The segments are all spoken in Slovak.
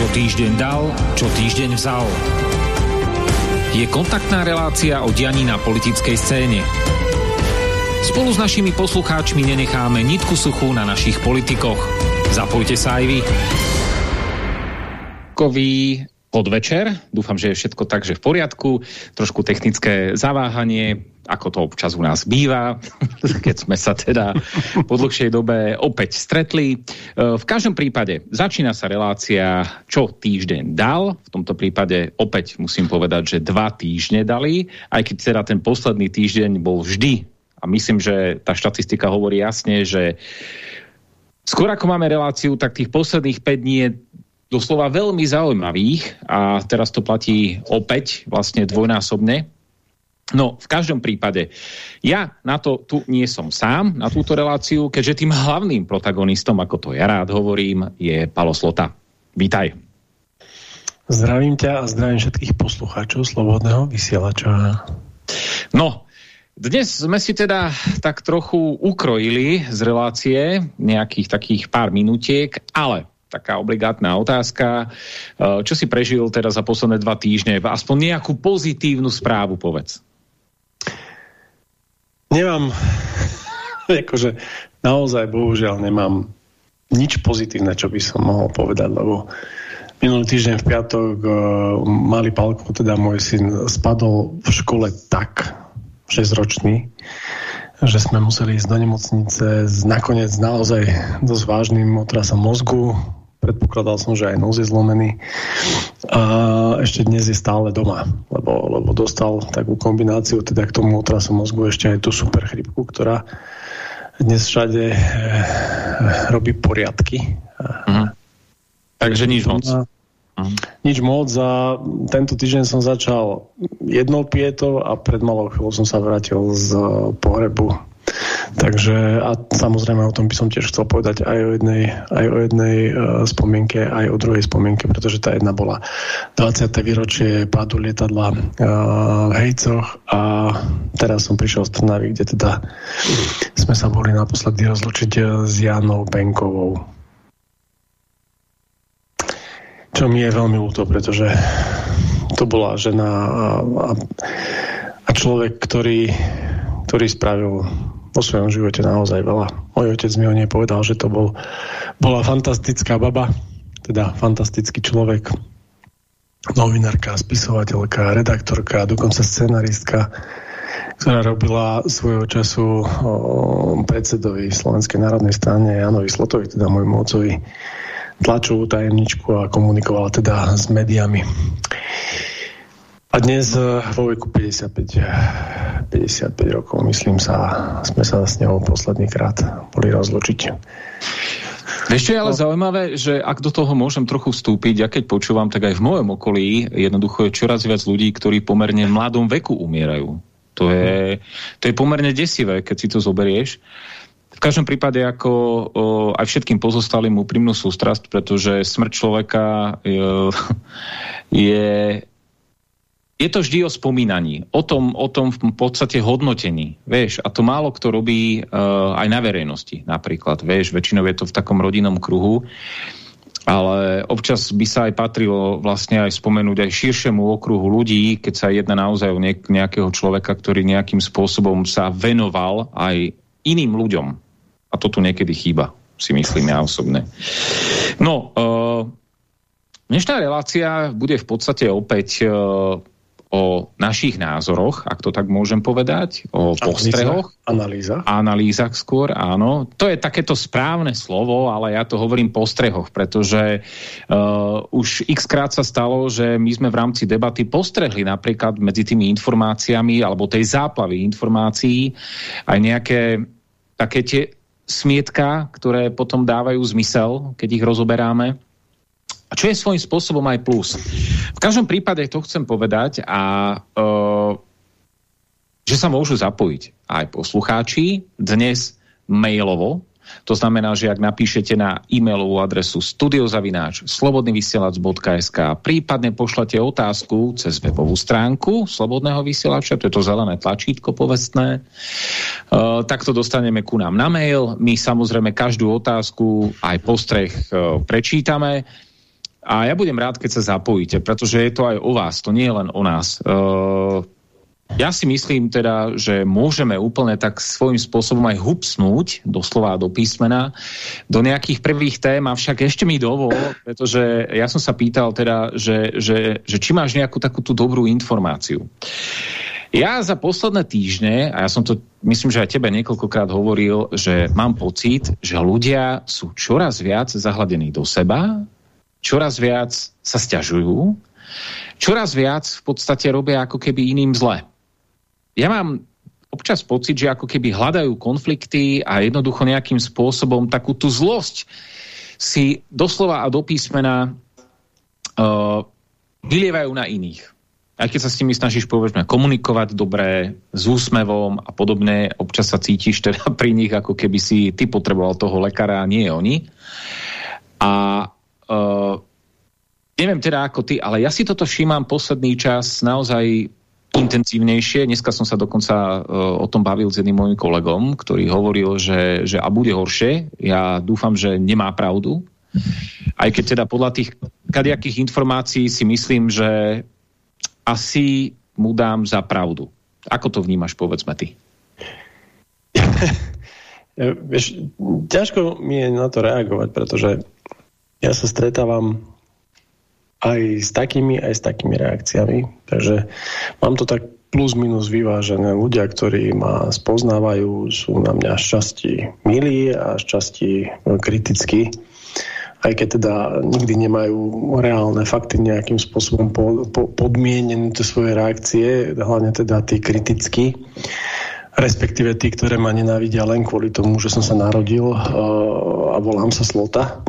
Čo týždeň dal, čo týždeň vzal. Je kontaktná relácia o dianí na politickej scéne. Spolu s našimi poslucháčmi nenecháme nitku suchú na našich politikoch. Zapojte sa aj vy. Kový podvečer. Dúfam, že je všetko tak, že v poriadku. Trošku technické zaváhanie, ako to občas u nás býva, keď sme sa teda po dlhšej dobe opäť stretli. E, v každom prípade začína sa relácia, čo týždeň dal. V tomto prípade opäť musím povedať, že dva týždne dali, aj keď teda ten posledný týždeň bol vždy a myslím, že tá štatistika hovorí jasne, že skôr ako máme reláciu, tak tých posledných 5 dní je doslova veľmi zaujímavých a teraz to platí opäť vlastne dvojnásobne. No, v každom prípade, ja na to tu nie som sám, na túto reláciu, keďže tým hlavným protagonistom, ako to ja rád hovorím, je Palo Slota. Vítaj. Zdravím ťa a zdravím všetkých poslucháčov Slobodného vysielača. No, dnes sme si teda tak trochu ukrojili z relácie nejakých takých pár minutiek, ale taká obligátna otázka. Eh, čo si prežil teda za posledné dva týždne? Aspoň nejakú pozitívnu správu povedz. Nemám, akože naozaj bohužiaľ nemám nič pozitívne, čo by som mohol povedať, lebo minulý týždeň v piatok uh, malý Palko, teda môj syn, spadol v škole tak, 6-ročný, že sme museli ísť do nemocnice s nakoniec naozaj dosť vážnym otrasom mozgu, predpokladal som, že aj nos je zlomený. A ešte dnes je stále doma, lebo, lebo dostal takú kombináciu teda k tomu otrasu mozgu ešte aj tú super chrypku, ktorá dnes všade e, robí poriadky. Mhm. Takže nič moc. Mhm. Nič moc a tento týždeň som začal jednou pietou a pred malou chvíľou som sa vrátil z pohrebu Takže a samozrejme o tom by som tiež chcel povedať aj o jednej, aj o jednej uh, spomienke, aj o druhej spomienke, pretože tá jedna bola 20. výročie pádu lietadla uh, v Hejcoch a teraz som prišiel z Trnavy, kde teda sme sa boli naposledy rozlučiť e, s Janou Benkovou. Čo mi je veľmi ľúto, pretože to bola žena a, a, a človek, ktorý, ktorý spravil vo svojom živote naozaj veľa. Môj otec mi o nej povedal, že to bol, bola fantastická baba, teda fantastický človek, novinárka, spisovateľka, redaktorka, dokonca scenaristka, ktorá robila svojho času predsedovi Slovenskej národnej strane Janovi Slotovi, teda môjmu otcovi, tlačovú tajemničku a komunikovala teda s médiami. A dnes eh, vo veku 55, 55 rokov, myslím sa, sme sa s ňou posledný krát boli rozlučiť. Ešte je ale no. zaujímavé, že ak do toho môžem trochu vstúpiť, ja keď počúvam, tak aj v mojom okolí jednoducho je čoraz viac ľudí, ktorí pomerne v mladom veku umierajú. To je, to je pomerne desivé, keď si to zoberieš. V každom prípade ako o, aj všetkým pozostalým úprimnú sústrasť, pretože smrť človeka je, je je to vždy o spomínaní, o tom, o tom v podstate hodnotení, vieš, a to málo kto robí uh, aj na verejnosti napríklad, vieš, väčšinou je to v takom rodinnom kruhu, ale občas by sa aj patrilo vlastne aj spomenúť aj širšiemu okruhu ľudí, keď sa jedná naozaj o nejakého človeka, ktorý nejakým spôsobom sa venoval aj iným ľuďom. A to tu niekedy chýba, si myslím ja osobne. No, uh, dnešná relácia bude v podstate opäť uh, o našich názoroch, ak to tak môžem povedať, o postrehoch. Analýzach. Analýzach skôr, áno. To je takéto správne slovo, ale ja to hovorím postrehoch, pretože uh, už x krát sa stalo, že my sme v rámci debaty postrehli napríklad medzi tými informáciami alebo tej záplavy informácií aj nejaké také tie smietka, ktoré potom dávajú zmysel, keď ich rozoberáme a čo je svojím spôsobom aj plus. V každom prípade to chcem povedať a uh, že sa môžu zapojiť aj poslucháči dnes mailovo, to znamená, že ak napíšete na e-mailovú adresu studiozavináč slobodnyvysielac.sk prípadne pošlete otázku cez webovú stránku Slobodného vysielača, to je to zelené tlačítko povestné, uh, tak to dostaneme ku nám na mail. My samozrejme každú otázku aj postreh uh, prečítame A ja budem rád, keď sa zapojíte, pretože je to aj o vás, to nie je len o nás. Ja si myslím teda, že môžeme úplne tak svojím spôsobom aj hupsnúť, doslova do písmena, do nejakých prvých tém, avšak ešte mi dovol, pretože ja som sa pýtal teda, že, že, že či máš nejakú takú tú dobrú informáciu. Ja za posledné týždne, a ja som to myslím, že aj tebe niekoľkokrát hovoril, že mám pocit, že ľudia sú čoraz viac zahladení do seba, čoraz viac sa stiažujú, čoraz viac v podstate robia ako keby iným zle. Ja mám občas pocit, že ako keby hľadajú konflikty a jednoducho nejakým spôsobom takú tú zlosť si doslova a do písmena uh, vylievajú na iných aj keď sa s nimi snažíš povedzme komunikovať dobre, s úsmevom a podobne, občas sa cítiš teda pri nich, ako keby si ty potreboval toho lekára a nie oni. A uh, neviem teda ako ty, ale ja si toto všímam posledný čas naozaj intenzívnejšie. Dneska som sa dokonca uh, o tom bavil s jedným môjim kolegom, ktorý hovoril, že, že a bude horšie. Ja dúfam, že nemá pravdu. Aj keď teda podľa tých kadejakých informácií si myslím, že asi mu dám za pravdu. Ako to vnímaš, povedzme ty? Vieš, ťažko mi je na to reagovať, pretože ja sa stretávam aj s takými, aj s takými reakciami. Takže mám to tak plus minus vyvážené. Ľudia, ktorí ma spoznávajú, sú na mňa šťastí milí a šťastí kritickí aj keď teda nikdy nemajú reálne fakty nejakým spôsobom po, po, podmienené tie svoje reakcie, hlavne teda tí kritickí, respektíve tí, ktoré ma nenávidia len kvôli tomu, že som sa narodil uh, a volám sa Slota.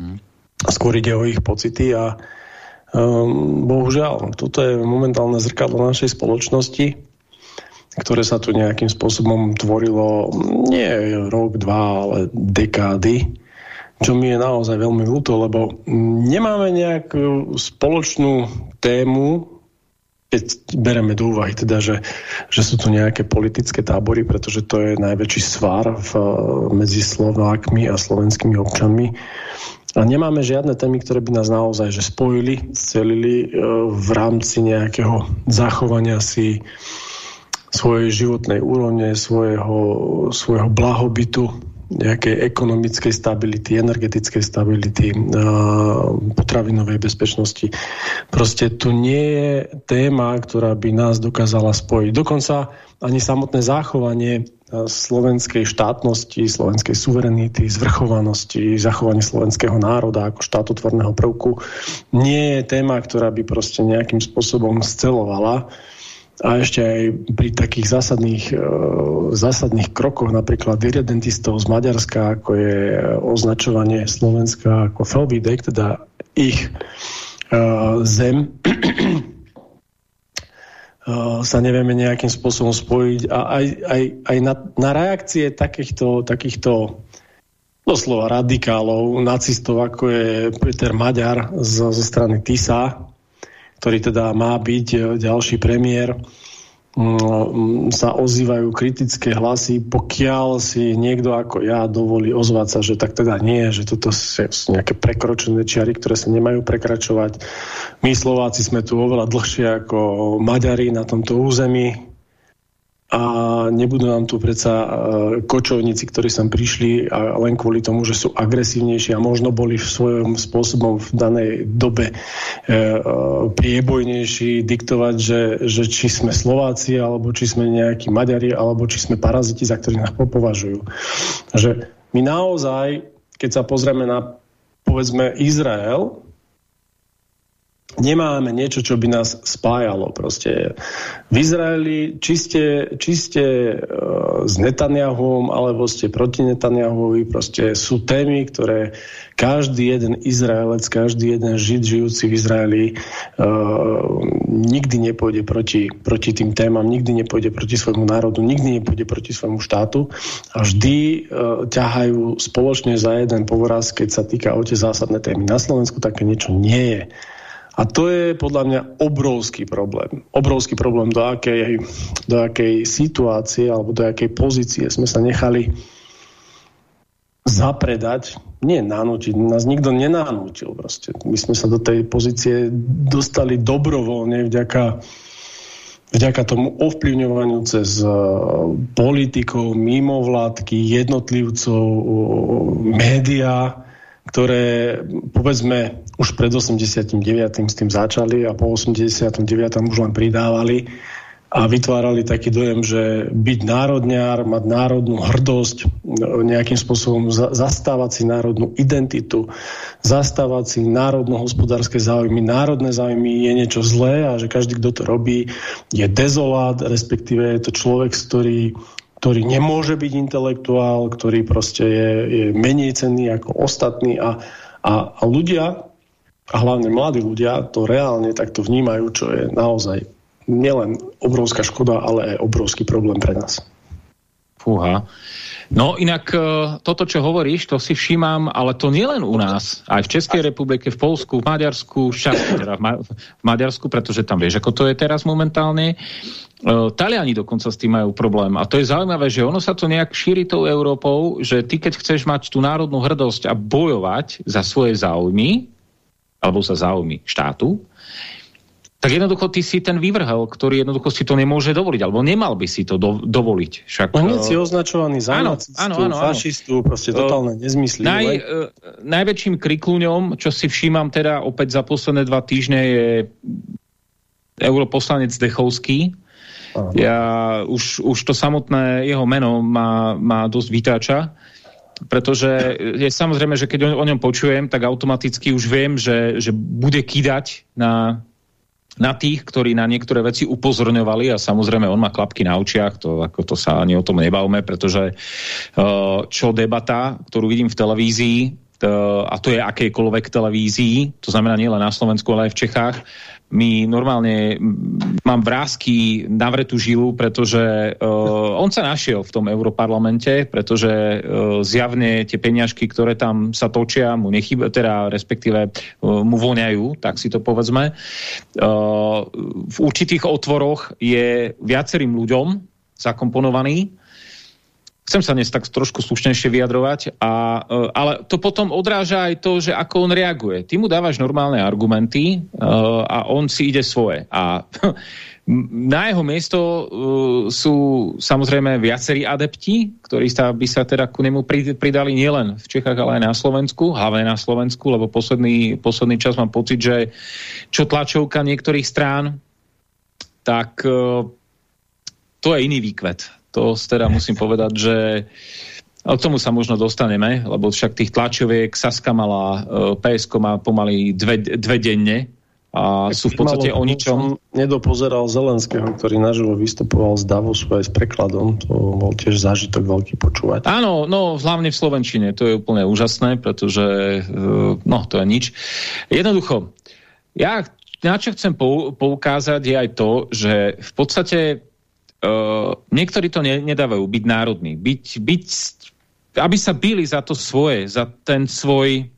Mm. Skôr ide o ich pocity a um, bohužiaľ, toto je momentálne zrkadlo našej spoločnosti, ktoré sa tu nejakým spôsobom tvorilo nie rok, dva, ale dekády čo mi je naozaj veľmi ľúto, lebo nemáme nejakú spoločnú tému, keď bereme do úvahy teda, že, že sú tu nejaké politické tábory, pretože to je najväčší svár v, medzi Slovákmi a slovenskými občanmi. A nemáme žiadne témy, ktoré by nás naozaj že spojili, scelili e, v rámci nejakého zachovania si svojej životnej úrovne, svojho, svojho blahobytu, nejakej ekonomickej stability, energetickej stability, potravinovej bezpečnosti. Proste tu nie je téma, ktorá by nás dokázala spojiť. Dokonca ani samotné zachovanie slovenskej štátnosti, slovenskej suverenity, zvrchovanosti, zachovanie slovenského národa ako štátotvorného prvku nie je téma, ktorá by proste nejakým spôsobom scelovala. A ešte aj pri takých zásadných, e, zásadných krokoch, napríklad irredentistov z Maďarska, ako je označovanie Slovenska ako Felvidek, teda ich uh, zem, sa nevieme nejakým spôsobom spojiť a aj, aj, aj na, na reakcie takýchto, takýchto doslova radikálov, nacistov, ako je Peter Maďar zo, zo strany TISA, ktorý teda má byť e, ďalší premiér, sa ozývajú kritické hlasy, pokiaľ si niekto ako ja dovolí ozvať sa, že tak teda nie, že toto sú nejaké prekročené čiary, ktoré sa nemajú prekračovať. My Slováci sme tu oveľa dlhšie ako Maďari na tomto území, a nebudú nám tu predsa uh, kočovníci, ktorí sem prišli a len kvôli tomu, že sú agresívnejší a možno boli v svojom spôsobom v danej dobe uh, priebojnejší diktovať, že, že či sme Slováci, alebo či sme nejakí Maďari, alebo či sme paraziti, za ktorých nás považujú. Že my naozaj, keď sa pozrieme na povedzme Izrael, nemáme niečo, čo by nás spájalo. Proste v Izraeli či ste, či ste uh, s Netanyahuom alebo ste proti Netanyahuovi, proste sú témy, ktoré každý jeden Izraelec, každý jeden Žid žijúci v Izraeli uh, nikdy nepôjde proti, proti tým témam, nikdy nepôjde proti svojmu národu, nikdy nepôjde proti svojmu štátu a vždy uh, ťahajú spoločne za jeden povoraz, keď sa týka o tie zásadné témy. Na Slovensku také niečo nie je. A to je podľa mňa obrovský problém. Obrovský problém, do akej, do akej situácie alebo do akej pozície sme sa nechali zapredať, nie nanútiť, nás nikto nenanútil proste. My sme sa do tej pozície dostali dobrovoľne vďaka vďaka tomu ovplyvňovaniu cez uh, politikov, mimovládky, jednotlivcov, uh, médiá, ktoré povedzme už pred 89. s tým začali a po 89. už len pridávali a vytvárali taký dojem, že byť národňár, mať národnú hrdosť, nejakým spôsobom zastávať si národnú identitu, zastávať si národno-hospodárske záujmy, národné záujmy je niečo zlé a že každý, kto to robí, je dezolát, respektíve je to človek, ktorý ktorý nemôže byť intelektuál, ktorý proste je, je menej cenný ako ostatní a, a, a ľudia, a hlavne mladí ľudia, to reálne takto vnímajú, čo je naozaj nielen obrovská škoda, ale aj obrovský problém pre nás. Fúha. No inak e, toto, čo hovoríš, to si všímam, ale to nielen u nás, aj v Českej republike, v Polsku, v Maďarsku, šťastne teda v, v Maďarsku, pretože tam vieš, ako to je teraz momentálne. Uh, Taliani dokonca s tým majú problém. A to je zaujímavé, že ono sa to nejak šíri tou Európou, že ty keď chceš mať tú národnú hrdosť a bojovať za svoje záujmy, alebo za záujmy štátu, tak jednoducho ty si ten vyvrhel, ktorý jednoducho si to nemôže dovoliť, alebo nemal by si to do, dovoliť. Však, Hneď si označovaný za áno, nacistu, áno, áno, fašistu, proste totálne nezmysly. Naj, uh, najväčším krikluňom, čo si všímam teda opäť za posledné dva týždne je europoslanec Dechovský. Aha. Ja už, už to samotné jeho meno má, má dosť vytáča pretože je samozrejme, že keď o, ňom počujem, tak automaticky už viem, že, že bude kýdať na na tých, ktorí na niektoré veci upozorňovali a samozrejme on má klapky na očiach, to, ako to sa ani o tom nebavme, pretože uh, čo debata, ktorú vidím v televízii, uh, a to je akejkoľvek televízii, to znamená nielen na Slovensku, ale aj v Čechách, mi normálne mám vrázky navretú žilu, pretože uh, on sa našiel v tom Europarlamente, pretože uh, zjavne tie peňažky, ktoré tam sa točia, mu nechyba, teda respektíve uh, mu voňajú, tak si to povedzme. Uh, v určitých otvoroch je viacerým ľuďom zakomponovaný chcem sa dnes tak trošku slušnejšie vyjadrovať, a, e, ale to potom odráža aj to, že ako on reaguje. Ty mu dávaš normálne argumenty uh, a on si ide svoje. A na jeho miesto uh, sú samozrejme viacerí adepti, ktorí sa, by sa teda ku nemu pridali nielen v Čechách, ale aj na Slovensku, hlavne na Slovensku, lebo posledný, posledný čas mám pocit, že čo tlačovka niektorých strán, tak to je iný výkvet to teda musím povedať, že k tomu sa možno dostaneme, lebo však tých tlačoviek Saska mala, e, PSK má pomaly dve, dve denne a tak sú v podstate o ničom. Nedopozeral Zelenského, ktorý naživo vystupoval z Davosu aj s prekladom, to bol tiež zážitok veľký počúvať. Áno, no hlavne v Slovenčine, to je úplne úžasné, pretože e, no to je nič. Jednoducho, ja na čo chcem poukázať je aj to, že v podstate Niektorí to ne, nedávajú, byť národný. Byť, byť, aby sa byli za to svoje, za ten svoj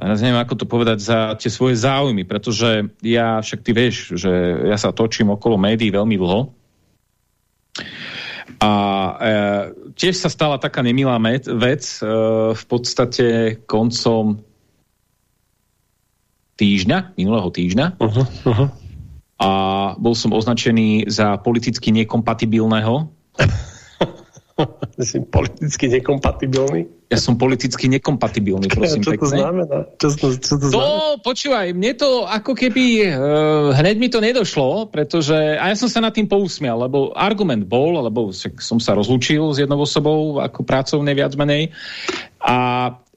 neviem, ako to povedať, za tie svoje záujmy, pretože ja, však ty vieš, že ja sa točím okolo médií veľmi dlho. A e, tiež sa stala taká nemilá vec e, v podstate koncom týždňa, minulého týždňa, uh -huh, uh -huh a bol som označený za politicky nekompatibilného. si politicky nekompatibilný? Ja som politicky nekompatibilný, prosím čo pekne. To znamená? Čo to, čo to, to znamená? počúvaj, mne to ako keby uh, hneď mi to nedošlo, pretože, a ja som sa nad tým pousmial, lebo argument bol, lebo som sa rozlúčil s jednou osobou ako pracovne viac menej a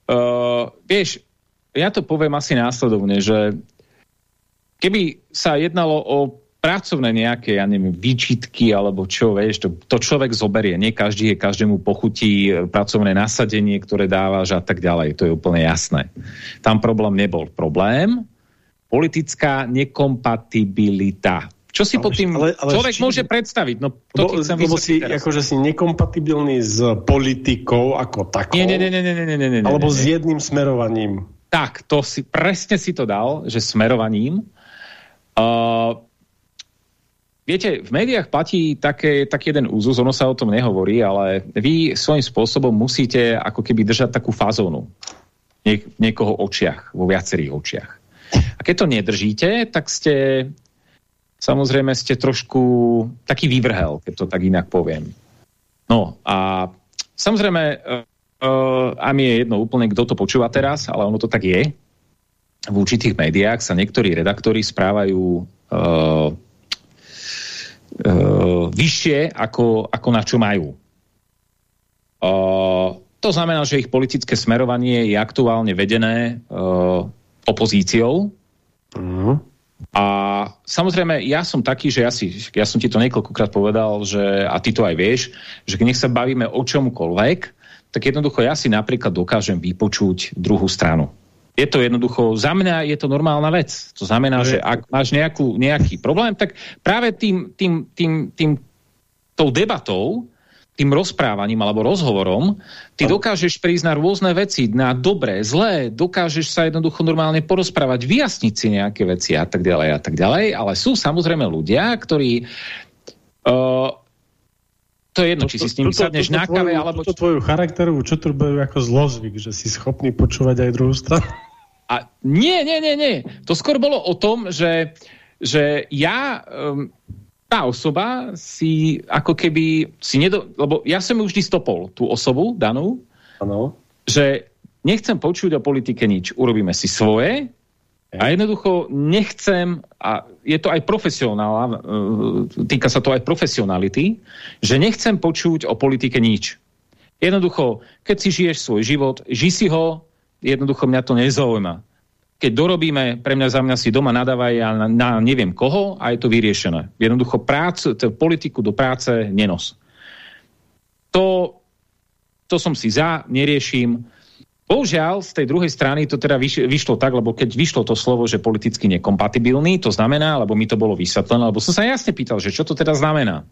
uh, vieš, ja to poviem asi následovne, že keby sa jednalo o pracovné nejaké, ja neviem, výčitky alebo čo, vieš, to, to človek zoberie. Nie každý je každému pochutí e, pracovné nasadenie, ktoré dávaš a tak ďalej. To je úplne jasné. Tam problém nebol. Problém politická nekompatibilita. Čo si ale, pod tým ale, ale človek či... môže predstaviť? No, to lebo, lebo si, akože si nekompatibilný s politikou ako takou? Nie, nie, nie, nie, nie, nie, nie, nie Alebo nie, nie. s jedným smerovaním? Tak, to si, presne si to dal, že smerovaním Viete, v médiách platí také, taký jeden úzus, ono sa o tom nehovorí, ale vy svojím spôsobom musíte ako keby držať takú fazónu v niekoho očiach, vo viacerých očiach. A keď to nedržíte, tak ste samozrejme ste trošku taký vyvrhel, keď to tak inak poviem. No a samozrejme uh, a mi je jedno úplne, kto to počúva teraz, ale ono to tak je. V určitých médiách sa niektorí redaktori správajú uh, uh, vyššie ako, ako na čo majú. Uh, to znamená, že ich politické smerovanie je aktuálne vedené uh, opozíciou. Uh-huh. A samozrejme, ja som taký, že ja, si, ja som ti to niekoľkokrát povedal, že, a ty to aj vieš, že nech sa bavíme o čomkoľvek, tak jednoducho ja si napríklad dokážem vypočuť druhú stranu je to jednoducho, za mňa je to normálna vec. To znamená, že ak máš nejakú, nejaký problém, tak práve tým, tým, tým, tým tou debatou, tým rozprávaním alebo rozhovorom, ty dokážeš prísť na rôzne veci, na dobré, zlé, dokážeš sa jednoducho normálne porozprávať, vyjasniť si nejaké veci a tak ďalej a tak ďalej, ale sú samozrejme ľudia, ktorí uh, to je jedno, či si s nimi sadneš na kave, alebo... Toto tvoju charakterovú čutrbejú ako zlozvyk, že si schopný počúvať aj druhú stranu? A nie, nie, nie, nie. To skôr bolo o tom, že, že ja... Um, tá osoba si ako keby si nedo... Lebo ja som ju vždy stopol, tú osobu danú, ano. že nechcem počuť o politike nič. Urobíme si svoje, a jednoducho nechcem, a je to aj profesionál, e, týka sa to aj profesionality, že nechcem počuť o politike nič. Jednoducho, keď si žiješ svoj život, ži si ho, jednoducho mňa to nezaujíma. Keď dorobíme, pre mňa za mňa si doma nadávaj ja na, na neviem koho a je to vyriešené. Jednoducho prácu, politiku do práce nenos. To, to som si za, neriešim. Bohužiaľ, z tej druhej strany to teda vyš, vyšlo tak, lebo keď vyšlo to slovo, že politicky nekompatibilný, to znamená, lebo mi to bolo vysvetlené, lebo som sa jasne pýtal, že čo to teda znamená.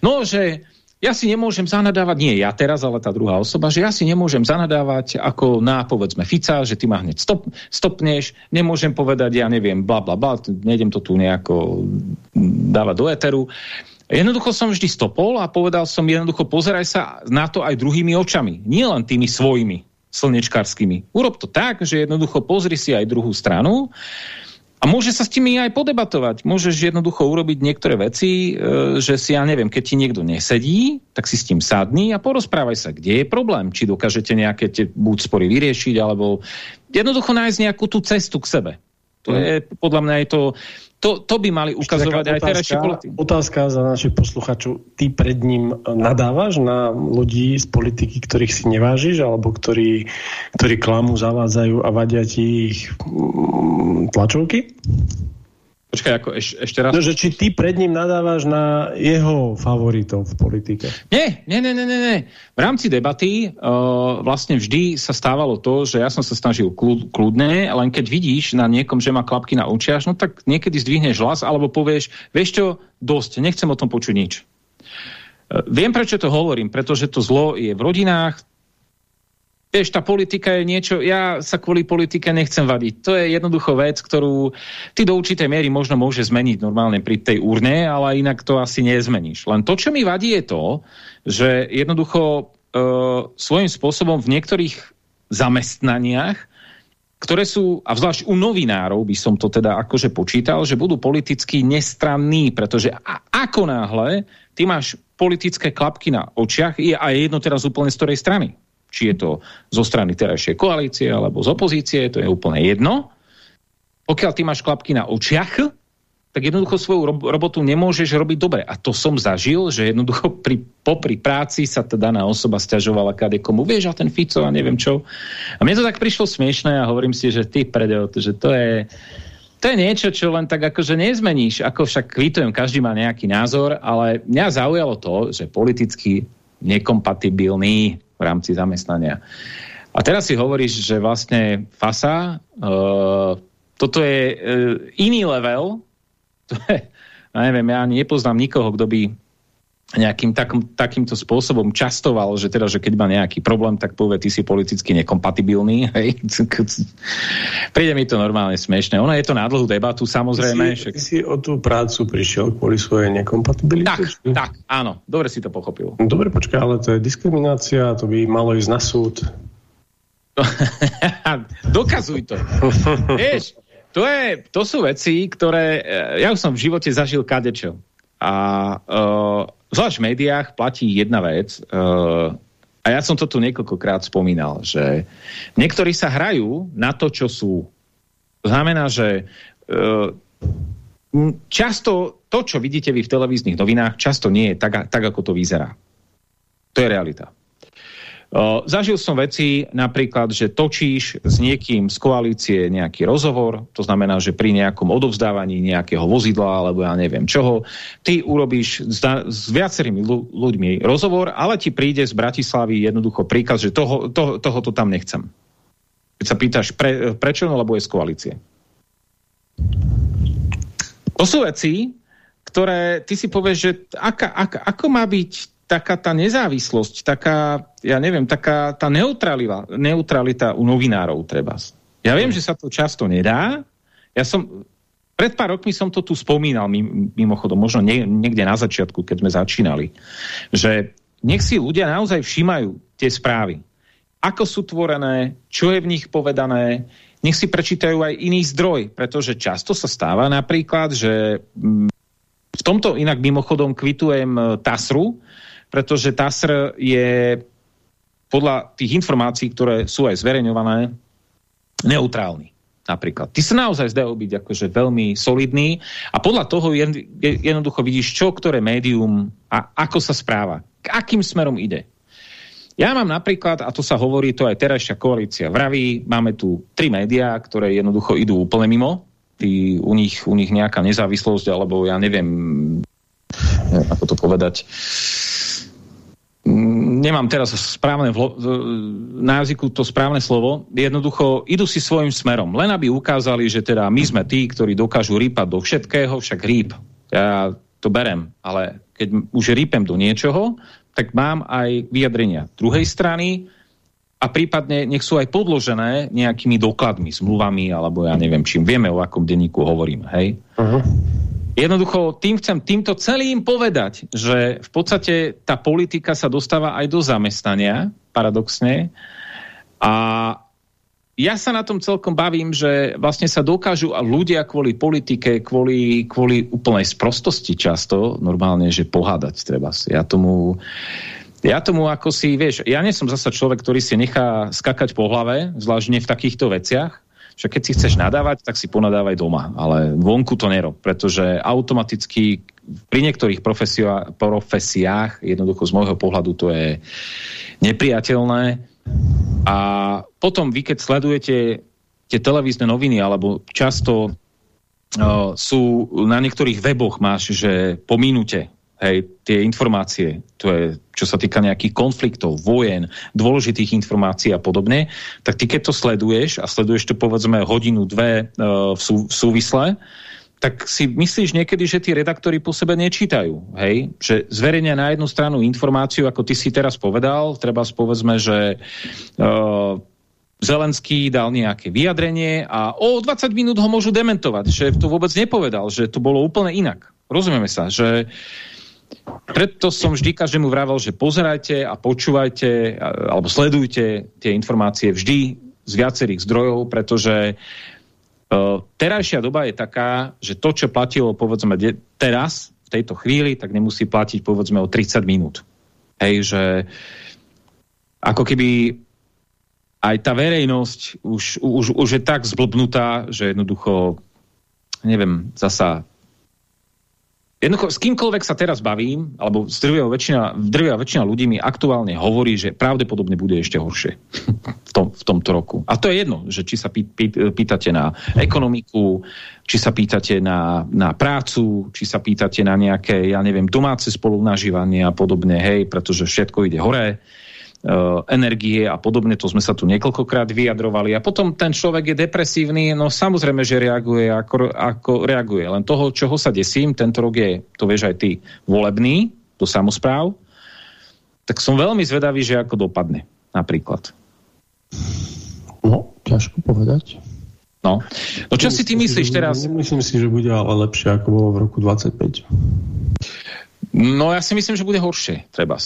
No, že ja si nemôžem zanadávať, nie ja teraz, ale tá druhá osoba, že ja si nemôžem zanadávať ako na, povedzme, Fica, že ty ma hneď stop, stopneš, nemôžem povedať, ja neviem, bla, bla, bla, nejdem to tu nejako dávať do éteru. Jednoducho som vždy stopol a povedal som jednoducho pozeraj sa na to aj druhými očami, nie len tými svojimi slnečkarskými. Urob to tak, že jednoducho pozri si aj druhú stranu a môže sa s tými aj podebatovať. Môžeš jednoducho urobiť niektoré veci, e, že si, ja neviem, keď ti niekto nesedí, tak si s tým sadni a porozprávaj sa, kde je problém. Či dokážete nejaké tie buď spory vyriešiť, alebo jednoducho nájsť nejakú tú cestu k sebe. To mm. je, podľa mňa je to to, to by mali ukazovať aj terajší politiky. Otázka za našich posluchačov. Ty pred ním nadávaš na ľudí z politiky, ktorých si nevážiš, alebo ktorí, ktorí klamu, zavádzajú a vadia ti ich mm, tlačovky? Počkaj, ako eš, ešte raz. No, že či ty pred ním nadávaš na jeho favoritov v politike? Nie, nie, nie, nie, nie. V rámci debaty uh, vlastne vždy sa stávalo to, že ja som sa snažil kľud, kľudne, len keď vidíš na niekom, že má klapky na očiach, no tak niekedy zdvihneš hlas alebo povieš, vieš čo, dosť, nechcem o tom počuť nič. Uh, viem, prečo to hovorím, pretože to zlo je v rodinách, Vieš, tá politika je niečo, ja sa kvôli politike nechcem vadiť. To je jednoducho vec, ktorú ty do určitej miery možno môže zmeniť normálne pri tej urne, ale inak to asi nezmeníš. Len to, čo mi vadí, je to, že jednoducho e, svojím spôsobom v niektorých zamestnaniach, ktoré sú, a zvlášť u novinárov by som to teda akože počítal, že budú politicky nestranní, pretože ako náhle ty máš politické klapky na očiach je jedno teraz úplne z ktorej strany či je to zo strany terajšej koalície alebo z opozície, to je úplne jedno. Pokiaľ ty máš klapky na očiach, tak jednoducho svoju robotu nemôžeš robiť dobre. A to som zažil, že jednoducho pri, popri práci sa tá daná osoba stiažovala kade komu, vieš, a ten Fico a neviem čo. A mne to tak prišlo smiešné a hovorím si, že ty predel, že to je, to je niečo, čo len tak akože nezmeníš. Ako však kvitujem, každý má nejaký názor, ale mňa zaujalo to, že politicky nekompatibilný rámci zamestnania. A teraz si hovoríš, že vlastne FASA, uh, toto je uh, iný level, to je, ja neviem, ja nepoznám nikoho, kto by nejakým tak, takýmto spôsobom častoval, že teda, že keď má nejaký problém, tak povie, ty si politicky nekompatibilný. Hej. Príde mi to normálne smiešne. Ono je to na dlhú debatu, samozrejme. Ty si, ty si o tú prácu prišiel kvôli svojej nekompatibilite? Tak, či? tak, áno. Dobre si to pochopil. Dobre, počkaj, ale to je diskriminácia, to by malo ísť na súd. Dokazuj to. Vieš, to, je, to sú veci, ktoré eh, ja už som v živote zažil kadečo. A uh, zvlášť v médiách platí jedna vec, uh, a ja som to tu niekoľkokrát spomínal, že niektorí sa hrajú na to, čo sú. To znamená, že uh, často to, čo vidíte vy v televíznych novinách, často nie je tak, tak ako to vyzerá. To je realita. Zažil som veci napríklad, že točíš s niekým z koalície nejaký rozhovor, to znamená, že pri nejakom odovzdávaní nejakého vozidla alebo ja neviem čoho, ty urobíš s, s viacerými ľuďmi rozhovor, ale ti príde z Bratislavy jednoducho príkaz, že toho, toho, tohoto tam nechcem. Keď sa pýtaš, pre, prečo, no lebo je z koalície. To sú veci, ktoré ty si povieš, že aká, aká, ako má byť taká tá nezávislosť, taká, ja neviem, taká tá neutralita, u novinárov treba. Ja viem, že sa to často nedá. Ja som, pred pár rokmi som to tu spomínal, mimochodom, možno nie, niekde na začiatku, keď sme začínali, že nech si ľudia naozaj všímajú tie správy. Ako sú tvorené, čo je v nich povedané, nech si prečítajú aj iný zdroj, pretože často sa stáva napríklad, že mm, v tomto inak mimochodom kvitujem e, TASRu, pretože TASR je podľa tých informácií, ktoré sú aj zverejňované, neutrálny napríklad. Ty sa naozaj zdajú byť akože veľmi solidný a podľa toho jednoducho vidíš, čo ktoré médium a ako sa správa. K akým smerom ide. Ja mám napríklad, a to sa hovorí, to aj terajšia koalícia vraví, máme tu tri médiá, ktoré jednoducho idú úplne mimo, Tí, u, nich, u nich nejaká nezávislosť, alebo ja neviem, ako to povedať, nemám teraz správne vlo, na jazyku to správne slovo, jednoducho idú si svojim smerom, len aby ukázali, že teda my sme tí, ktorí dokážu rýpať do všetkého, však rýp. Ja to berem, ale keď už rýpem do niečoho, tak mám aj vyjadrenia druhej strany a prípadne nech sú aj podložené nejakými dokladmi, zmluvami, alebo ja neviem čím. Vieme, o akom denníku hovorím, hej? Uh -huh. Jednoducho tým chcem týmto celým povedať, že v podstate tá politika sa dostáva aj do zamestnania, paradoxne. A ja sa na tom celkom bavím, že vlastne sa dokážu a ľudia kvôli politike, kvôli, kvôli úplnej sprostosti často, normálne, že pohádať treba. Ja tomu, ja tomu ako si, vieš, ja nie som zasa človek, ktorý si nechá skakať po hlave, zvlášť v takýchto veciach, však keď si chceš nadávať, tak si ponadávaj doma, ale vonku to nerob, pretože automaticky pri niektorých profesiách, jednoducho z môjho pohľadu to je nepriateľné. A potom vy, keď sledujete tie televízne noviny, alebo často uh, sú na niektorých weboch máš, že po minúte hej, tie informácie, to je, čo sa týka nejakých konfliktov, vojen, dôležitých informácií a podobne, tak ty keď to sleduješ a sleduješ to povedzme hodinu, dve uh, v, sú, v súvisle, tak si myslíš niekedy, že tí redaktori po sebe nečítajú, hej? Že zverejnia na jednu stranu informáciu, ako ty si teraz povedal, treba povedzme, že uh, Zelenský dal nejaké vyjadrenie a o 20 minút ho môžu dementovať, že to vôbec nepovedal, že to bolo úplne inak. Rozumieme sa, že uh, preto som vždy každému vravel, že pozerajte a počúvajte alebo sledujte tie informácie vždy z viacerých zdrojov, pretože uh, terajšia doba je taká, že to, čo platilo povedzme teraz, v tejto chvíli, tak nemusí platiť povedzme o 30 minút. Hej, že ako keby aj tá verejnosť už, už, už je tak zblbnutá, že jednoducho neviem, zasa Jednoducho, s kýmkoľvek sa teraz bavím, alebo drvia väčšina, drvia väčšina ľudí mi aktuálne hovorí, že pravdepodobne bude ešte horšie v, tom, v tomto roku. A to je jedno, že či sa pý, pý, pýtate na ekonomiku, či sa pýtate na, na prácu, či sa pýtate na nejaké, ja neviem, domáce spolunažívanie a podobne, hej, pretože všetko ide hore energie a podobne, to sme sa tu niekoľkokrát vyjadrovali. A potom ten človek je depresívny, no samozrejme, že reaguje ako, ako reaguje. Len toho, čoho sa desím, tento rok je, to vieš aj ty, volebný, do samozpráv, tak som veľmi zvedavý, že ako dopadne napríklad. No, ťažko povedať. No. no čo si ty myslíš teraz? Myslím si, že bude ale lepšie, ako bolo v roku 25. No ja si myslím, že bude horšie, treba.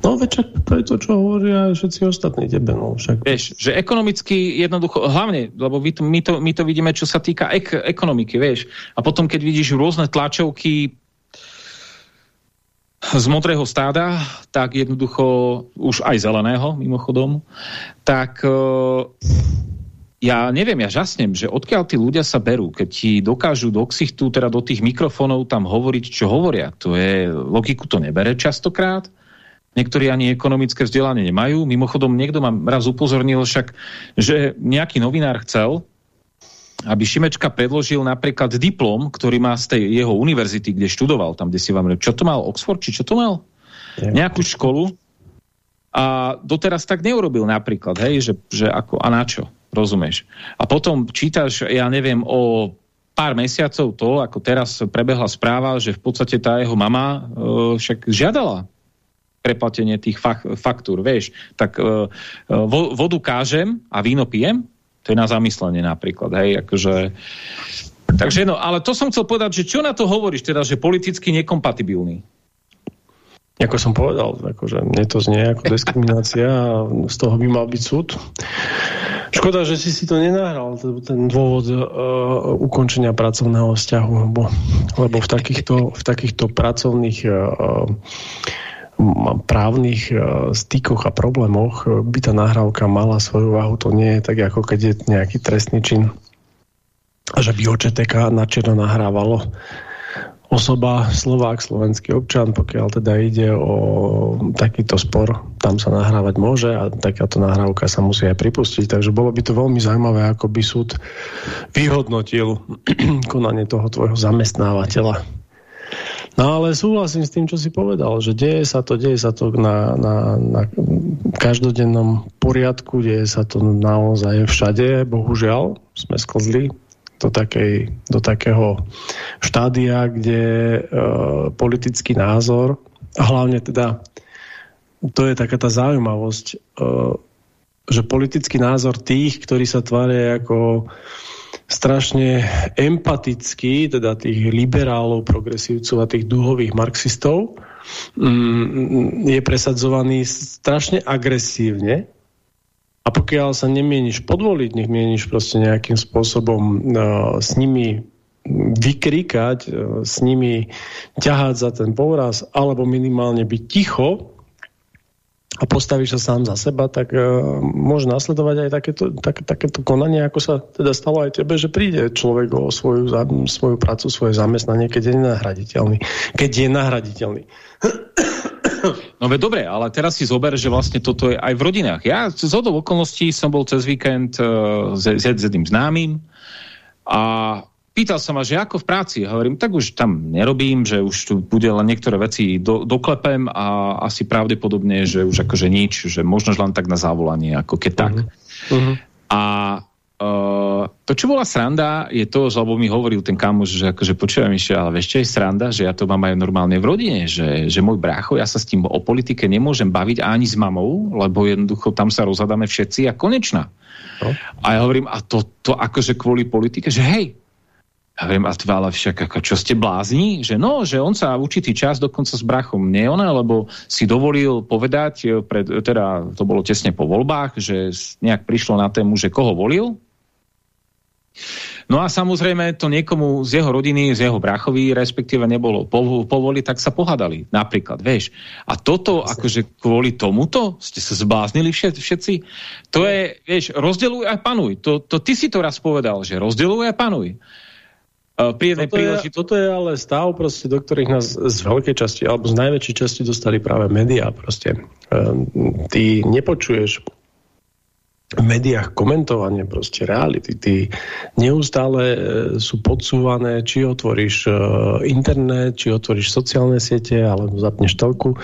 No veď to je to, čo hovoria všetci ostatní tebe. No, však. Vieš, že ekonomicky jednoducho, hlavne, lebo my to, my to, my to vidíme, čo sa týka ek ekonomiky, vieš. A potom, keď vidíš rôzne tlačovky z modrého stáda, tak jednoducho, už aj zeleného, mimochodom, tak uh, ja neviem, ja žasnem, že odkiaľ tí ľudia sa berú, keď ti dokážu do ksichtu, teda do tých mikrofónov tam hovoriť, čo hovoria. To je, logiku to nebere častokrát. Niektorí ani ekonomické vzdelanie nemajú. Mimochodom, niekto ma raz upozornil však, že nejaký novinár chcel, aby Šimečka predložil napríklad diplom, ktorý má z tej jeho univerzity, kde študoval, tam, kde si vám... Čo to mal? Oxford? Či čo to mal? Nejakú školu. A doteraz tak neurobil napríklad, hej, že, že ako, a na čo? Rozumieš. A potom čítaš, ja neviem, o pár mesiacov to, ako teraz prebehla správa, že v podstate tá jeho mama e, však žiadala preplatenie tých fak faktúr, vieš. Tak e, vo vodu kážem a víno pijem, to je na zamyslenie napríklad, hej, akože... Takže no, ale to som chcel povedať, že čo na to hovoríš teda, že politicky nekompatibilný? Ako som povedal, akože mne to znie ako diskriminácia a z toho by mal byť súd. Škoda, že si si to nenahral, ten dôvod uh, ukončenia pracovného vzťahu, lebo, lebo v, takýchto, v takýchto pracovných uh, právnych stykoch a problémoch by tá nahrávka mala svoju váhu. To nie je tak, ako keď je nejaký trestný čin, že by očeteka na černo nahrávalo osoba, Slovák, slovenský občan, pokiaľ teda ide o takýto spor, tam sa nahrávať môže a takáto nahrávka sa musí aj pripustiť. Takže bolo by to veľmi zaujímavé, ako by súd vyhodnotil konanie toho tvojho zamestnávateľa. No ale súhlasím s tým, čo si povedal, že deje sa to, deje sa to na, na, na každodennom poriadku, deje sa to naozaj všade, bohužiaľ, sme sklzli do, takej, do takého štádia, kde e, politický názor, a hlavne teda, to je taká tá zaujímavosť, e, že politický názor tých, ktorí sa tvária ako strašne empatický, teda tých liberálov, progresívcov a tých duhových marxistov, mm, je presadzovaný strašne agresívne a pokiaľ sa nemieníš podvoliť, nech mieníš proste nejakým spôsobom uh, s nimi vykrikať, uh, s nimi ťahať za ten povraz, alebo minimálne byť ticho a postavíš sa sám za seba, tak uh, môže nasledovať aj takéto, tak, takéto konanie, ako sa teda stalo aj tebe, že príde človek o svoju, svoju prácu, svoje zamestnanie, keď je nenahraditeľný. Keď je nahraditeľný. No veď dobre, ale teraz si zober, že vlastne toto je aj v rodinách. Ja z hodou okolností som bol cez víkend uh, s, s jedným známym a pýtal sa ma, že ako v práci. Hovorím, tak už tam nerobím, že už tu bude len niektoré veci do, doklepem a asi pravdepodobne, že už akože nič, že možno len tak na zavolanie, ako keď tak. Uh -huh. Uh -huh. A Uh, to, čo bola sranda, je to, lebo mi hovoril ten kamoš, že akože počujem ešte, ale vieš, čo je sranda, že ja to mám aj normálne v rodine, že, že môj brácho, ja sa s tým o politike nemôžem baviť ani s mamou, lebo jednoducho tam sa rozhadáme všetci a konečná. No. A ja hovorím, a to, to akože kvôli politike, že hej, ja viem, a ale však ako, čo ste blázni? Že no, že on sa určitý čas dokonca s brachom nie ona, lebo si dovolil povedať, eh, pred, teda to bolo tesne po voľbách, že nejak prišlo na tému, že koho volil, No a samozrejme to niekomu z jeho rodiny, z jeho brachovi, respektíve nebolo povoli, tak sa pohádali napríklad, vieš. A toto, akože kvôli tomuto ste sa zbláznili všetci, to je, vieš, rozdeluj a panuj. To, to ty si to raz povedal, že rozdeluj a panuj. Pri toto, je, toto je ale stav, proste, do ktorých nás z veľkej časti, alebo z najväčšej časti dostali práve médiá. Proste. Ehm, ty nepočuješ v médiách komentovanie proste reality. Ty neustále e, sú podsúvané, či otvoríš e, internet, či otvoríš sociálne siete, alebo zapneš telku.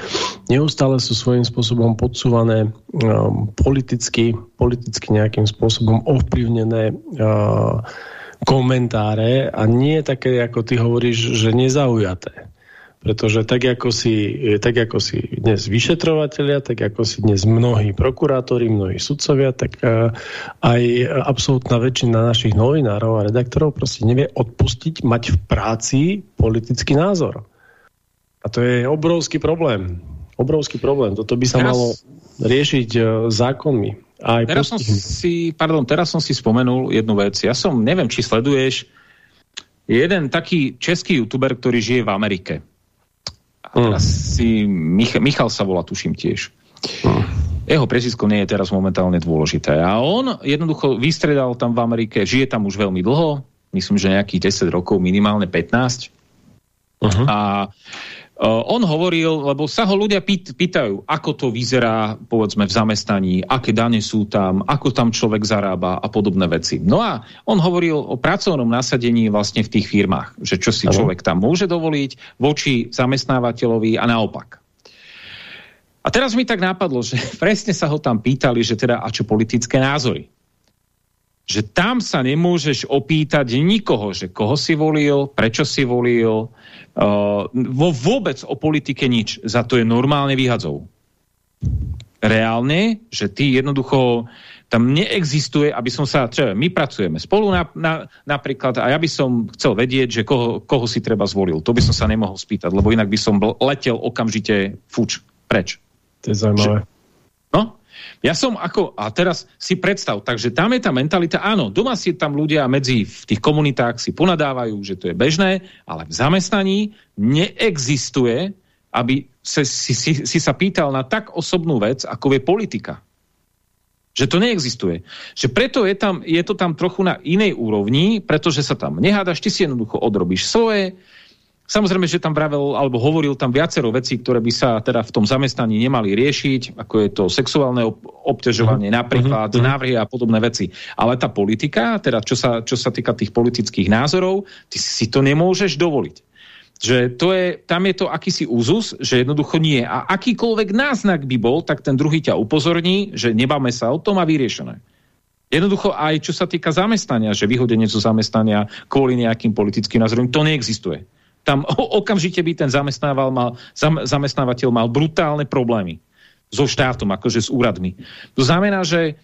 Neustále sú svojím spôsobom podsúvané e, politicky, politicky nejakým spôsobom ovplyvnené komentáre a nie také, ako ty hovoríš, že nezaujaté. Pretože tak ako, si, tak ako si dnes vyšetrovateľia, tak ako si dnes mnohí prokurátori, mnohí sudcovia, tak e, aj absolútna väčšina našich novinárov a redaktorov proste nevie odpustiť mať v práci politický názor. A to je obrovský problém. Obrovský problém. Toto by sa teraz, malo riešiť e, zákonmi. Aj teraz, som si, pardon, teraz som si spomenul jednu vec. Ja som, neviem, či sleduješ jeden taký český youtuber, ktorý žije v Amerike. Mm. teraz mm. si, Mich Michal sa volá, tuším tiež. Mm. Jeho prezisko nie je teraz momentálne dôležité. A on jednoducho vystredal tam v Amerike, žije tam už veľmi dlho, myslím, že nejakých 10 rokov, minimálne 15. Uh -huh. A on hovoril, lebo sa ho ľudia pýt, pýtajú, ako to vyzerá, povedzme, v zamestnaní, aké dane sú tam, ako tam človek zarába a podobné veci. No a on hovoril o pracovnom nasadení vlastne v tých firmách, že čo si človek tam môže dovoliť voči zamestnávateľovi a naopak. A teraz mi tak napadlo, že presne sa ho tam pýtali, že teda a čo politické názory že tam sa nemôžeš opýtať nikoho, že koho si volil, prečo si volil, Uh, vo vôbec o politike nič. Za to je normálne vyhadzov. Reálne, že ty jednoducho tam neexistuje, aby som sa, čo my pracujeme spolu na, na, napríklad a ja by som chcel vedieť, že koho, koho si treba zvolil. To by som sa nemohol spýtať, lebo inak by som letel okamžite fuč, preč. To je zaujímavé. Že, no, ja som ako, a teraz si predstav, takže tam je tá mentalita, áno, doma si tam ľudia medzi v tých komunitách si ponadávajú, že to je bežné, ale v zamestnaní neexistuje, aby se, si, si, si sa pýtal na tak osobnú vec, ako je politika. Že to neexistuje. Že preto je, tam, je to tam trochu na inej úrovni, pretože sa tam nehádaš, ty si jednoducho odrobíš svoje, Samozrejme, že tam vravel, alebo hovoril tam viacero vecí, ktoré by sa teda v tom zamestnaní nemali riešiť, ako je to sexuálne obťažovanie, -hmm. napríklad -hmm. návrhy a podobné veci. Ale tá politika, teda čo sa, čo sa týka tých politických názorov, ty si to nemôžeš dovoliť. Že to je, tam je to akýsi úzus, že jednoducho nie. A akýkoľvek náznak by bol, tak ten druhý ťa upozorní, že nebáme sa o tom a vyriešené. Jednoducho aj čo sa týka zamestnania, že vyhodenie zo zamestnania kvôli nejakým politickým názorom, to neexistuje tam okamžite by ten zamestnával mal, zam, zamestnávateľ mal brutálne problémy so štátom, akože s úradmi. To znamená, že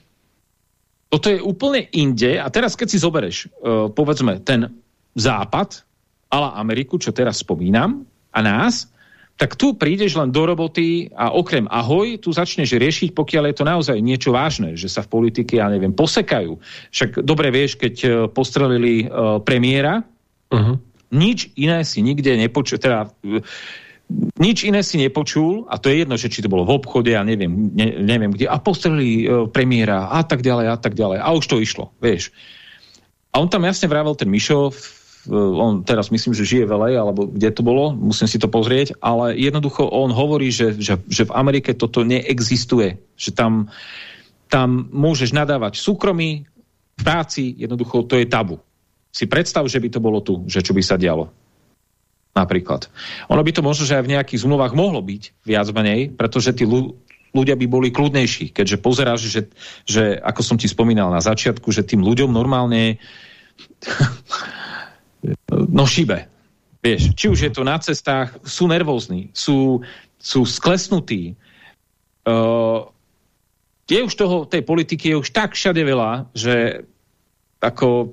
toto je úplne inde a teraz keď si zobereš, uh, povedzme, ten západ, ale Ameriku, čo teraz spomínam, a nás, tak tu prídeš len do roboty a okrem ahoj, tu začneš riešiť, pokiaľ je to naozaj niečo vážne, že sa v politike, ja neviem, posekajú. Však dobre vieš, keď uh, postrelili uh, premiéra, uh -huh nič iné si nikde nepočul, teda nič iné si nepočul, a to je jedno, že či to bolo v obchode, ja neviem, ne, neviem kde, a postreli e, premiéra a tak ďalej a tak ďalej. A už to išlo, vieš. A on tam jasne vravel, ten Mišo, on teraz myslím, že žije v alebo kde to bolo, musím si to pozrieť, ale jednoducho on hovorí, že, že, že v Amerike toto neexistuje, že tam, tam môžeš nadávať súkromí, v práci, jednoducho to je tabu si predstav, že by to bolo tu, že čo by sa dialo. Napríklad. Ono by to možno, že aj v nejakých zmluvách mohlo byť viac menej, pretože tí ľudia by boli kľudnejší, keďže pozeráš, že, že ako som ti spomínal na začiatku, že tým ľuďom normálne no šibe. Vieš, či už je to na cestách, sú nervózni, sú, sú sklesnutí. Uh, je už toho, tej politiky je už tak všade veľa, že ako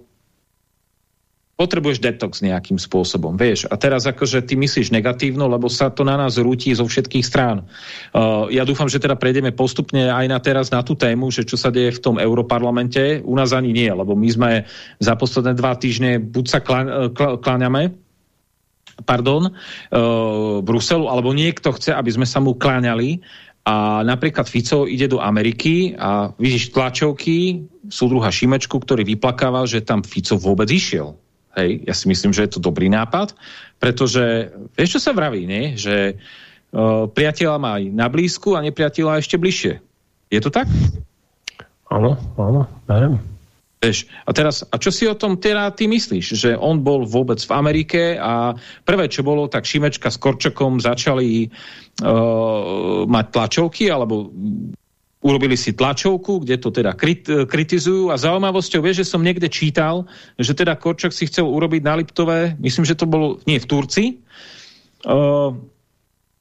potrebuješ detox nejakým spôsobom, vieš. A teraz akože ty myslíš negatívno, lebo sa to na nás rúti zo všetkých strán. Uh, ja dúfam, že teda prejdeme postupne aj na teraz na tú tému, že čo sa deje v tom Europarlamente. U nás ani nie, lebo my sme za posledné dva týždne buď sa kláňame, pardon, uh, Bruselu, alebo niekto chce, aby sme sa mu kláňali a napríklad Fico ide do Ameriky a vidíš tlačovky, sú druhá Šimečku, ktorý vyplakával, že tam Fico vôbec išiel. Hej, ja si myslím, že je to dobrý nápad, pretože vieš, čo sa vraví, nie? že uh, priateľa má aj na blízku a nepriateľa ešte bližšie. Je to tak? Áno, áno, neviem. Vieš, a teraz, a čo si o tom teda ty myslíš? Že on bol vôbec v Amerike a prvé, čo bolo, tak Šimečka s Korčokom začali uh, mať tlačovky alebo urobili si tlačovku, kde to teda krit, kritizujú a zaujímavosťou je, že som niekde čítal, že teda Korčok si chcel urobiť na Liptové, myslím, že to bolo nie v Turci, uh,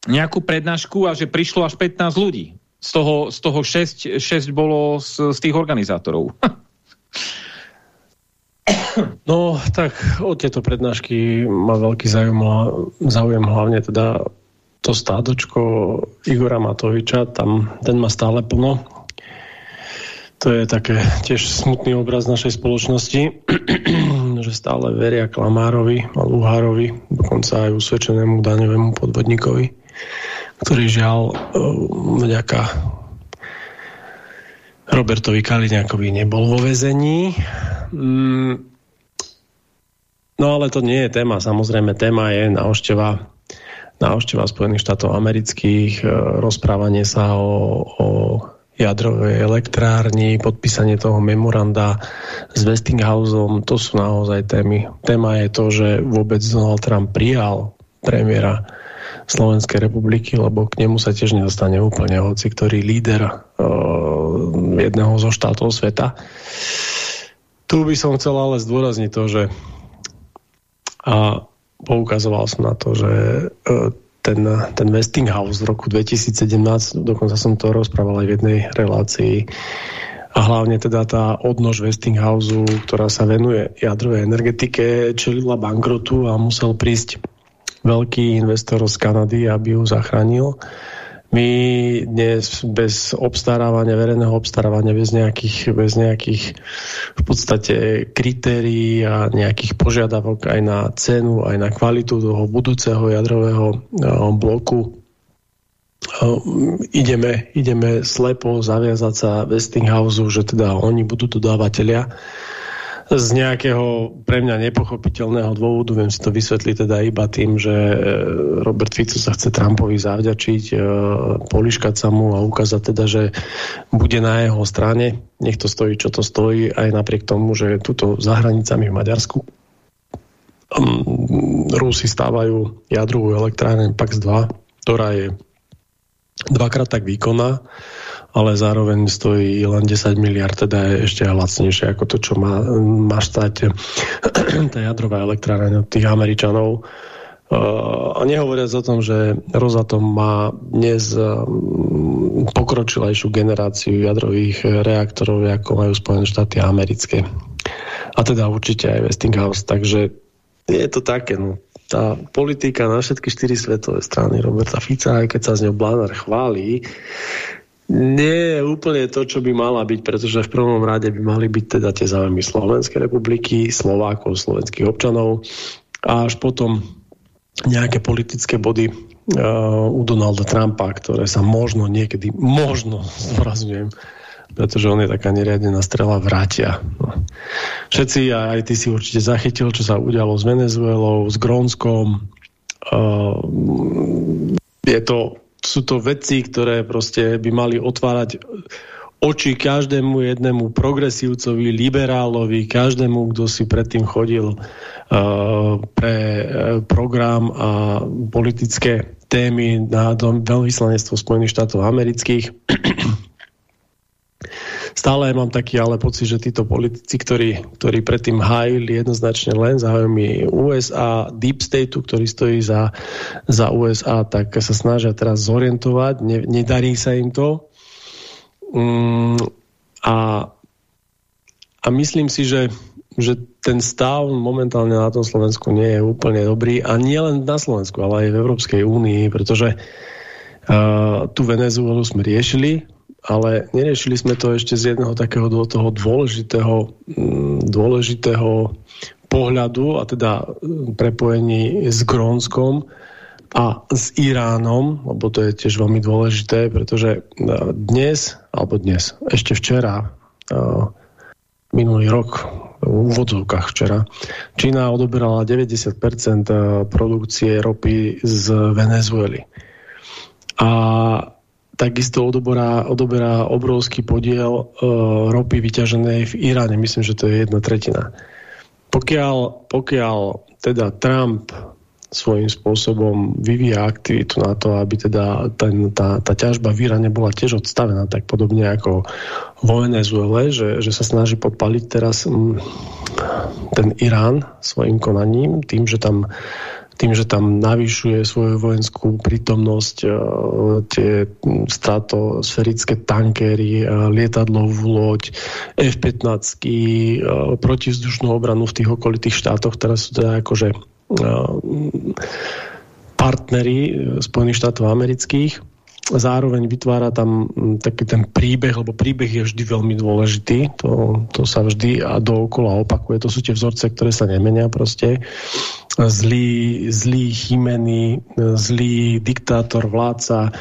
nejakú prednášku a že prišlo až 15 ľudí. Z toho, z toho 6, 6 bolo z, z tých organizátorov. No, tak o tieto prednášky má veľký záujem, záujem hlavne teda to stádočko Igora Matoviča, tam ten má stále plno. To je také tiež smutný obraz našej spoločnosti, že stále veria Klamárovi a Luhárovi, dokonca aj usvedčenému daňovému podvodníkovi, ktorý žiaľ e, vďaka Robertovi Kaliňákovi nebol vo vezení. Mm, no ale to nie je téma. Samozrejme, téma je návšteva návšteva Spojených štátov amerických, e, rozprávanie sa o, o jadrovej elektrárni, podpísanie toho memoranda s Westinghouseom, to sú naozaj témy. Téma je to, že vôbec Donald Trump prijal premiéra Slovenskej republiky, lebo k nemu sa tiež nedostane úplne hoci, ktorý líder uh, jedného zo štátov sveta. Tu by som chcel ale zdôrazniť to, že a poukazoval som na to, že uh, ten, ten Westinghouse z roku 2017, dokonca som to rozprával aj v jednej relácii, a hlavne teda tá odnož Westinghouse, ktorá sa venuje jadrovej energetike, čelila bankrotu a musel prísť veľký investor z Kanady, aby ju zachránil. My dnes bez obstarávania, verejného obstarávania, bez nejakých, bez nejakých v podstate kritérií a nejakých požiadavok aj na cenu, aj na kvalitu toho budúceho jadrového eh, bloku eh, ideme, ideme slepo zaviazať sa Westinghouse, že teda oni budú dodávateľia z nejakého pre mňa nepochopiteľného dôvodu, viem si to vysvetliť teda iba tým, že e, Robert Fico sa chce Trumpovi zavďačiť, e, poliškať sa mu a ukázať teda, že bude na jeho strane. Nech to stojí, čo to stojí, aj napriek tomu, že tuto za hranicami v Maďarsku um, Rusi stávajú jadrovú elektrárne PAX-2, ktorá je dvakrát tak výkonná ale zároveň stojí len 10 miliard, teda je ešte lacnejšie ako to, čo má, má stať tá jadrová elektrárna tých Američanov. A nehovoriac o tom, že Rosatom má dnes pokročilejšiu generáciu jadrových reaktorov, ako majú Spojené štáty americké. A teda určite aj Westinghouse. Takže je to také, no. Tá politika na všetky štyri svetové strany Roberta Fica, aj keď sa z ňou Blanár chváli, nie je úplne to, čo by mala byť, pretože v prvom rade by mali byť teda tie záujmy Slovenskej republiky, Slovákov, slovenských občanov a až potom nejaké politické body uh, u Donalda Trumpa, ktoré sa možno niekedy, možno zdôrazňujem, pretože on je taká neriadená strela, vrátia. No. Všetci, aj ty si určite zachytil, čo sa udialo s Venezuelou, s Grónskom. Uh, je to sú to veci, ktoré proste by mali otvárať oči každému jednému progresívcovi, liberálovi, každému, kto si predtým chodil uh, pre uh, program a politické témy na veľvyslanectvo Spojených štátov amerických. Stále mám taký ale pocit, že títo politici, ktorí, ktorí predtým hájili jednoznačne len záujmy USA, Deep Stateu, ktorý stojí za, za USA, tak sa snažia teraz zorientovať. Ne, nedarí sa im to. Mm, a, a myslím si, že, že ten stav momentálne na tom Slovensku nie je úplne dobrý. A nie len na Slovensku, ale aj v Európskej únii, pretože uh, tú Venezuelu sme riešili ale neriešili sme to ešte z jedného takého do toho dôležitého, mm, dôležitého pohľadu a teda mm, prepojení s Grónskom a s Iránom, lebo to je tiež veľmi dôležité, pretože e, dnes, alebo dnes, ešte včera, e, minulý rok, v úvodzovkách včera, Čína odoberala 90% e, produkcie ropy z Venezuely. A takisto odoberá, odoberá obrovský podiel uh, ropy vyťaženej v Iráne. Myslím, že to je jedna tretina. Pokiaľ, pokiaľ teda Trump svojím spôsobom vyvíja aktivitu na to, aby teda ten, tá, tá ťažba v Iráne bola tiež odstavená, tak podobne ako vo Venezuele, že, že sa snaží podpaliť teraz m, mm, ten Irán svojim konaním, tým, že tam tým, že tam navyšuje svoju vojenskú prítomnosť uh, tie stratosferické tankery, uh, lietadlovú loď, F-15, uh, protivzdušnú obranu v tých okolitých štátoch, teraz sú teda akože partnery Spojených štátov amerických. Zároveň vytvára tam taký ten príbeh, lebo príbeh je vždy veľmi dôležitý, to, to sa vždy a dookola opakuje, to sú tie vzorce, ktoré sa nemenia proste. Zlý, zlý Chimeny, zlý diktátor, vládca,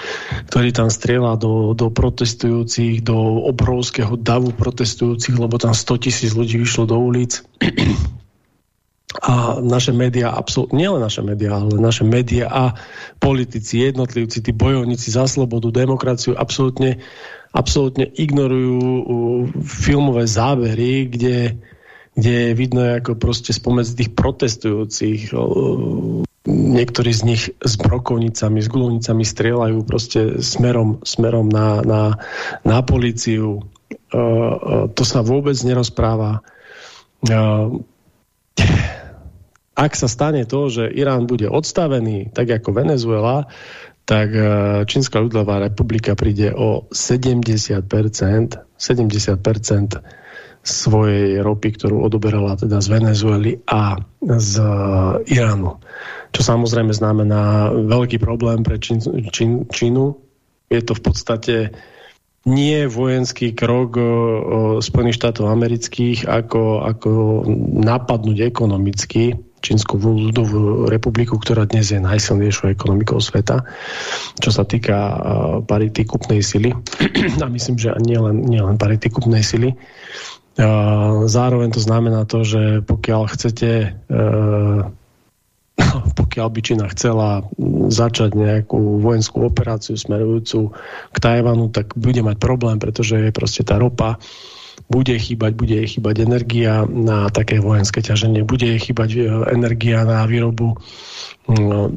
ktorý tam strieľa do, do protestujúcich, do obrovského davu protestujúcich, lebo tam 100 tisíc ľudí vyšlo do ulic. A naše médiá, nielen naše médiá, ale naše médiá a politici, jednotlivci, tí bojovníci za slobodu, demokraciu absolútne, absolútne ignorujú filmové zábery, kde, kde vidno ako proste spomedzi tých protestujúcich niektorí z nich s brokovnicami, s gulovnicami strieľajú proste smerom, smerom na, na, na policiu. To sa vôbec nerozpráva ak sa stane to, že Irán bude odstavený, tak ako Venezuela, tak e, Čínska ľudová republika príde o 70%, 70% svojej ropy, ktorú odoberala teda z Venezuely a z Iránu. Čo samozrejme znamená veľký problém pre Čín, Čín, Čínu. Je to v podstate nie vojenský krok o, o Spojených štátov amerických, ako, ako napadnúť ekonomicky Čínsku ľudovú republiku, ktorá dnes je najsilnejšou ekonomikou sveta, čo sa týka parity kupnej sily. A myslím, že nie len, nie len parity kupnej sily. Zároveň to znamená to, že pokiaľ chcete e, pokiaľ by Čína chcela začať nejakú vojenskú operáciu smerujúcu k Tajvanu, tak bude mať problém, pretože je proste tá ropa bude chýbať, bude jej chýbať energia na také vojenské ťaženie, bude jej chýbať e, energia na výrobu no,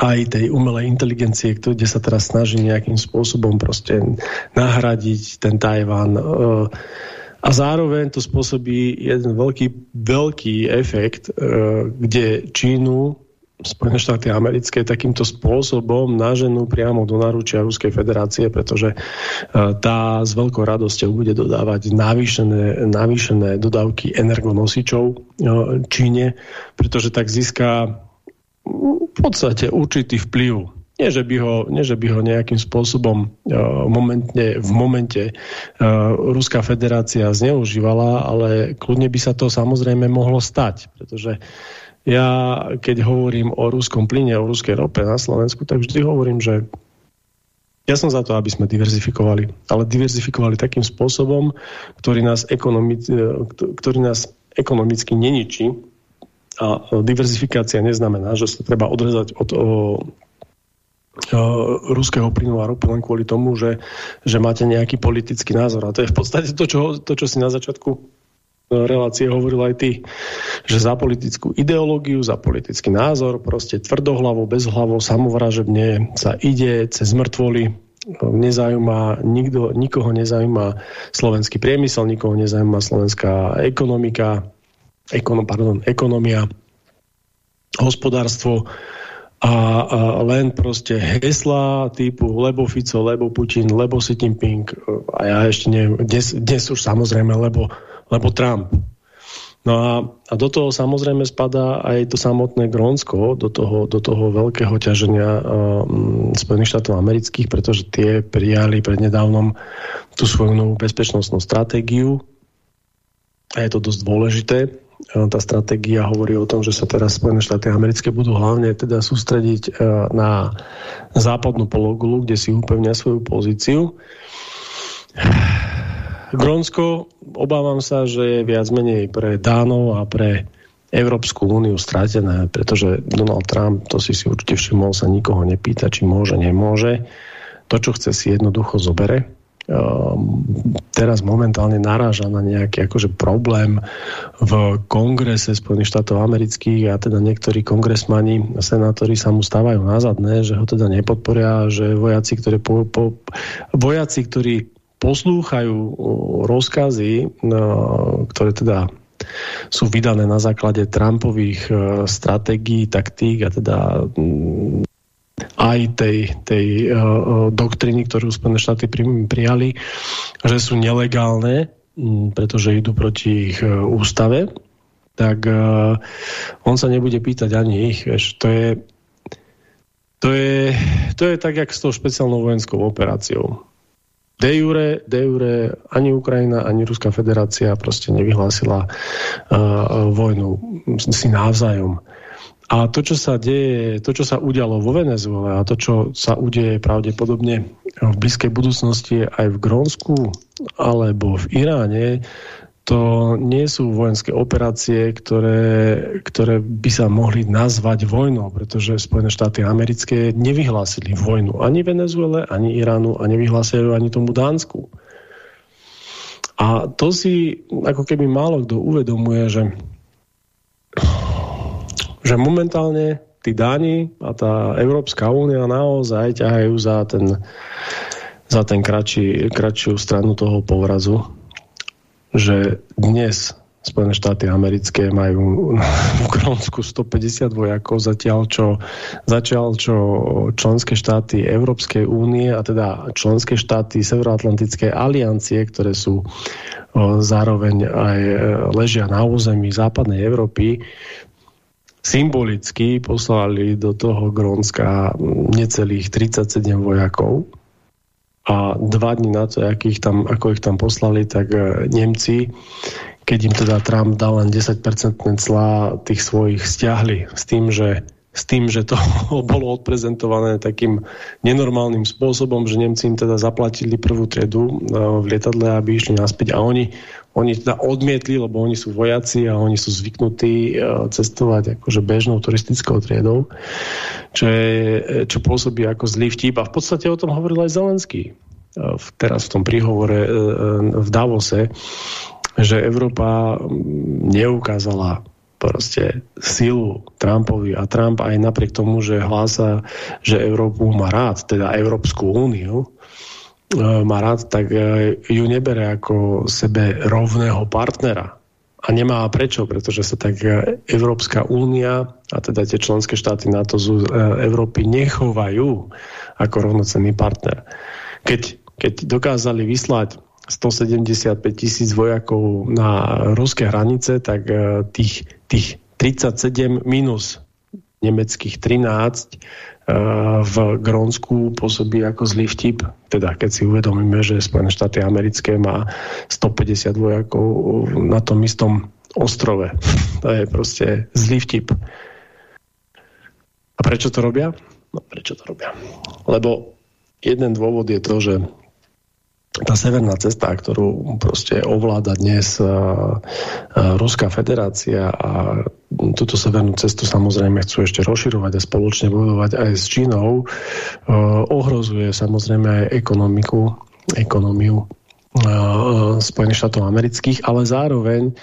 aj tej umelej inteligencie, kde sa teraz snaží nejakým spôsobom proste nahradiť ten Tajván. E, a zároveň to spôsobí jeden veľký, veľký efekt, e, kde Čínu Spojené štáty americké takýmto spôsobom naženú priamo do naručia Ruskej federácie, pretože e, tá s veľkou radosťou bude dodávať navýšené, navýšené dodávky energonosičov e, Číne, pretože tak získa v podstate určitý vplyv nie, že by ho, nie, že by ho nejakým spôsobom uh, momentne, v momente uh, Ruská federácia zneužívala, ale kľudne by sa to samozrejme mohlo stať, pretože ja, keď hovorím o ruskom plyne, o ruskej rope na Slovensku, tak vždy hovorím, že ja som za to, aby sme diverzifikovali, ale diverzifikovali takým spôsobom, ktorý nás, ekonomic, ktorý nás ekonomicky neničí. A diverzifikácia neznamená, že sa treba odrezať od o, o, ruského plynu a ropy len kvôli tomu, že, že máte nejaký politický názor. A to je v podstate to, čo, to, čo si na začiatku relácie hovoril aj ty, že za politickú ideológiu, za politický názor, proste tvrdohlavo, bezhlavo, samovražebne sa ide cez mŕtvoly, nezaujíma, nikto, nikoho nezaujíma slovenský priemysel, nikoho nezaujíma slovenská ekonomika, ekonom, pardon, ekonomia, hospodárstvo a, a len proste hesla typu lebo Fico, lebo Putin, lebo Xi Jinping a ja ešte neviem, dnes, dnes už samozrejme, lebo lebo Trump. No a, a do toho samozrejme spadá aj to samotné Grónsko, do toho, do toho veľkého ťaženia um, Spojených štátov amerických, pretože tie prijali prednedávnom tú svoju novú bezpečnostnú stratégiu. A je to dosť dôležité. Tá stratégia hovorí o tom, že sa teraz Spojené štáty americké budú hlavne teda sústrediť uh, na západnú pologulu, kde si upevnia svoju pozíciu. Grónsko, obávam sa, že je viac menej pre Dánov a pre Európsku úniu stratené, pretože Donald Trump, to si si určite všimol, sa nikoho nepýta, či môže, nemôže. To, čo chce, si jednoducho zobere. Um, teraz momentálne naráža na nejaký akože problém v kongrese Spojených štátov amerických a teda niektorí kongresmani a senátori sa mu stávajú na zadné, že ho teda nepodporia, že vojaci, ktoré po, po, vojaci, ktorí poslúchajú rozkazy, ktoré teda sú vydané na základe Trumpových uh, stratégií, taktík a teda aj tej, tej uh, doktriny, ktorú Spojené štáty pri, prijali, že sú nelegálne, um, pretože idú proti ich uh, ústave, tak uh, on sa nebude pýtať ani ich. Vieš, to je to je, to je tak, jak s tou špeciálnou vojenskou operáciou. De jure, de jure ani Ukrajina, ani Ruská federácia proste nevyhlásila uh, vojnu si navzájom. A to, čo sa deje, to, čo sa udialo vo Venezuele a to, čo sa udeje pravdepodobne v blízkej budúcnosti aj v Grónsku alebo v Iráne, to nie sú vojenské operácie, ktoré, ktoré by sa mohli nazvať vojnou, pretože Spojené štáty americké nevyhlásili vojnu ani Venezuele, ani Iránu a nevyhlásili ani tomu Dánsku. A to si ako keby málo kto uvedomuje, že, že momentálne tí Dáni a tá Európska únia naozaj ťahajú za ten, za ten kratší, kratšiu stranu toho povrazu že dnes Spojené štáty americké majú v Grónsku 150 vojakov, zatiaľ čo, zatiaľ čo členské štáty Európskej únie a teda členské štáty Severoatlantickej aliancie, ktoré sú o, zároveň aj e, ležia na území západnej Európy, symbolicky poslali do toho Grónska necelých 37 vojakov. A dva dní na to, ich tam, ako ich tam poslali, tak e, Nemci, keď im teda Trump dal len 10% cla, tých svojich stiahli s tým, že s tým, že to bolo odprezentované takým nenormálnym spôsobom, že Nemci im teda zaplatili prvú triedu e, v lietadle, aby išli naspäť. A oni, oni teda odmietli, lebo oni sú vojaci a oni sú zvyknutí e, cestovať akože bežnou turistickou triedou, čo, je, e, čo pôsobí ako zlý vtip. A v podstate o tom hovoril aj Zelenský teraz v tom príhovore v Davose, že Európa neukázala proste silu Trumpovi a Trump aj napriek tomu, že hlása, že Európu má rád, teda Európsku úniu, e, má rád, tak e, ju nebere ako sebe rovného partnera. A nemá prečo, pretože sa tak e, Európska únia a teda tie členské štáty NATO z Európy nechovajú ako rovnocenný partner. Keď, keď dokázali vyslať 175 tisíc vojakov na ruské hranice, tak tých tých 37 minus nemeckých 13 uh, v Grónsku pôsobí ako zlý vtip. Teda keď si uvedomíme, že Spojené štáty americké má 150 vojakov na tom istom ostrove. To je proste zlý vtip. A prečo to robia? No prečo to robia? Lebo jeden dôvod je to, že tá severná cesta, ktorú proste ovláda dnes uh, uh, Ruská federácia a túto severnú cestu samozrejme chcú ešte rozširovať a spoločne bojovať aj s Čínou, uh, ohrozuje samozrejme aj ekonomiku, ekonómiu Spojených štátov amerických, ale zároveň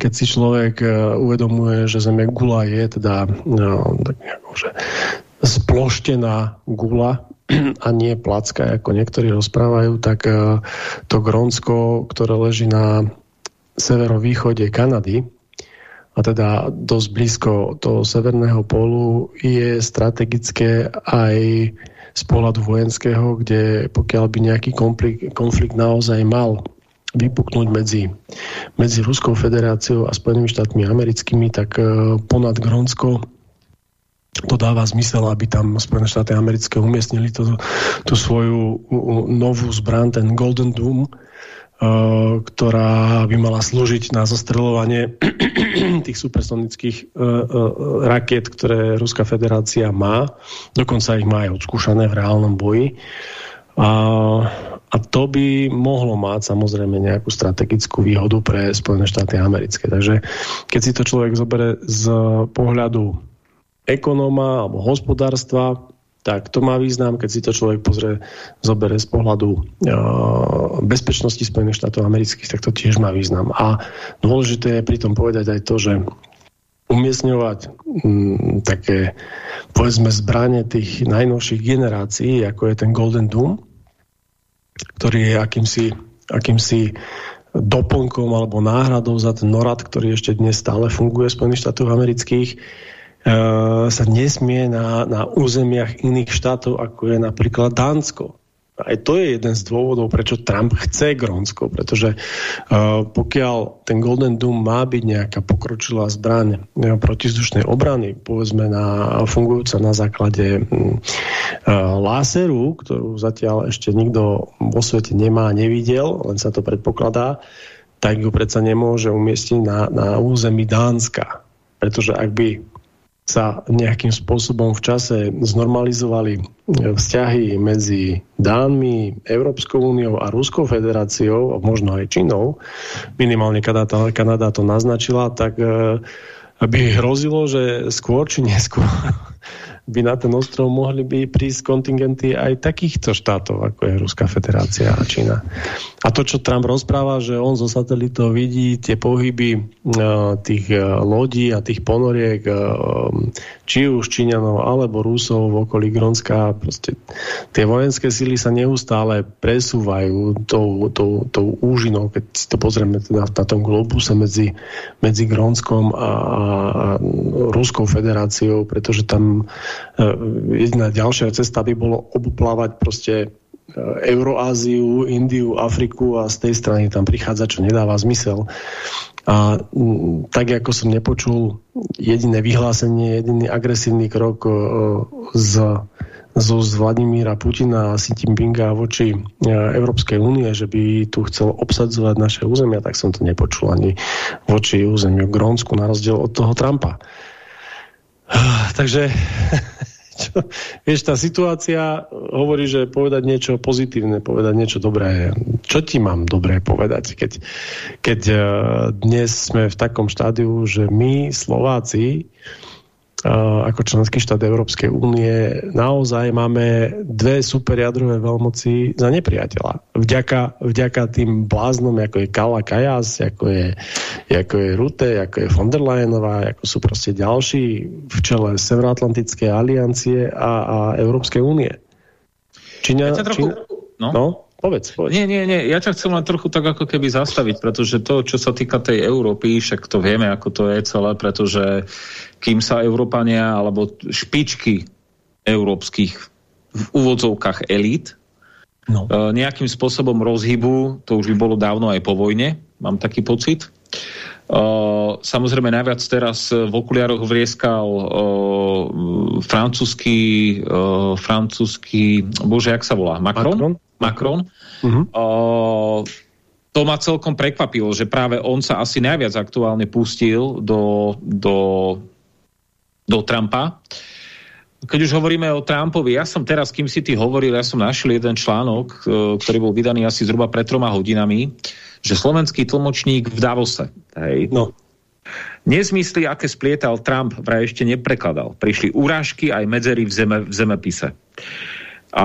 keď si človek uvedomuje, že Zeme gula je teda no, tak nejako, že sploštená gula, a nie placka, ako niektorí rozprávajú, tak e, to Grónsko, ktoré leží na severovýchode Kanady, a teda dosť blízko toho severného polu, je strategické aj z pohľadu vojenského, kde pokiaľ by nejaký konflikt, naozaj mal vypuknúť medzi, medzi Ruskou federáciou a Spojenými štátmi americkými, tak e, ponad Grónsko to dáva zmysel, aby tam Spojené štáty americké umiestnili tú, tú svoju novú zbran, ten Golden Doom, uh, ktorá by mala slúžiť na zostreľovanie tých supersonických uh, uh, raket, ktoré Ruská federácia má. Dokonca ich má aj odskúšané v reálnom boji. A, a to by mohlo mať samozrejme nejakú strategickú výhodu pre Spojené štáty americké. Takže keď si to človek zoberie z pohľadu ekonóma alebo hospodárstva, tak to má význam, keď si to človek pozrie, zobere z pohľadu uh, bezpečnosti Spojených štátov amerických, tak to tiež má význam. A dôležité je pritom povedať aj to, že umiestňovať um, také, povedzme, zbranie tých najnovších generácií, ako je ten Golden Doom, ktorý je akýmsi, akýmsi doplnkom alebo náhradou za ten NORAD, ktorý ešte dnes stále funguje v Spojených štátoch amerických, sa nesmie na, na územiach iných štátov, ako je napríklad Dánsko. Aj to je jeden z dôvodov, prečo Trump chce Grónsko, pretože uh, pokiaľ ten Golden Doom má byť nejaká pokročilá zbraň uh, protizdušnej obrany, povedzme na, fungujúca na základe uh, láseru, ktorú zatiaľ ešte nikto vo svete nemá, nevidel, len sa to predpokladá, tak ju predsa nemôže umiestniť na, na území Dánska. Pretože ak by sa nejakým spôsobom v čase znormalizovali e, vzťahy medzi Dánmi, Európskou úniou a Ruskou federáciou, možno aj Čínou, minimálne Kanada, Kanada to naznačila, tak e, by hrozilo, že skôr či neskôr by na ten ostrov mohli by prísť kontingenty aj takýchto štátov, ako je Ruská federácia a Čína. A to, čo Trump rozpráva, že on zo satelitov vidí tie pohyby uh, tých uh, lodí a tých ponoriek, uh, či už Číňanov alebo Rusov v okolí Grónska, proste tie vojenské sily sa neustále presúvajú tou, tou, tou úžinou, keď si to pozrieme teda na tom globuse medzi, medzi Grónskom a, a Ruskou federáciou, pretože tam E, jediná ďalšia cesta by bolo obplávať proste e, Euroáziu, Indiu, Afriku a z tej strany tam prichádza, čo nedáva zmysel. A tak, ako som nepočul jediné vyhlásenie, jediný agresívny krok e, z, z, z Vladimíra Putina a Xi Jinpinga voči Európskej únie, že by tu chcel obsadzovať naše územia, tak som to nepočul ani voči územiu Grónsku, na rozdiel od toho Trumpa. Takže vieš, tá situácia hovorí, že povedať niečo pozitívne, povedať niečo dobré. Čo ti mám dobré povedať, keď, keď eh, dnes sme v takom štádiu, že my Slováci ako členský štát Európskej únie naozaj máme dve superjadrové veľmoci za nepriateľa. Vďaka, vďaka tým bláznom, ako je Kala Kajas, ako je, ako je Rute, ako je von der Leyenová, ako sú proste ďalší v čele Severoatlantickej aliancie a, a Európskej únie. Číňa, ja trochu... Číňa, no? no? Povedz, povedz. Nie, nie, nie, ja ťa chcem len trochu tak ako keby zastaviť, pretože to, čo sa týka tej Európy, však to vieme, ako to je celé, pretože kým sa Európania alebo špičky európskych v úvodzovkách elít no. E, nejakým spôsobom rozhybu, to už by bolo dávno aj po vojne, mám taký pocit. Uh, samozrejme najviac teraz v okuliároch vrieskal uh, francúzsky, francúzsky, bože, jak sa volá? Macron? Macron? Macron. Uh -huh. uh, to ma celkom prekvapilo, že práve on sa asi najviac aktuálne pustil do, do, do Trumpa. Keď už hovoríme o Trumpovi, ja som teraz, kým si ty hovoril, ja som našiel jeden článok, e, ktorý bol vydaný asi zhruba pred troma hodinami, že slovenský tlmočník v Davose. Hej, no. Nezmysly, aké splietal Trump, vraj ešte neprekladal. Prišli urážky aj medzery v, zeme, v zemepise. A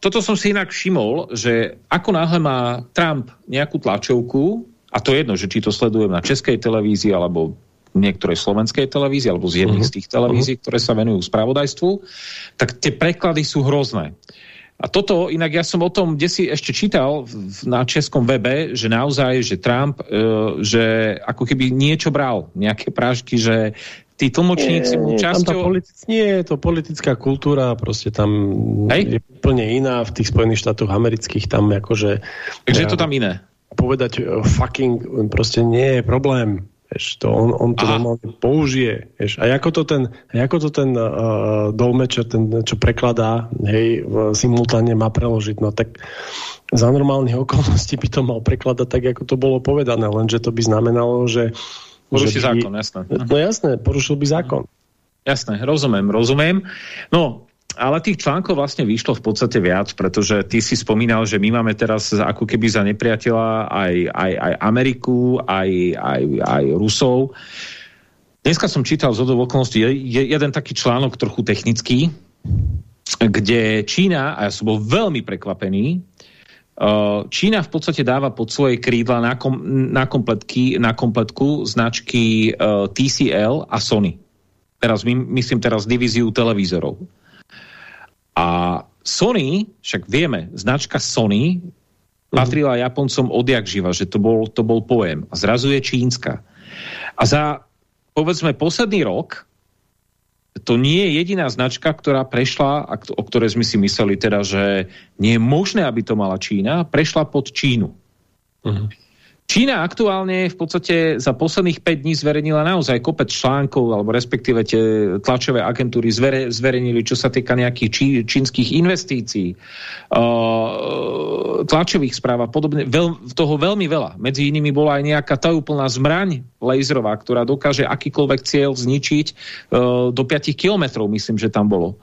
toto som si inak všimol, že ako náhle má Trump nejakú tlačovku, a to je jedno, že či to sledujem na českej televízii alebo niektorej slovenskej televízii alebo z jedných uh -huh. z tých televízií, uh -huh. ktoré sa venujú spravodajstvu, tak tie preklady sú hrozné. A toto, inak ja som o tom, kde si ešte čítal na českom webe, že naozaj, že Trump, e, že ako keby niečo bral, nejaké prášky, že tí tlmočníci mu časťou... Politic, nie, je to politická kultúra, proste tam Hej? je úplne iná v tých Spojených štátoch amerických, tam akože... Takže je to tam iné? Povedať uh, fucking proste nie je problém. Vieš, to on, on to Aha. normálne použije. Vieš. A ako to ten, ako to ten uh, dolmečer, ten, čo prekladá, hej, v, simultáne má preložiť, no tak za normálnych okolností by to mal prekladať tak, ako to bolo povedané, lenže to by znamenalo, že Poruší by... zákon, jasné. No jasné, porušil by zákon. Jasné, rozumiem, rozumiem. No, ale tých článkov vlastne vyšlo v podstate viac, pretože ty si spomínal, že my máme teraz ako keby za nepriateľa aj, aj, aj Ameriku, aj, aj, aj Rusov. Dneska som čítal z okolností je, jeden taký článok trochu technický, kde Čína, a ja som bol veľmi prekvapený, Eh, Čína v podstate dáva pod svoje krídla na, kom, na, kompletky, na kompletku značky eh, TCL a Sony. Teraz my, myslím teraz divíziu televízorov. A Sony, však vieme, značka Sony patrila Japoncom odjak živa, že to bol, to bol pojem. A zrazu je čínska. A za, povedzme, posledný rok to nie je jediná značka, ktorá prešla, o ktorej sme si mysleli teda, že nie je možné, aby to mala Čína, prešla pod Čínu. Uh mhm. -huh. Čína aktuálne v podstate za posledných 5 dní zverejnila naozaj kopec článkov, alebo respektíve tie tlačové agentúry zvere, zverejnili, čo sa týka nejakých čí, čínskych investícií, uh, tlačových správ a podobne. Veľ, toho veľmi veľa. Medzi inými bola aj nejaká tajúplná zbraň laserová, ktorá dokáže akýkoľvek cieľ zničiť uh, do 5 kilometrov, myslím, že tam bolo.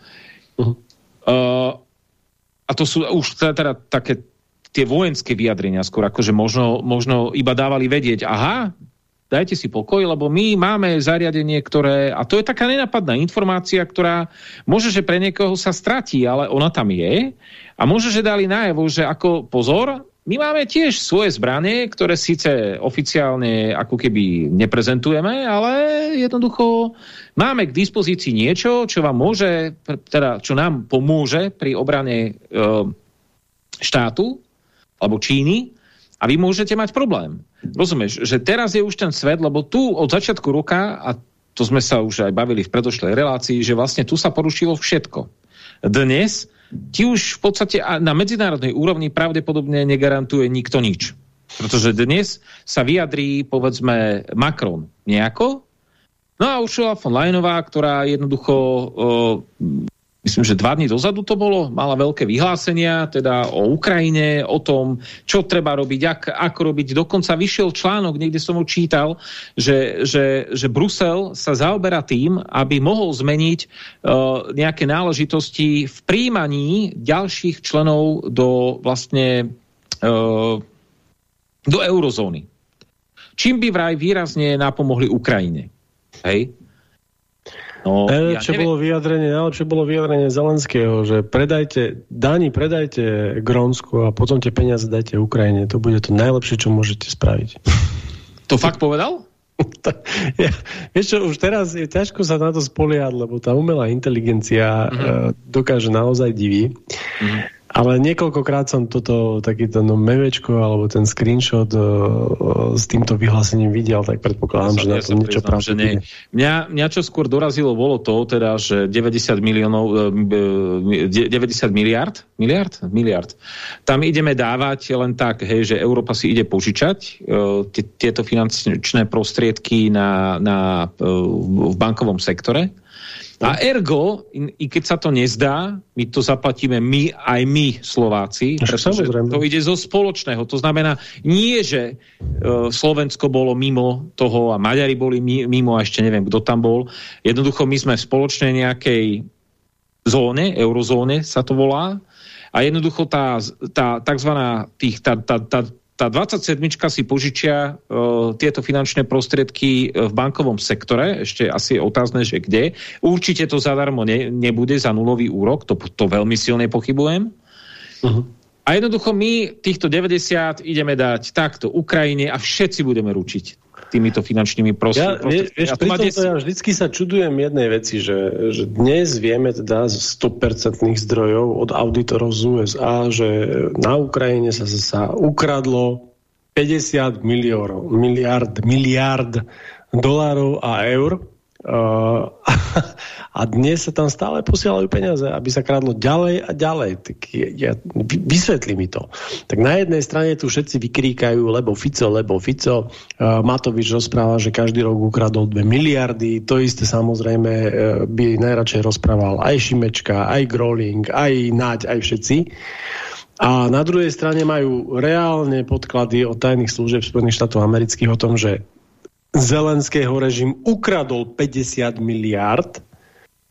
Uh -huh. uh, a to sú už teda, teda také tie vojenské vyjadrenia skôr, akože možno, možno iba dávali vedieť, aha, dajte si pokoj, lebo my máme zariadenie, ktoré, a to je taká nenapadná informácia, ktorá môže, že pre niekoho sa stratí, ale ona tam je a môže, že dali najevo, že ako pozor, my máme tiež svoje zbranie, ktoré síce oficiálne ako keby neprezentujeme, ale jednoducho máme k dispozícii niečo, čo vám môže, teda čo nám pomôže pri obrane e, štátu alebo Číny a vy môžete mať problém. Rozumieš, že teraz je už ten svet, lebo tu od začiatku roka, a to sme sa už aj bavili v predošlej relácii, že vlastne tu sa porušilo všetko. Dnes ti už v podstate na medzinárodnej úrovni pravdepodobne negarantuje nikto nič. Pretože dnes sa vyjadrí, povedzme, Macron nejako, no a Ursula von Leyenová, ktorá jednoducho myslím, že dva dní dozadu to bolo, mala veľké vyhlásenia teda o Ukrajine, o tom, čo treba robiť, ak, ako robiť. Dokonca vyšiel článok, niekde som ho čítal, že, že, že Brusel sa zaoberá tým, aby mohol zmeniť uh, nejaké náležitosti v príjmaní ďalších členov do vlastne uh, do eurozóny. Čím by vraj výrazne napomohli Ukrajine. Hej? No, najlepšie, ja bolo vyjadrenie, najlepšie bolo vyjadrenie Zelenského, že predajte, Dani, predajte Grónsku a potom tie peniaze dajte Ukrajine. To bude to najlepšie, čo môžete spraviť. To fakt povedal? ja, vieš čo, už teraz je ťažko sa na to spoliať, lebo tá umelá inteligencia uh -huh. uh, dokáže naozaj diví. Uh mhm. Ale niekoľkokrát som toto, takýto no, memečko alebo ten screenshot uh, s týmto vyhlásením videl, tak predpokladám, ja že na to niečo pravde mňa, mňa čo skôr dorazilo bolo to, teda, že 90 miliónov, uh, 90 miliard, miliard? Miliard. Tam ideme dávať len tak, hej, že Európa si ide požičať uh, tieto finančné prostriedky na, na, uh, v bankovom sektore a ergo, i keď sa to nezdá, my to zaplatíme my, aj my Slováci, pretože to ide zo spoločného. To znamená, nie, že uh, Slovensko bolo mimo toho a Maďari boli mimo a ešte neviem, kto tam bol. Jednoducho my sme v spoločnej nejakej zóne, eurozóne sa to volá, a jednoducho tá, tá takzvaná tých, tá, tá, tá, tá 27 si požičia uh, tieto finančné prostriedky e, v bankovom sektore, ešte asi je otázne, že kde. Určite to zadarmo ne, nebude za nulový úrok, to, to veľmi silne pochybujem. Uh -huh. A jednoducho my týchto 90 ideme dať takto Ukrajine a všetci budeme ručiť týmito finančnými prostriedkami. Ja, vieš, ja, des... ja vždycky sa čudujem jednej veci, že, že dnes vieme teda z 100% zdrojov od auditorov z USA, že na Ukrajine sa, sa ukradlo 50 miliard, miliard, miliard dolárov a eur a dnes sa tam stále posielajú peniaze, aby sa kradlo ďalej a ďalej. Tak ja, vysvetli mi to. Tak na jednej strane tu všetci vykríkajú, lebo Fico, lebo Fico. Uh, Matovič rozpráva, že každý rok ukradol 2 miliardy. To isté samozrejme uh, by najradšej rozprával aj Šimečka, aj Groling, aj Naď, aj všetci. A na druhej strane majú reálne podklady od tajných služieb Spojených štátov amerických o tom, že Zelenského režim ukradol 50 miliard.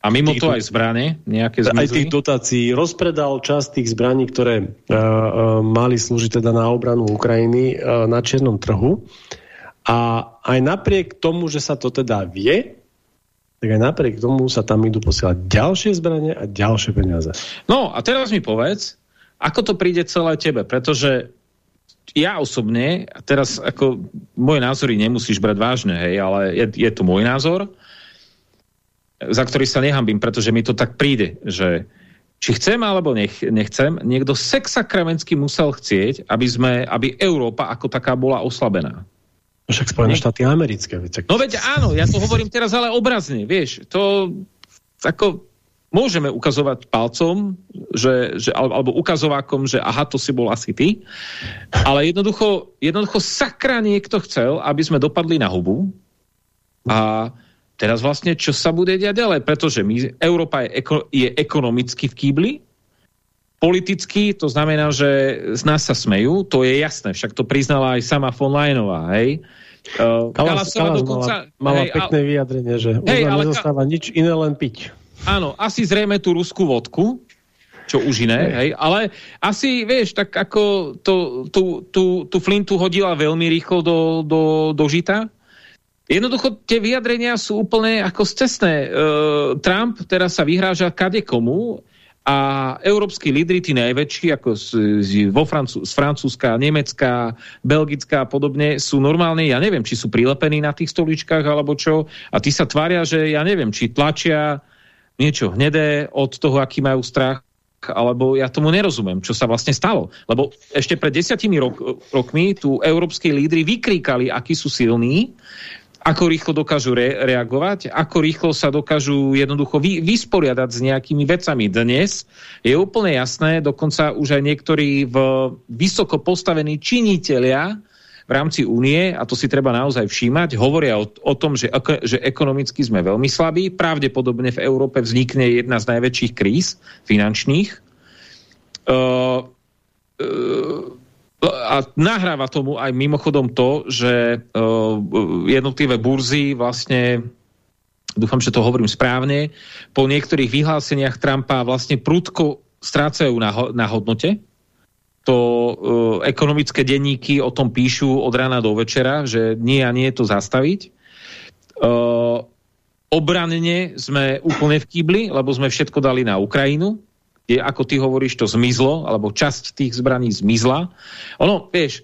A mimo tých, to aj zbranie nejaké zmizli? Aj tých dotácií. Rozpredal časť tých zbraní, ktoré uh, uh, mali slúžiť teda na obranu Ukrajiny uh, na čiernom trhu. A aj napriek tomu, že sa to teda vie, tak aj napriek tomu sa tam idú posielať ďalšie zbranie a ďalšie peniaze. No a teraz mi povedz, ako to príde celé tebe, pretože ja osobne, teraz ako moje názory nemusíš brať vážne, hej, ale je, je to môj názor, za ktorý sa nehambím, pretože mi to tak príde, že či chcem alebo nech, nechcem, niekto sexakramensky musel chcieť, aby, sme, aby Európa ako taká bola oslabená. Však Spojené štáty americké. Veď, no veď áno, ja to hovorím teraz ale obrazne, vieš, to ako môžeme ukazovať palcom, že, že, alebo ukazovákom, že aha, to si bol asi ty, ale jednoducho, jednoducho sakra niekto chcel, aby sme dopadli na hubu. A teraz vlastne čo sa bude diať ďalej, pretože my, Európa je, eko, je ekonomicky v kýbli, politicky, to znamená, že z nás sa smejú, to je jasné, však to priznala aj sama von Leyenová, hej. Uh, Kalas, Kalas dokonca, mala, mala hej, pekné vyjadrenie, že hej, ale nezostáva nič iné, len piť. Áno, asi zrejme tú ruskú vodku, čo už iné, hej, ale asi, vieš, tak ako to, tú, tú, tú flintu hodila veľmi rýchlo do, do, do žita. Jednoducho tie vyjadrenia sú úplne ako cestné. Uh, Trump teraz sa vyhráža kade komu, a európsky lídry, tí najväčší, ako z, z, vo Francú, z Francúzska, Nemecka, Belgická a podobne, sú normálne, ja neviem, či sú prilepení na tých stoličkách alebo čo, a tí sa tvária, že ja neviem, či tlačia niečo hnedé od toho, aký majú strach, alebo ja tomu nerozumiem, čo sa vlastne stalo. Lebo ešte pred desiatimi rok, rokmi tu európskej lídry vykríkali, akí sú silní, ako rýchlo dokážu re reagovať, ako rýchlo sa dokážu jednoducho vy vysporiadať s nejakými vecami. Dnes je úplne jasné, dokonca už aj niektorí v vysoko postavení činitelia v rámci únie, a to si treba naozaj všímať, hovoria o, o tom, že, že ekonomicky sme veľmi slabí, pravdepodobne v Európe vznikne jedna z najväčších kríz finančných. Uh, uh, a nahráva tomu aj mimochodom to, že uh, jednotlivé burzy vlastne dúfam, že to hovorím správne, po niektorých vyhláseniach Trumpa vlastne prudko strácajú na, ho na hodnote. To uh, ekonomické denníky o tom píšu od rána do večera, že nie a nie je to zastaviť. Uh, obranne sme úplne v kýbli, lebo sme všetko dali na Ukrajinu je, ako ty hovoríš, to zmizlo, alebo časť tých zbraní zmizla. Ono, vieš,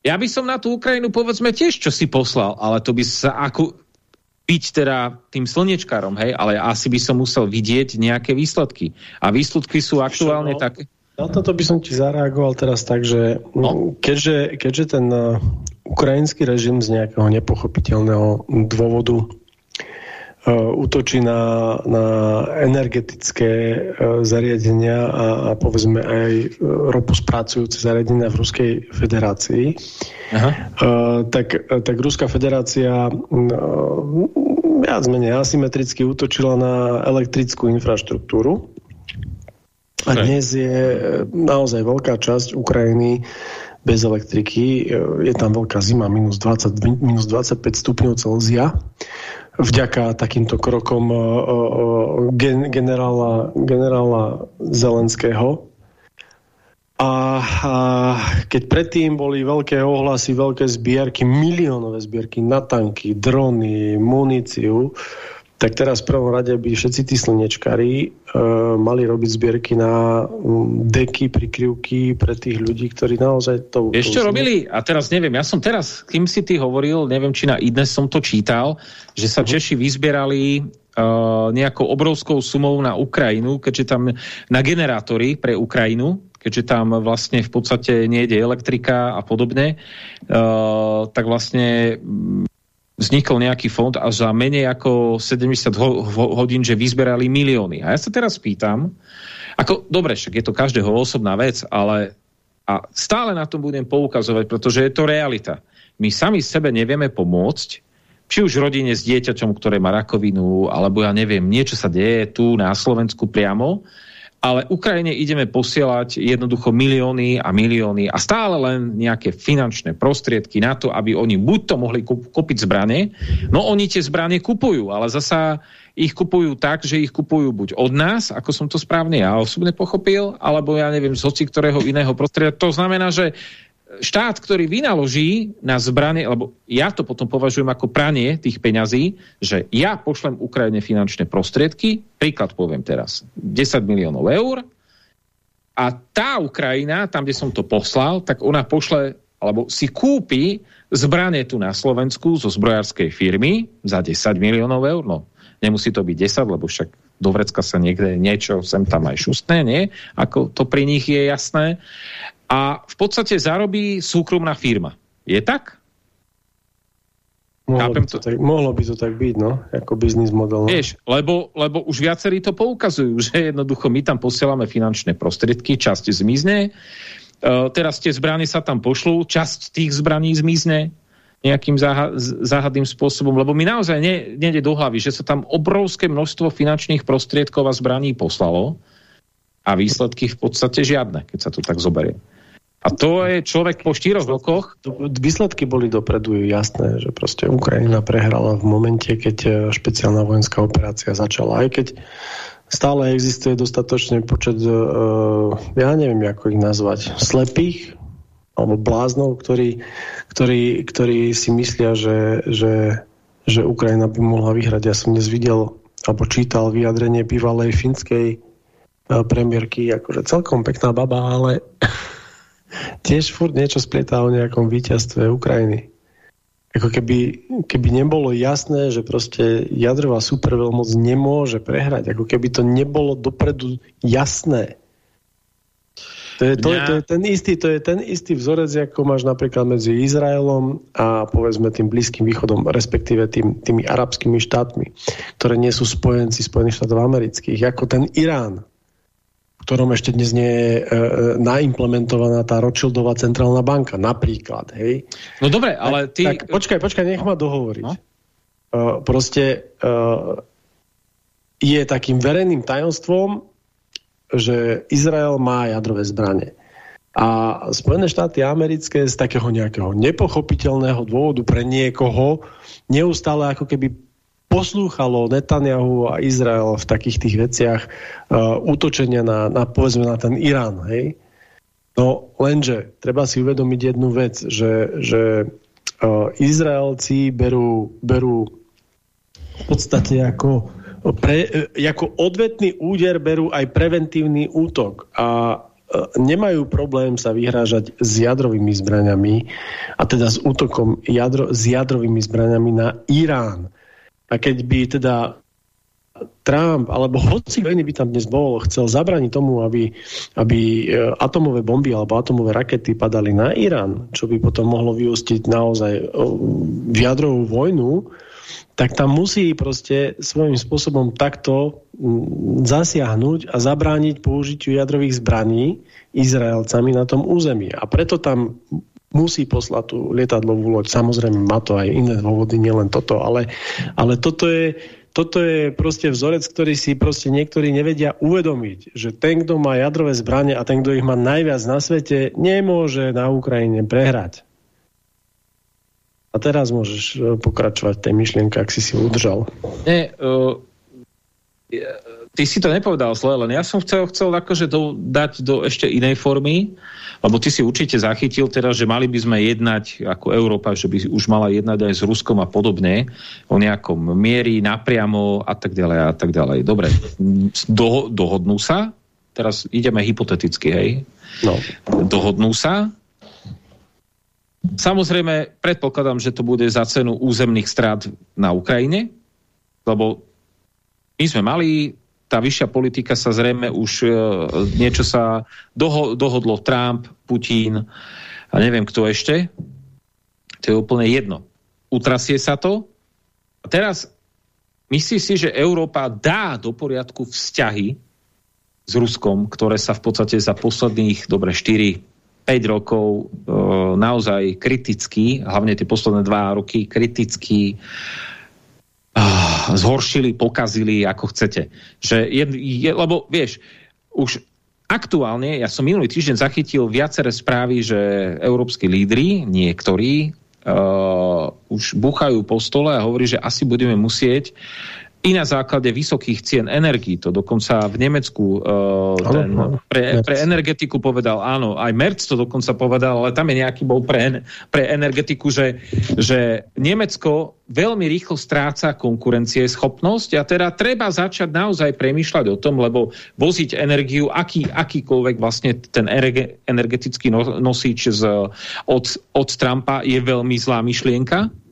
ja by som na tú Ukrajinu povedzme tiež, čo si poslal, ale to by sa ako byť teda tým slnečkárom, hej, ale asi by som musel vidieť nejaké výsledky. A výsledky sú aktuálne no, také... Na toto by som ti zareagoval teraz tak, že no. keďže, keďže ten uh, ukrajinský režim z nejakého nepochopiteľného dôvodu E, útočí na, na energetické e, zariadenia a, a povedzme aj e, ropu spracujúce zariadenia v Ruskej federácii, Aha. tak, tak Ruská federácia viac menej asymetricky útočila na elektrickú infraštruktúru. A dnes je naozaj veľká časť Ukrajiny bez elektriky. Je tam veľká zima, minus, 20, minus 25 stupňov Celzia vďaka takýmto krokom uh, gen, generála, generála Zelenského. A, a keď predtým boli veľké ohlasy, veľké zbierky, miliónové zbierky na tanky, drony, muníciu, tak teraz v prvom rade by všetci tí slnečkári e, mali robiť zbierky na deky, prikryvky pre tých ľudí, ktorí naozaj to... Ešte robili, a teraz neviem, ja som teraz, kým si ty hovoril, neviem, či na idnes som to čítal, že sa uh mhm. -huh. Češi vyzbierali uh, nejakou obrovskou sumou na Ukrajinu, keďže tam na generátory pre Ukrajinu, keďže tam vlastne v podstate nejde elektrika a podobne, uh, tak vlastne vznikol nejaký fond a za menej ako 70 ho hodín, že vyzberali milióny. A ja sa teraz pýtam, ako, dobre, však je to každého osobná vec, ale a stále na tom budem poukazovať, pretože je to realita. My sami sebe nevieme pomôcť, či už rodine s dieťaťom, ktoré má rakovinu, alebo ja neviem, niečo sa deje tu na Slovensku priamo, ale Ukrajine ideme posielať jednoducho milióny a milióny a stále len nejaké finančné prostriedky na to, aby oni buď to mohli kúpiť zbranie, no oni tie zbranie kupujú, ale zasa ich kupujú tak, že ich kupujú buď od nás, ako som to správne ja osobne pochopil, alebo ja neviem, z hoci ktorého iného prostredia. To znamená, že štát, ktorý vynaloží na zbranie, lebo ja to potom považujem ako pranie tých peňazí, že ja pošlem Ukrajine finančné prostriedky, príklad poviem teraz, 10 miliónov eur a tá Ukrajina, tam, kde som to poslal, tak ona pošle, alebo si kúpi zbranie tu na Slovensku zo zbrojárskej firmy za 10 miliónov eur, no Nemusí to byť 10, lebo však do vrecka sa niekde niečo sem tam aj šustné, nie? Ako to pri nich je jasné. A v podstate zarobí súkromná firma. Je tak? Mohlo by, to tak, mohlo by to tak byť, no, ako biznis model. No. Vieš, lebo, lebo už viacerí to poukazujú, že jednoducho my tam posielame finančné prostriedky, časť zmizne, uh, teraz tie zbrany sa tam pošlú, časť tých zbraní zmizne nejakým záha záhadným spôsobom, lebo mi naozaj ne, nejde do hlavy, že sa tam obrovské množstvo finančných prostriedkov a zbraní poslalo a výsledky v podstate žiadne, keď sa to tak zoberie. A to je človek po štyroch rokoch. Výsledky boli dopredu jasné, že proste Ukrajina prehrala v momente, keď e, špeciálna vojenská operácia začala. Aj keď stále existuje dostatočne počet, uh, ja neviem, ako ich nazvať, slepých alebo bláznov, ktorí, ktorí, ktorí si myslia, že, že, že Ukrajina by mohla vyhrať. Ja som dnes videl alebo čítal vyjadrenie bývalej finskej premiérky, akože celkom pekná baba, ale tiež furt niečo splietá o nejakom víťazstve Ukrajiny. Ako keby, keby nebolo jasné, že proste jadrová superveľmoc nemôže prehrať. Ako keby to nebolo dopredu jasné. To je, to, ja. to je ten istý, to je ten istý vzorec, ako máš napríklad medzi Izraelom a povedzme tým Blízkym východom, respektíve tým, tými arabskými štátmi, ktoré nie sú spojenci Spojených štátov amerických, ako ten Irán ktorom ešte dnes nie je e, e, naimplementovaná tá Rothschildová centrálna banka, napríklad. Hej? No dobre, ale ty... Tak, počkaj, počkaj, nech ma dohovoriť. No? E, proste e, je takým verejným tajomstvom, že Izrael má jadrové zbranie. A Spojené štáty americké z takého nejakého nepochopiteľného dôvodu pre niekoho neustále ako keby poslúchalo Netanyahu a Izrael v takých tých veciach uh, útočenia na, na, povedzme, na ten Irán. Hej? No lenže treba si uvedomiť jednu vec, že, že uh, Izraelci berú, berú v podstate ako, pre, ako odvetný úder berú aj preventívny útok a nemajú problém sa vyhrážať s jadrovými zbraňami a teda s útokom jadro, s jadrovými zbraňami na Irán. A keď by teda Trump, alebo hoci iný by tam dnes bol, chcel zabraniť tomu, aby, aby e, atomové bomby alebo atomové rakety padali na Irán, čo by potom mohlo vyústiť naozaj e, v jadrovú vojnu, tak tam musí proste svojím spôsobom takto zasiahnuť a zabrániť použitiu jadrových zbraní Izraelcami na tom území. A preto tam musí poslať tú lietadlovú loď. Samozrejme, má to aj iné dôvody, nielen toto, ale, ale toto je toto je proste vzorec, ktorý si proste niektorí nevedia uvedomiť, že ten, kto má jadrové zbranie a ten, kto ich má najviac na svete, nemôže na Ukrajine prehrať. A teraz môžeš e, pokračovať v tej myšlienke, ak si si udržal. Nie, uh, ty si to nepovedal zle, len ja som chcel, chcel akože do, dať do ešte inej formy, lebo ty si určite zachytil teraz, že mali by sme jednať ako Európa, že by už mala jednať aj s Ruskom a podobne o nejakom miery, napriamo a tak ďalej a tak ďalej. Dobre, do, dohodnú sa, teraz ideme hypoteticky, hej? No. Dohodnú sa, Samozrejme, predpokladám, že to bude za cenu územných strát na Ukrajine, lebo my sme mali tá vyššia politika sa zrejme už e, niečo sa doho dohodlo Trump, Putin a neviem kto ešte. To je úplne jedno. Utrasie sa to. A teraz myslí si, že Európa dá do poriadku vzťahy s Ruskom, ktoré sa v podstate za posledných, dobre, 4 5 rokov e, naozaj kriticky, hlavne tie posledné dva roky kriticky uh, zhoršili, pokazili, ako chcete. Že je, je, lebo vieš, už aktuálne, ja som minulý týždeň zachytil viaceré správy, že európsky lídry, niektorí, uh, už buchajú po stole a hovorí, že asi budeme musieť i na základe vysokých cien energií. To dokonca v Nemecku uh, ten, pre, pre energetiku povedal, áno, aj Merc to dokonca povedal, ale tam je nejaký bol pre, pre energetiku, že, že Nemecko veľmi rýchlo stráca konkurencie schopnosť a teda treba začať naozaj premýšľať o tom, lebo voziť energiu, aký, akýkoľvek vlastne ten energetický no, nosič z, od, od Trumpa je veľmi zlá myšlienka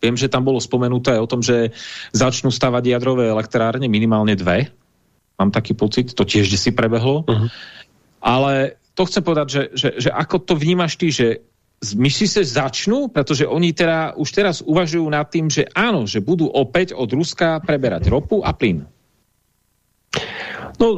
viem, že tam bolo spomenuté o tom, že začnú stavať jadrové elektrárne, minimálne dve. Mám taký pocit, to tiež si prebehlo. Uh -huh. Ale to chcem povedať, že, že, že ako to vnímaš ty, že myslíš že začnú? Pretože oni teda už teraz uvažujú nad tým, že áno, že budú opäť od Ruska preberať ropu a plyn. No,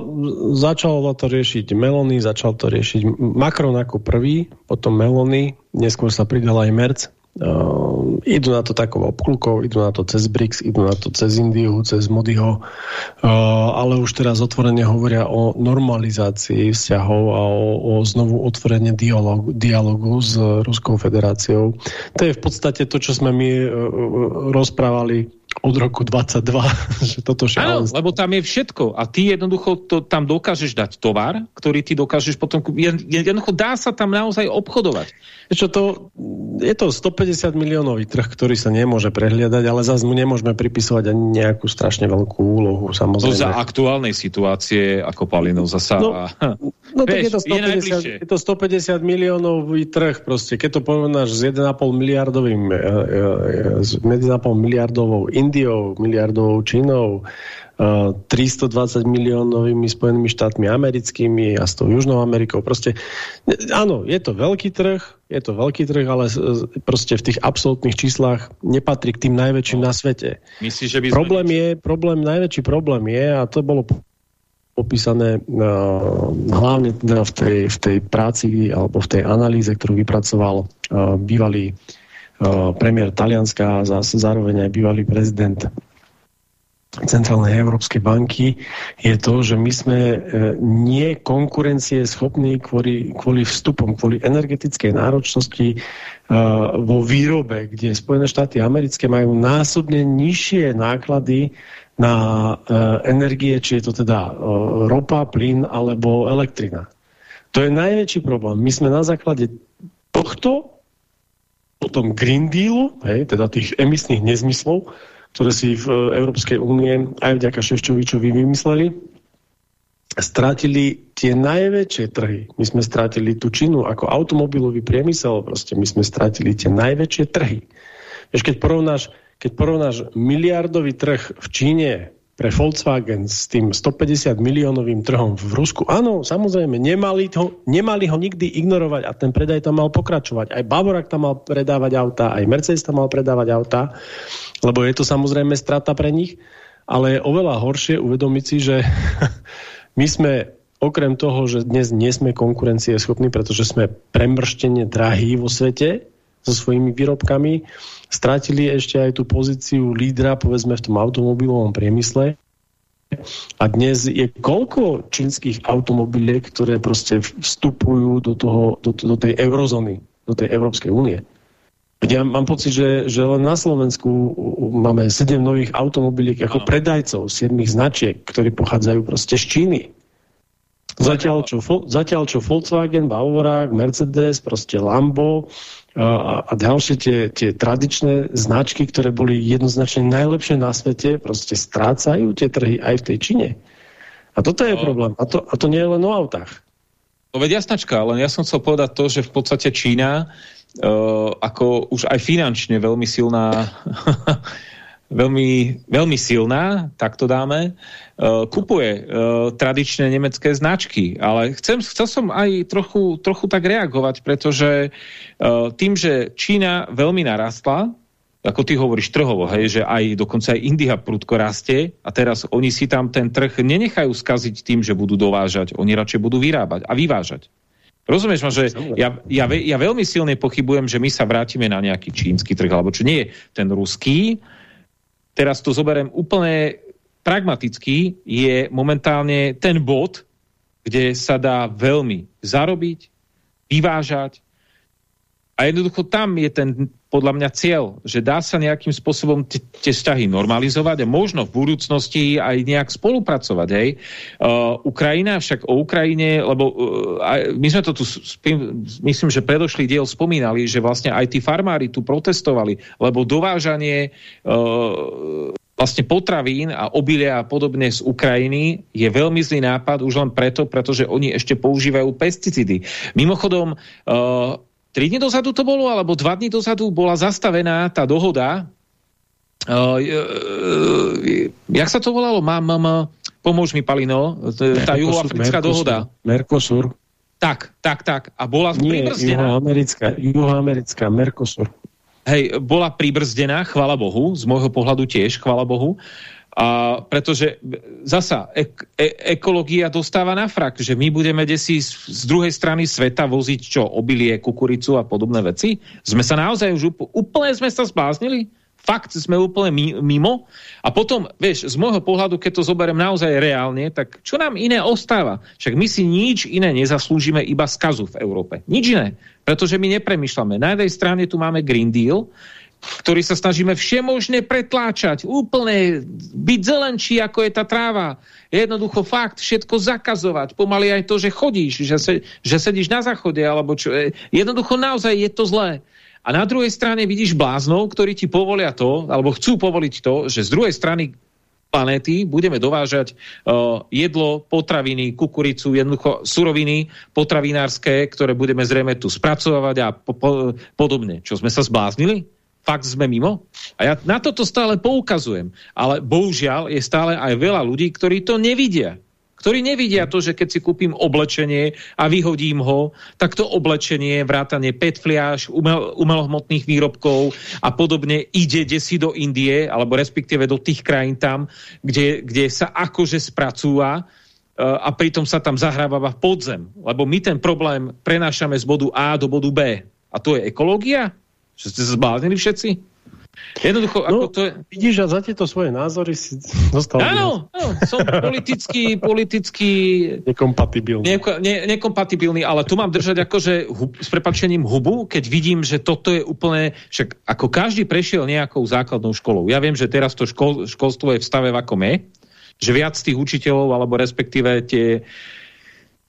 začalo to riešiť Melony, začal to riešiť Macron ako prvý, potom Melony, neskôr sa pridal aj Merc, Uh, idú na to takou obklukou, idú na to cez BRICS, idú na to cez Indiu, cez Modiho, uh, ale už teraz otvorene hovoria o normalizácii vzťahov a o, o znovu otvorenie dialogu, dialogu s Ruskou federáciou. To je v podstate to, čo sme my uh, rozprávali od roku 22, že toto šialenstvo. Áno, lebo tam je všetko a ty jednoducho to, tam dokážeš dať tovar, ktorý ty dokážeš potom, jednoducho dá sa tam naozaj obchodovať. Čo to, je to 150 miliónový trh, ktorý sa nemôže prehliadať, ale zase mu nemôžeme pripisovať ani nejakú strašne veľkú úlohu, samozrejme. To za aktuálnej situácie ako Palinov zasa. No, no tak je to, 150, je, je to 150 miliónový trh proste. Keď to porovnáš s 1,5 miliardovým e, e, s 1,5 miliardovou Indiou, miliardovou Čínou, 320 miliónovými Spojenými štátmi americkými a s tou Južnou Amerikou. Proste, áno, je to veľký trh, je to veľký trh, ale proste v tých absolútnych číslach nepatrí k tým najväčším na svete. Myslíš, že by problém je, problém, najväčší problém je, a to bolo popísané uh, hlavne teda v tej, v tej práci alebo v tej analýze, ktorú vypracoval uh, bývalý uh, premiér Talianska a zároveň aj bývalý prezident Centrálnej Európskej banky je to, že my sme e, nie konkurencie schopní kvôli, kvôli vstupom, kvôli energetickej náročnosti e, vo výrobe, kde Spojené štáty americké majú násobne nižšie náklady na e, energie, či je to teda ropa, plyn alebo elektrina. To je najväčší problém. My sme na základe tohto potom Green Dealu, hej, teda tých emisných nezmyslov, ktoré si v e, Európskej únie aj vďaka Ševčovičovi vymysleli, strátili tie najväčšie trhy. My sme strátili tú Čínu ako automobilový priemysel, proste my sme strátili tie najväčšie trhy. Vieš, keď porovnáš, keď porovnáš miliardový trh v Číne pre Volkswagen s tým 150 miliónovým trhom v Rusku. Áno, samozrejme, nemali ho, nemali ho nikdy ignorovať a ten predaj tam mal pokračovať. Aj Bavorak tam mal predávať auta, aj Mercedes tam mal predávať auta, lebo je to samozrejme strata pre nich, ale je oveľa horšie uvedomiť si, že my sme okrem toho, že dnes nie sme konkurencieschopní, pretože sme premrštene drahí vo svete so svojimi výrobkami, Stratili ešte aj tú pozíciu lídra, povedzme, v tom automobilovom priemysle. A dnes je koľko čínskych automobiliek, ktoré proste vstupujú do, toho, do, do tej eurozóny, do tej Európskej únie. Ja mám pocit, že, že len na Slovensku máme 7 nových automobiliek ako predajcov, 7 značiek, ktorí pochádzajú proste z Číny. Zatiaľ čo, zatiaľ čo Volkswagen, Bavorák, Mercedes, proste Lambo, a, ďalšie tie, tie tradičné značky, ktoré boli jednoznačne najlepšie na svete, proste strácajú tie trhy aj v tej Číne. A toto je no. problém. A to, a to nie je len o autách. No veď jasnačka, len ja som chcel povedať to, že v podstate Čína uh, ako už aj finančne veľmi silná veľmi, veľmi silná, tak to dáme, uh, kupuje uh, tradičné nemecké značky. Ale chcem, chcel som aj trochu, trochu tak reagovať, pretože uh, tým, že Čína veľmi narastla, ako ty hovoríš trhovo, hej, že aj dokonca aj India prudko rastie a teraz oni si tam ten trh nenechajú skaziť tým, že budú dovážať, oni radšej budú vyrábať a vyvážať. Rozumieš ma, že ja, ja, ja veľmi silne pochybujem, že my sa vrátime na nejaký čínsky trh, alebo čo nie je ten ruský, teraz to zoberiem úplne pragmaticky, je momentálne ten bod, kde sa dá veľmi zarobiť, vyvážať a jednoducho tam je ten podľa mňa cieľ, že dá sa nejakým spôsobom tie vzťahy normalizovať a možno v budúcnosti aj nejak spolupracovať. Hej. Uh, Ukrajina, však o Ukrajine, lebo uh, my sme to tu, myslím, že predošlý diel spomínali, že vlastne aj tí farmári tu protestovali, lebo dovážanie uh, vlastne potravín a obilia a podobne z Ukrajiny je veľmi zlý nápad už len preto, pretože oni ešte používajú pesticídy. Mimochodom, uh, tri dní dozadu to bolo, alebo dva dní dozadu bola zastavená tá dohoda, uh, uh, jak sa to volalo? Mám, mám, pomôž mi, Palino, tá juhoafrická dohoda. Mercosur. Tak, tak, tak. A bola Nie, pribrzdená. juhoamerická, juhoamerická, Mercosur. Hej, bola pribrzdená, chvala Bohu, z môjho pohľadu tiež, chvala Bohu. A pretože zasa ek, e, ekológia dostáva na frak, že my budeme desi z, z druhej strany sveta voziť čo, obilie, kukuricu a podobné veci. Sme sa naozaj už úplne sme sa zbláznili? Fakt sme úplne mimo? A potom, vieš, z môjho pohľadu, keď to zoberiem naozaj reálne, tak čo nám iné ostáva? Však my si nič iné nezaslúžime iba skazu v Európe. Nič iné. Pretože my nepremýšľame. Na jednej strane tu máme Green Deal, ktorý sa snažíme všemožne pretláčať, úplne byť zelenčí, ako je tá tráva. Jednoducho fakt, všetko zakazovať. Pomaly aj to, že chodíš, že, se, že sedíš na záchode, alebo čo. E, jednoducho naozaj je to zlé. A na druhej strane vidíš bláznov, ktorí ti povolia to, alebo chcú povoliť to, že z druhej strany planéty budeme dovážať uh, jedlo, potraviny, kukuricu, jednoducho suroviny potravinárske, ktoré budeme zrejme tu spracovať a po, po, podobne. Čo sme sa zbláznili? Fakt sme mimo? A ja na toto stále poukazujem. Ale bohužiaľ je stále aj veľa ľudí, ktorí to nevidia. Ktorí nevidia to, že keď si kúpim oblečenie a vyhodím ho, tak to oblečenie, vrátanie PET fliaž, umel, umelohmotných výrobkov a podobne ide desi do Indie, alebo respektíve do tých krajín tam, kde, kde sa akože spracúva eh, a pritom sa tam zahráva podzem. Lebo my ten problém prenášame z bodu A do bodu B. A to je ekológia? Že ste zbláznili všetci? Jednoducho, no, ako to je... Vidíš, a za tieto svoje názory si dostal... Áno, áno som politicky, politicky... Nekompatibilný. Neko, ne, nekompatibilný, ale tu mám držať akože hub, s prepačením hubu, keď vidím, že toto je úplne... Však ako každý prešiel nejakou základnou školou. Ja viem, že teraz to škol, školstvo je v stave v akom je, že viac tých učiteľov, alebo respektíve tie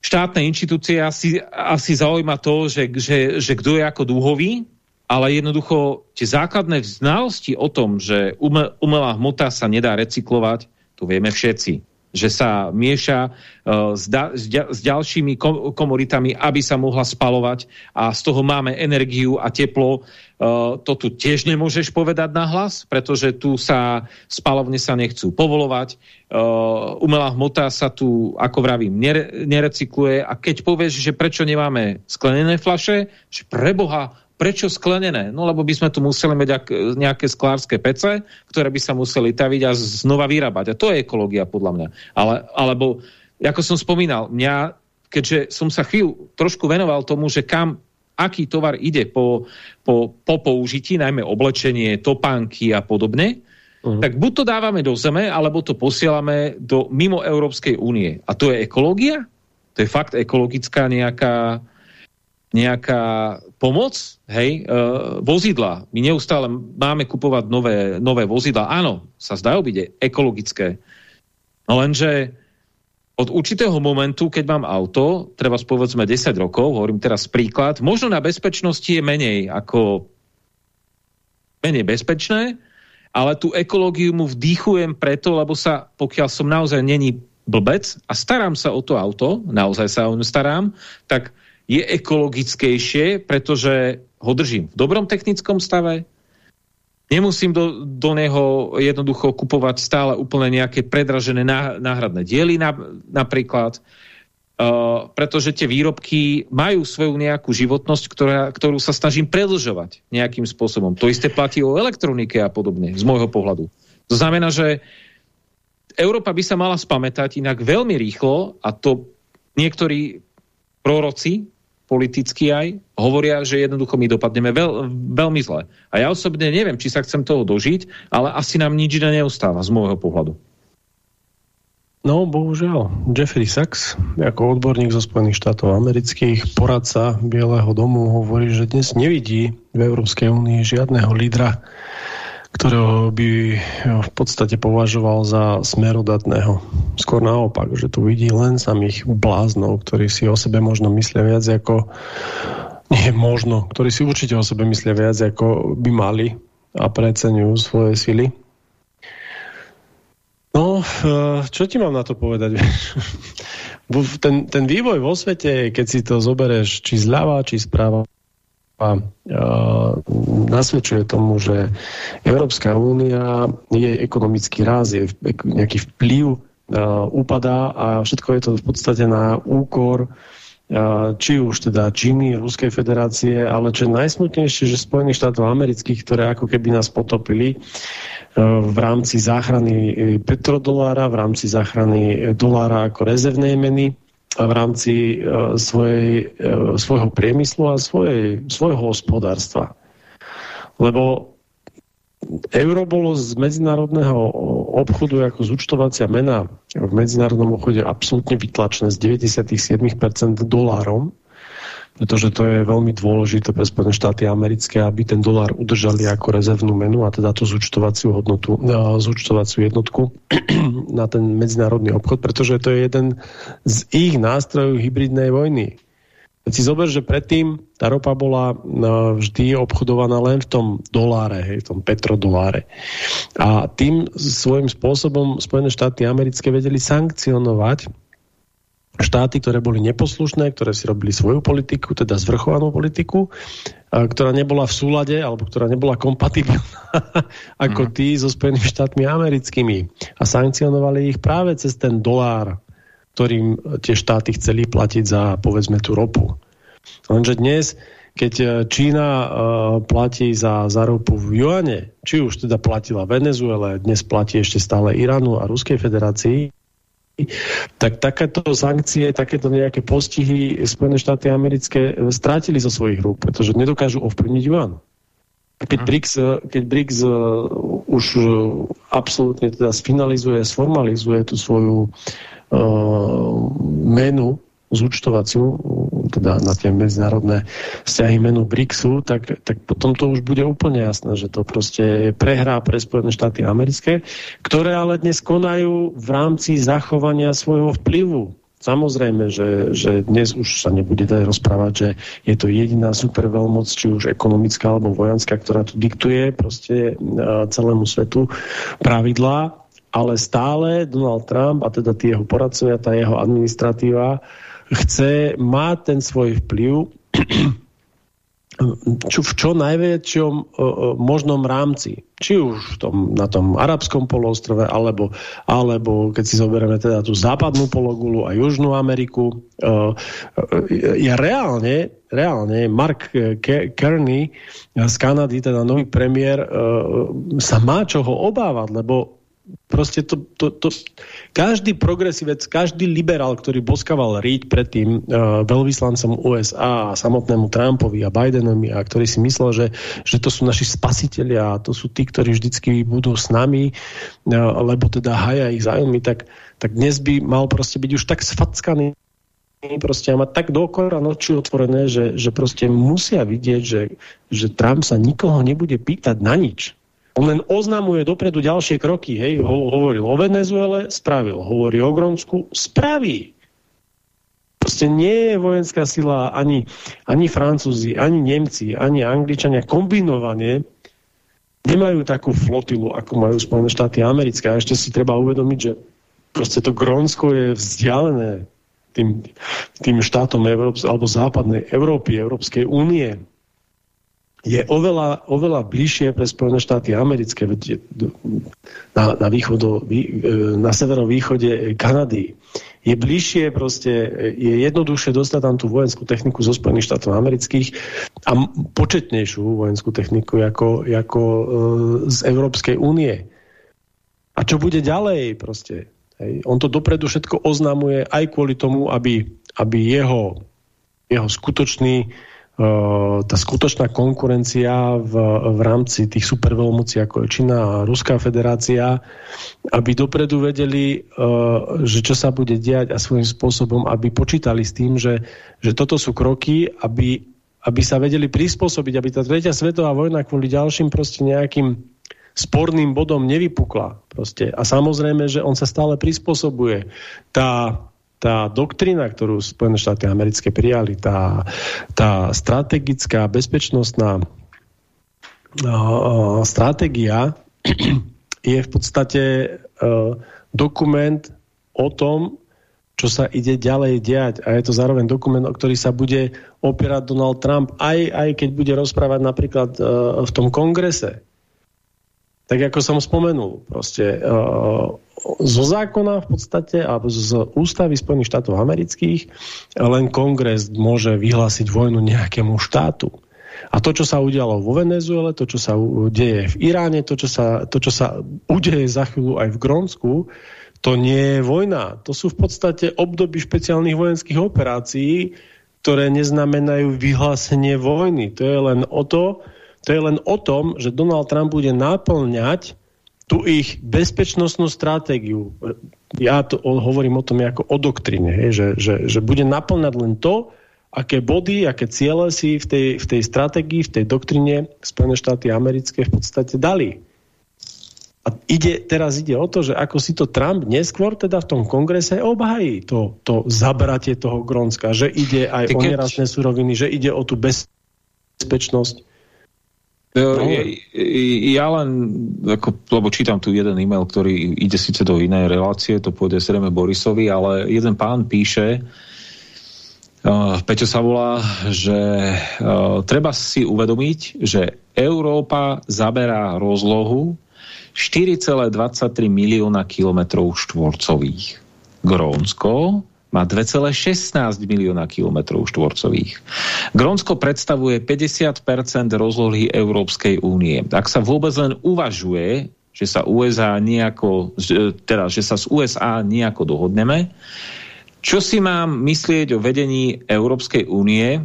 štátne inštitúcie asi, asi zaujíma to, že, že, že kto je ako dúhový, ale jednoducho tie základné znalosti o tom, že umelá hmota sa nedá recyklovať, to vieme všetci. Že sa mieša uh, s, da, s, s ďalšími kom komoditami, aby sa mohla spalovať a z toho máme energiu a teplo. Uh, to tu tiež nemôžeš povedať na hlas, pretože tu sa spalovne sa nechcú povolovať. Uh, umelá hmota sa tu, ako vravím, nere nerecykluje a keď povieš, že prečo nemáme sklenené flaše, že preboha, Prečo sklenené? No lebo by sme tu museli mať nejaké sklárske pece, ktoré by sa museli taviť a znova vyrábať. A to je ekológia podľa mňa. Ale, alebo, ako som spomínal, mňa, keďže som sa chvíľu trošku venoval tomu, že kam aký tovar ide po, po, po použití, najmä oblečenie, topánky a podobne, uh -huh. tak buď to dávame do zeme, alebo to posielame do mimo Európskej únie. A to je ekológia? To je fakt ekologická nejaká nejaká pomoc, hej, e, vozidla. My neustále máme kupovať nové, nové vozidla. Áno, sa zdajú byť ekologické. No lenže od určitého momentu, keď mám auto, treba povedzme 10 rokov, hovorím teraz príklad, možno na bezpečnosti je menej ako menej bezpečné, ale tú ekológiu mu vdýchujem preto, lebo sa, pokiaľ som naozaj není blbec a starám sa o to auto, naozaj sa o ňu starám, tak je ekologickejšie, pretože ho držím v dobrom technickom stave, nemusím do, do neho jednoducho kupovať stále úplne nejaké predražené náhradné diely na, napríklad, uh, pretože tie výrobky majú svoju nejakú životnosť, ktorá, ktorú sa snažím predlžovať nejakým spôsobom. To isté platí o elektronike a podobne, z môjho pohľadu. To znamená, že Európa by sa mala spamätať inak veľmi rýchlo a to niektorí proroci politicky aj, hovoria, že jednoducho my dopadneme veľ, veľmi zle. A ja osobne neviem, či sa chcem toho dožiť, ale asi nám nič iné neustáva z môjho pohľadu. No, bohužiaľ. Jeffrey Sachs, ako odborník zo Spojených štátov amerických, poradca Bieleho domu, hovorí, že dnes nevidí v Európskej únii žiadneho lídra, ktorého by v podstate považoval za smerodatného. Skôr naopak, že tu vidí len samých bláznov, ktorí si o sebe možno myslia viac ako nie možno, ktorí si určite o sebe myslia viac ako by mali a preceňujú svoje sily. No, eh, čo ti mám na to povedať? ten, ten vývoj vo svete, keď si to zoberieš či zľava, či správa, a nasvedčuje tomu, že Európska únia je ekonomický ráz, je nejaký vplyv upadá a všetko je to v podstate na úkor či už teda Číny, Ruskej federácie, ale čo je najsmutnejšie, že Spojených štátov amerických, ktoré ako keby nás potopili v rámci záchrany e, petrodolára, v rámci záchrany dolára ako rezervnej meny, v rámci uh, svojej, uh, svojho priemyslu a svojej, svojho hospodárstva. Lebo euro bolo z medzinárodného obchodu ako zúčtovacia mena v medzinárodnom obchode absolútne vytlačené z 97% dolárom pretože to je veľmi dôležité pre Spojené štáty americké, aby ten dolár udržali ako rezervnú menu a teda tú zúčtovaciu hodnotu, zúčtovaciu jednotku na ten medzinárodný obchod, pretože to je jeden z ich nástrojov hybridnej vojny. Keď si zober, že predtým tá ropa bola vždy obchodovaná len v tom doláre, hej, v tom petrodoláre. A tým svojím spôsobom Spojené štáty americké vedeli sankcionovať štáty, ktoré boli neposlušné, ktoré si robili svoju politiku, teda zvrchovanú politiku, ktorá nebola v súlade, alebo ktorá nebola kompatibilná ako mm. tí so Spojenými štátmi americkými. A sankcionovali ich práve cez ten dolár, ktorým tie štáty chceli platiť za, povedzme, tú ropu. Lenže dnes, keď e, Čína uh, platí za, za ropu v juane, či už teda platila Venezuele, dnes platí ešte stále Iránu a Ruskej federácii, tak takéto sankcie, takéto nejaké postihy Spojené štáty americké strátili zo svojich rúk, pretože nedokážu ovplyvniť juan. Keď BRICS, keď BRICS uh, už absolútne teda sfinalizuje, sformalizuje tú svoju uh, menu zúčtovaciu, teda na tie medzinárodné vzťahy menu BRICSu, tak, tak potom to už bude úplne jasné, že to proste prehrá pre Spojené štáty americké, ktoré ale dnes konajú v rámci zachovania svojho vplyvu. Samozrejme, že, že dnes už sa nebude dať rozprávať, že je to jediná superveľmoc, či už ekonomická alebo vojenská, ktorá tu diktuje proste celému svetu pravidlá, ale stále Donald Trump a teda tie jeho poradcovia, tá jeho administratíva chce mať ten svoj vplyv čo, v čo najväčšom uh, možnom rámci. Či už v tom, na tom arabskom poloostrove, alebo, alebo keď si zoberieme teda tú západnú pologulu a Južnú Ameriku. Uh, ja reálne, reálne Mark Kearney z Kanady, teda nový premiér, sa má čoho obávať, lebo proste to, to, to, každý progresívec, každý liberál, ktorý boskával riť predtým uh, veľvyslancom USA a samotnému Trumpovi a Bidenovi a ktorý si myslel, že, že to sú naši spasitelia a to sú tí, ktorí vždycky budú s nami, uh, lebo teda haja ich zájmy, tak, tak dnes by mal proste byť už tak sfackaný proste mať tak dokora noči otvorené, že, že proste musia vidieť, že, že Trump sa nikoho nebude pýtať na nič on len oznamuje dopredu ďalšie kroky. Hej. Ho, hovoril o Venezuele, spravil. Hovorí o Grónsku, spraví. Proste nie je vojenská sila ani, ani Francúzi, ani Nemci, ani Angličania kombinovane nemajú takú flotilu, ako majú Spojené štáty americké. A ešte si treba uvedomiť, že proste to Grónsko je vzdialené tým, tým štátom Európs alebo západnej Európy, Európskej únie je oveľa, oveľa bližšie pre Spojené štáty americké, na, na, východu, e, na severovýchode Kanady. Je bližšie, proste, je jednoduchšie dostať tam tú vojenskú techniku zo Spojených štátov amerických a početnejšiu vojenskú techniku ako, ako e, z Európskej únie. A čo bude ďalej proste? Hej. On to dopredu všetko oznamuje aj kvôli tomu, aby, aby jeho, jeho skutočný tá skutočná konkurencia v, v rámci tých superveľmocí ako je Čína a Ruská federácia, aby dopredu vedeli, že čo sa bude diať a svojím spôsobom, aby počítali s tým, že, že toto sú kroky, aby, aby sa vedeli prispôsobiť, aby tá tretia svetová vojna kvôli ďalším proste nejakým sporným bodom nevypukla. Proste. A samozrejme, že on sa stále prispôsobuje. Tá tá doktrina, ktorú Spojené štáty americké prijali, tá, tá strategická bezpečnostná uh, stratégia je v podstate uh, dokument o tom, čo sa ide ďalej diať a je to zároveň dokument, o ktorý sa bude opierať Donald Trump, aj, aj keď bude rozprávať napríklad uh, v tom kongrese. Tak ako som spomenul, proste uh, zo zákona v podstate, alebo z ústavy Spojených štátov amerických len kongres môže vyhlásiť vojnu nejakému štátu. A to, čo sa udialo vo Venezuele, to, čo sa deje v Iráne, to, čo sa, to, čo sa udeje za chvíľu aj v Grónsku, to nie je vojna. To sú v podstate obdoby špeciálnych vojenských operácií, ktoré neznamenajú vyhlásenie vojny. To je len o to, to je len o tom, že Donald Trump bude naplňať tú ich bezpečnostnú stratégiu. Ja to hovorím o tom ako o doktrine, hej, že, že, že bude naplňať len to, aké body, aké ciele si v tej, v tej stratégii, v tej doktrine Spojené štáty americké v podstate dali. A ide, teraz ide o to, že ako si to Trump neskôr teda v tom kongrese obhají to, to zabratie toho Grónska, že ide aj Ty o nerastné suroviny, že ide o tú bezpečnosť. No. Ja, ja len, ako, lebo čítam tu jeden e-mail, ktorý ide síce do inej relácie, to pôjde Sreme Borisovi, ale jeden pán píše, Uh, Peťo sa volá, že uh, treba si uvedomiť, že Európa zaberá rozlohu 4,23 milióna kilometrov štvorcových. Grónsko má 2,16 milióna kilometrov štvorcových. Grónsko predstavuje 50% rozlohy Európskej únie. Ak sa vôbec len uvažuje, že sa USA nejako, teda, že sa z USA nejako dohodneme, čo si mám myslieť o vedení Európskej únie,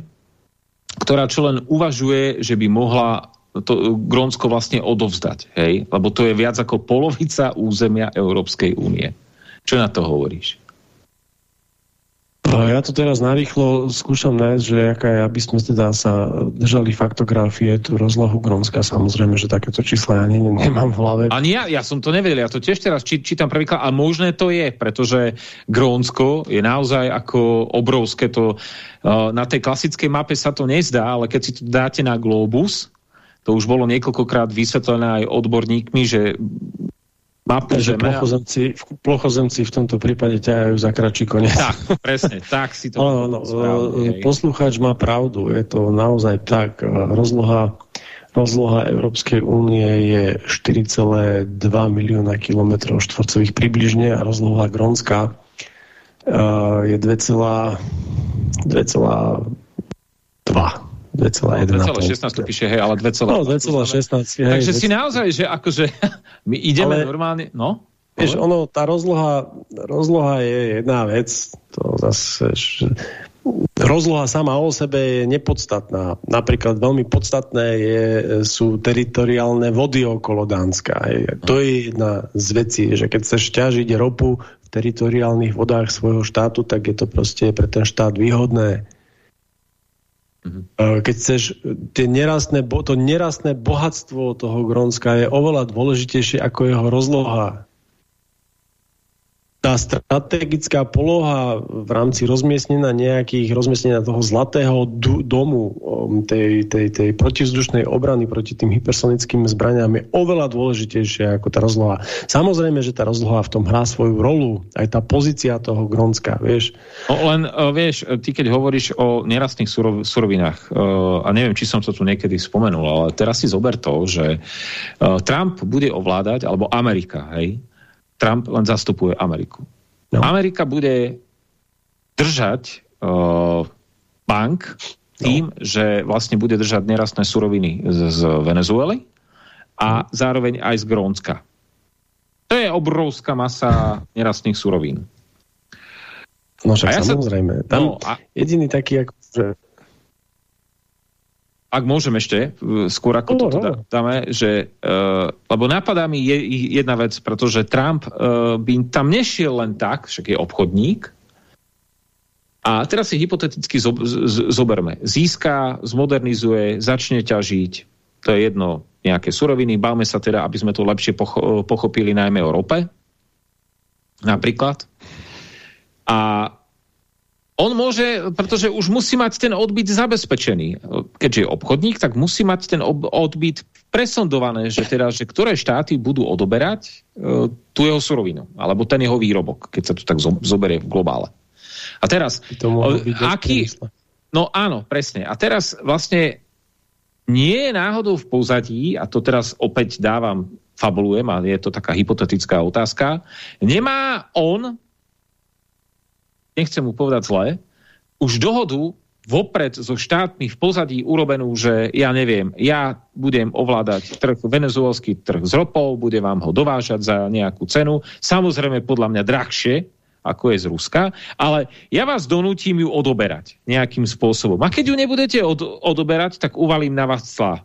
ktorá čo len uvažuje, že by mohla to Grónsko vlastne odovzdať, hej? Lebo to je viac ako polovica územia Európskej únie. Čo na to hovoríš? Ja to teraz narýchlo skúšam nájsť, že aká je, aby sme teda sa držali faktografie, tú rozlohu Grónska, samozrejme, že takéto čísla ja ne, nemám v hlave. Ani ja, ja som to nevedel, ja to tiež teraz či, čítam prvýkrát, a možné to je, pretože Grónsko je naozaj ako obrovské to, uh, na tej klasickej mape sa to nezdá, ale keď si to dáte na Globus, to už bolo niekoľkokrát vysvetlené aj odborníkmi, že mapu že plochozemci, plochozemci v tomto prípade ťahajú za kračí koniec. Tak, presne, tak si to... no, no, správne, poslucháč má pravdu, je to naozaj tak. Rozloha, rozloha Európskej únie je 4,2 milióna kilometrov štvorcových približne a rozloha Grónska uh, je 2,2 2,1. 2,16 tu píše, hej, ale 2,16. No, 2,16. Takže si naozaj, že akože my ideme ale, normálne, no? Vieš, ono, tá rozloha, rozloha je jedna vec, to zase, rozloha sama o sebe je nepodstatná. Napríklad veľmi podstatné je, sú teritoriálne vody okolo Dánska. To je jedna z vecí, že keď chceš ťažiť ropu v teritoriálnych vodách svojho štátu, tak je to proste pre ten štát výhodné. Mhm. Keď chceš, tie nerastné, to nerastné bohatstvo toho Grónska je oveľa dôležitejšie ako jeho rozloha tá strategická poloha v rámci rozmiestnenia nejakých, rozmiestnenia toho zlatého domu, um, tej, tej, tej protizdušnej obrany proti tým hypersonickým zbraniam je oveľa dôležitejšia ako tá rozloha. Samozrejme, že tá rozloha v tom hrá svoju rolu, aj tá pozícia toho Grónska, vieš. No, len, uh, vieš, ty keď hovoríš o nerastných surov, surovinách, uh, a neviem, či som to tu niekedy spomenul, ale teraz si zober to, že Trump bude ovládať, alebo Amerika, hej, Trump len zastupuje Ameriku. No. Amerika bude držať uh, bank tým, no. že vlastne bude držať nerastné suroviny z, z Venezuely a no. zároveň aj z Grónska. To je obrovská masa nerastných surovín. No však ja samozrejme. Sa, Tam no, a, jediný taký, ako, že ak môžem ešte, skôr ako toto dá, dáme, že, uh, lebo napadá mi je, jedna vec, pretože Trump uh, by tam nešiel len tak, však je obchodník, a teraz si hypoteticky zo, z, zoberme. Získa, zmodernizuje, začne ťažiť, to je jedno, nejaké suroviny, bavme sa teda, aby sme to lepšie pocho pochopili najmä o rope, napríklad. A on môže, pretože už musí mať ten odbyt zabezpečený. Keďže je obchodník, tak musí mať ten odbyt presondované, že teda, že ktoré štáty budú odoberať e, tú jeho surovinu, alebo ten jeho výrobok, keď sa to tak zoberie v globále. A teraz, to aký... No áno, presne. A teraz vlastne nie je náhodou v pozadí, a to teraz opäť dávam, fabulujem, a je to taká hypotetická otázka, nemá on, nechcem mu povedať zle, už dohodu vopred so štátmi v pozadí urobenú, že ja neviem, ja budem ovládať trh, venezuelský trh s ropou, budem vám ho dovážať za nejakú cenu, samozrejme podľa mňa drahšie, ako je z Ruska, ale ja vás donútim ju odoberať nejakým spôsobom. A keď ju nebudete od, odoberať, tak uvalím na vás clá.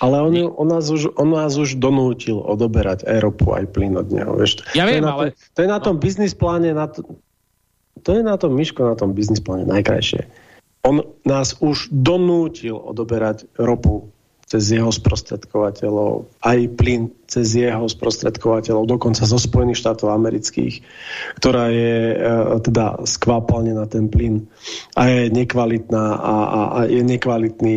Ale on, on, nás už, on nás už donútil odoberať aj ropu, aj plyn od neho. Vieš. Ja to viem, je ale... To, to je na tom no. biznis pláne, na to, to je na tom, Miško, na tom biznis pláne najkrajšie on nás už donútil odoberať ropu cez jeho sprostredkovateľov, aj plyn cez jeho sprostredkovateľov, dokonca zo Spojených štátov amerických, ktorá je e, teda skvápalne na ten plyn a je nekvalitná a, a, a je nekvalitný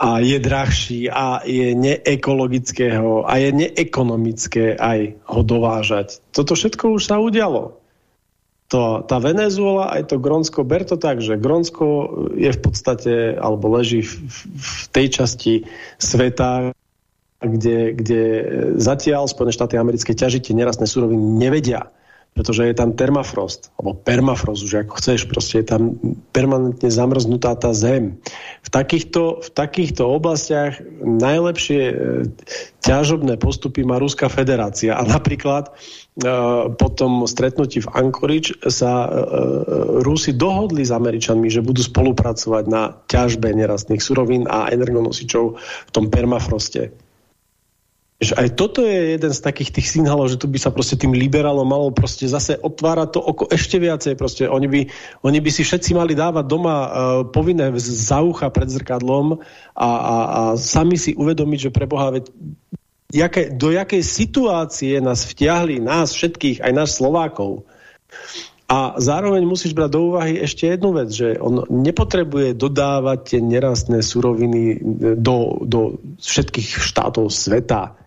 a je drahší a je neekologického a je neekonomické aj ho dovážať. Toto všetko už sa udialo to, tá Venezuela, aj to Grónsko, ber to tak, že Grónsko je v podstate, alebo leží v, v tej časti sveta, kde, kde zatiaľ Spojené štáty americké ťažite nerastné suroviny nevedia pretože je tam termafrost, alebo permafrost, už ako chceš, proste je tam permanentne zamrznutá tá zem. V takýchto, v takýchto oblastiach najlepšie e, ťažobné postupy má Ruská federácia. A napríklad e, po tom stretnutí v Anchorage sa e, e, Rusi dohodli s Američanmi, že budú spolupracovať na ťažbe nerastných surovín a energonosičov v tom permafroste že aj toto je jeden z takých tých signálov, že tu by sa proste tým liberálom malo proste zase otvárať to oko ešte viacej. Proste oni by, oni by si všetci mali dávať doma uh, povinné za ucha pred zrkadlom a, a, a sami si uvedomiť, že pre Boha, jaké, do jakej situácie nás vtiahli, nás všetkých, aj nás Slovákov. A zároveň musíš brať do úvahy ešte jednu vec, že on nepotrebuje dodávať tie nerastné suroviny do, do všetkých štátov sveta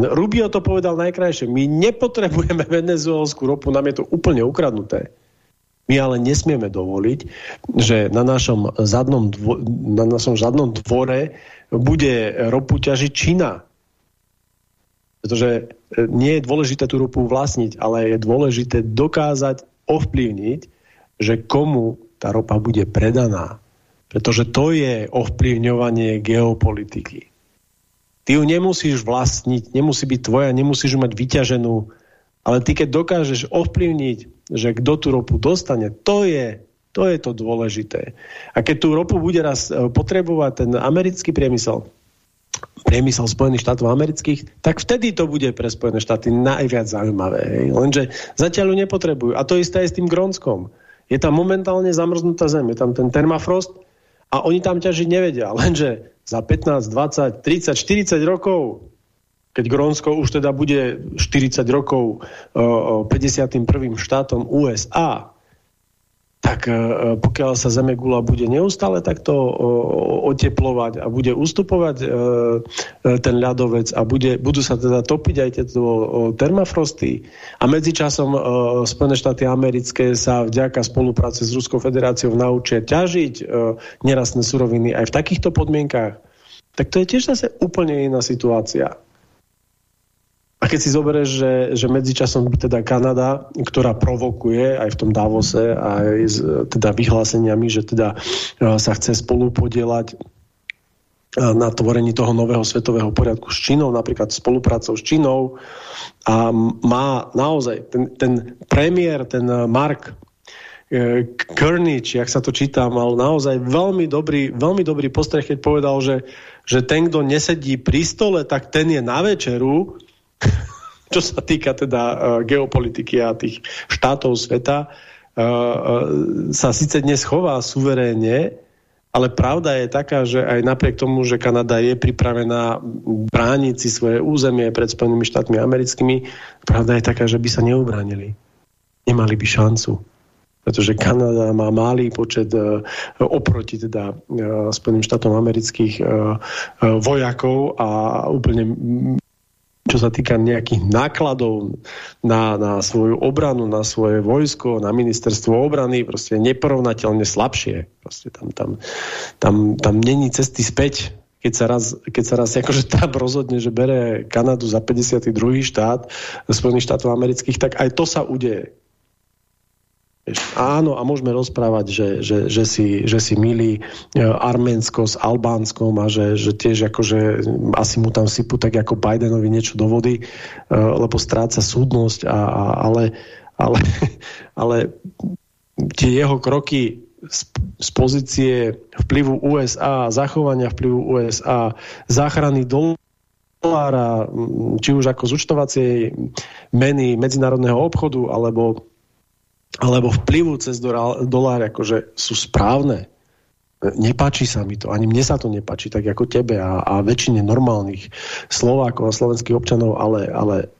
Rubio to povedal najkrajšie. My nepotrebujeme venezuelskú ropu, nám je to úplne ukradnuté. My ale nesmieme dovoliť, že na našom zadnom, dvo na našom zadnom dvore bude ropu ťažiť Čína. Pretože e, nie je dôležité tú ropu vlastniť, ale je dôležité dokázať ovplyvniť, že komu tá ropa bude predaná. Pretože to je ovplyvňovanie geopolitiky. Ty ju nemusíš vlastniť, nemusí byť tvoja, nemusíš ju mať vyťaženú, ale ty keď dokážeš ovplyvniť, že kto tú ropu dostane, to je, to je to dôležité. A keď tú ropu bude raz e, potrebovať ten americký priemysel, priemysel Spojených štátov amerických, tak vtedy to bude pre Spojené štáty najviac zaujímavé. Hej? Lenže zatiaľ ju nepotrebujú. A to isté aj s tým Grónskom. Je tam momentálne zamrznutá zem, je tam ten termafrost a oni tam ťažiť nevedia. Lenže za 15, 20, 30, 40 rokov, keď Grónsko už teda bude 40 rokov uh, 51. štátom USA, tak uh, pokiaľ sa Zemegula bude neustále takto oteplovať a bude ustupovať uh, ten ľadovec a bude, budú sa teda topiť aj tieto termafrosty a medzičasom Spojené štáty americké sa vďaka spolupráce s Ruskou federáciou naučia ťažiť nerastné suroviny aj v takýchto podmienkách, tak to je tiež zase úplne iná situácia. A keď si zoberieš, že, že medzičasom teda Kanada, ktorá provokuje aj v tom Davose, aj s teda vyhláseniami, že teda e, sa chce spolu podielať e, na tvorení toho nového svetového poriadku s Čínou, napríklad spoluprácou s Čínou a má naozaj ten, ten premiér, ten Mark e, Kernič, jak sa to číta, mal naozaj veľmi dobrý, veľmi dobrý postreh, keď povedal, že že ten, kto nesedí pri stole, tak ten je na večeru, čo sa týka teda uh, geopolitiky a tých štátov sveta, uh, uh, sa síce dnes chová suverénne, ale pravda je taká, že aj napriek tomu, že Kanada je pripravená brániť si svoje územie pred Spojenými štátmi americkými, pravda je taká, že by sa neubránili. Nemali by šancu pretože Kanada má malý počet oproti teda Spojeným štátom amerických vojakov a úplne čo sa týka nejakých nákladov na, na svoju obranu, na svoje vojsko, na ministerstvo obrany, proste neporovnateľne slabšie. Proste tam, tam, tam, tam není cesty späť. Keď sa raz, keď sa raz akože Trump rozhodne, že bere Kanadu za 52. štát Spojených štátov amerických, tak aj to sa udeje. Áno, a môžeme rozprávať, že, že, že, si, že si milí e, Arménsko s Albánskom a že, že tiež akože asi mu tam sypu tak ako Bidenovi niečo do vody, e, lebo stráca súdnosť, a, a, ale, ale, ale tie jeho kroky z, z pozície vplyvu USA, zachovania vplyvu USA, záchrany dolára, či už ako z účtovacej meny medzinárodného obchodu, alebo alebo vplyvu cez dolár akože sú správne. Nepáči sa mi to, ani mne sa to nepáči, tak ako tebe a, a väčšine normálnych Slovákov a slovenských občanov, ale, ale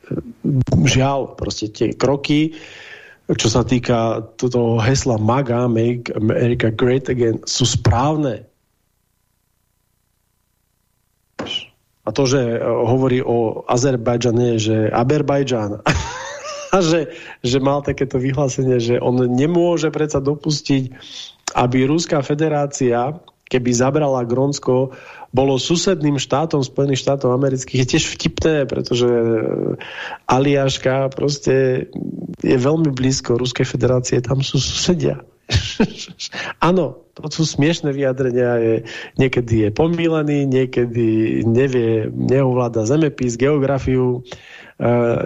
žiaľ, proste tie kroky, čo sa týka toho hesla MAGA, Make America Great Again, sú správne. A to, že hovorí o Azerbajdžane, že Azerbajďan že, že mal takéto vyhlásenie, že on nemôže predsa dopustiť, aby Ruská federácia, keby zabrala Grónsko, bolo susedným štátom Spojených štátov amerických, je tiež vtipné, pretože Aliaška proste je veľmi blízko Ruskej federácie, tam sú susedia. Áno, to sú smiešné vyjadrenia, je, niekedy je pomílený, niekedy nevie, neovláda zemepis, geografiu,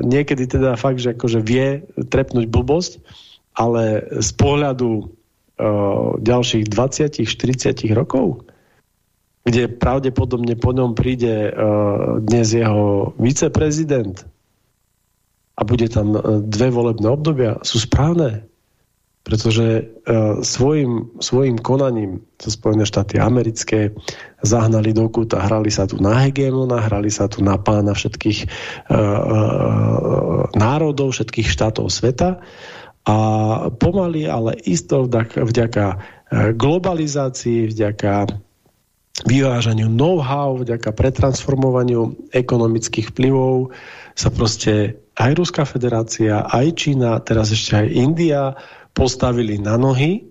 niekedy teda fakt, že akože vie trepnúť blbosť, ale z pohľadu uh, ďalších 20-40 rokov, kde pravdepodobne po ňom príde uh, dnes jeho viceprezident a bude tam dve volebné obdobia, sú správne pretože uh, svojim, svojim konaním sa Spojené štáty americké zahnali do kúta, hrali sa tu na hegemona, hrali sa tu na pána všetkých uh, uh, národov, všetkých štátov sveta. A pomaly, ale isto vďaka globalizácii, vďaka vyvážaniu know-how, vďaka pretransformovaniu ekonomických vplyvov sa proste aj Ruská federácia, aj Čína, teraz ešte aj India postavili na nohy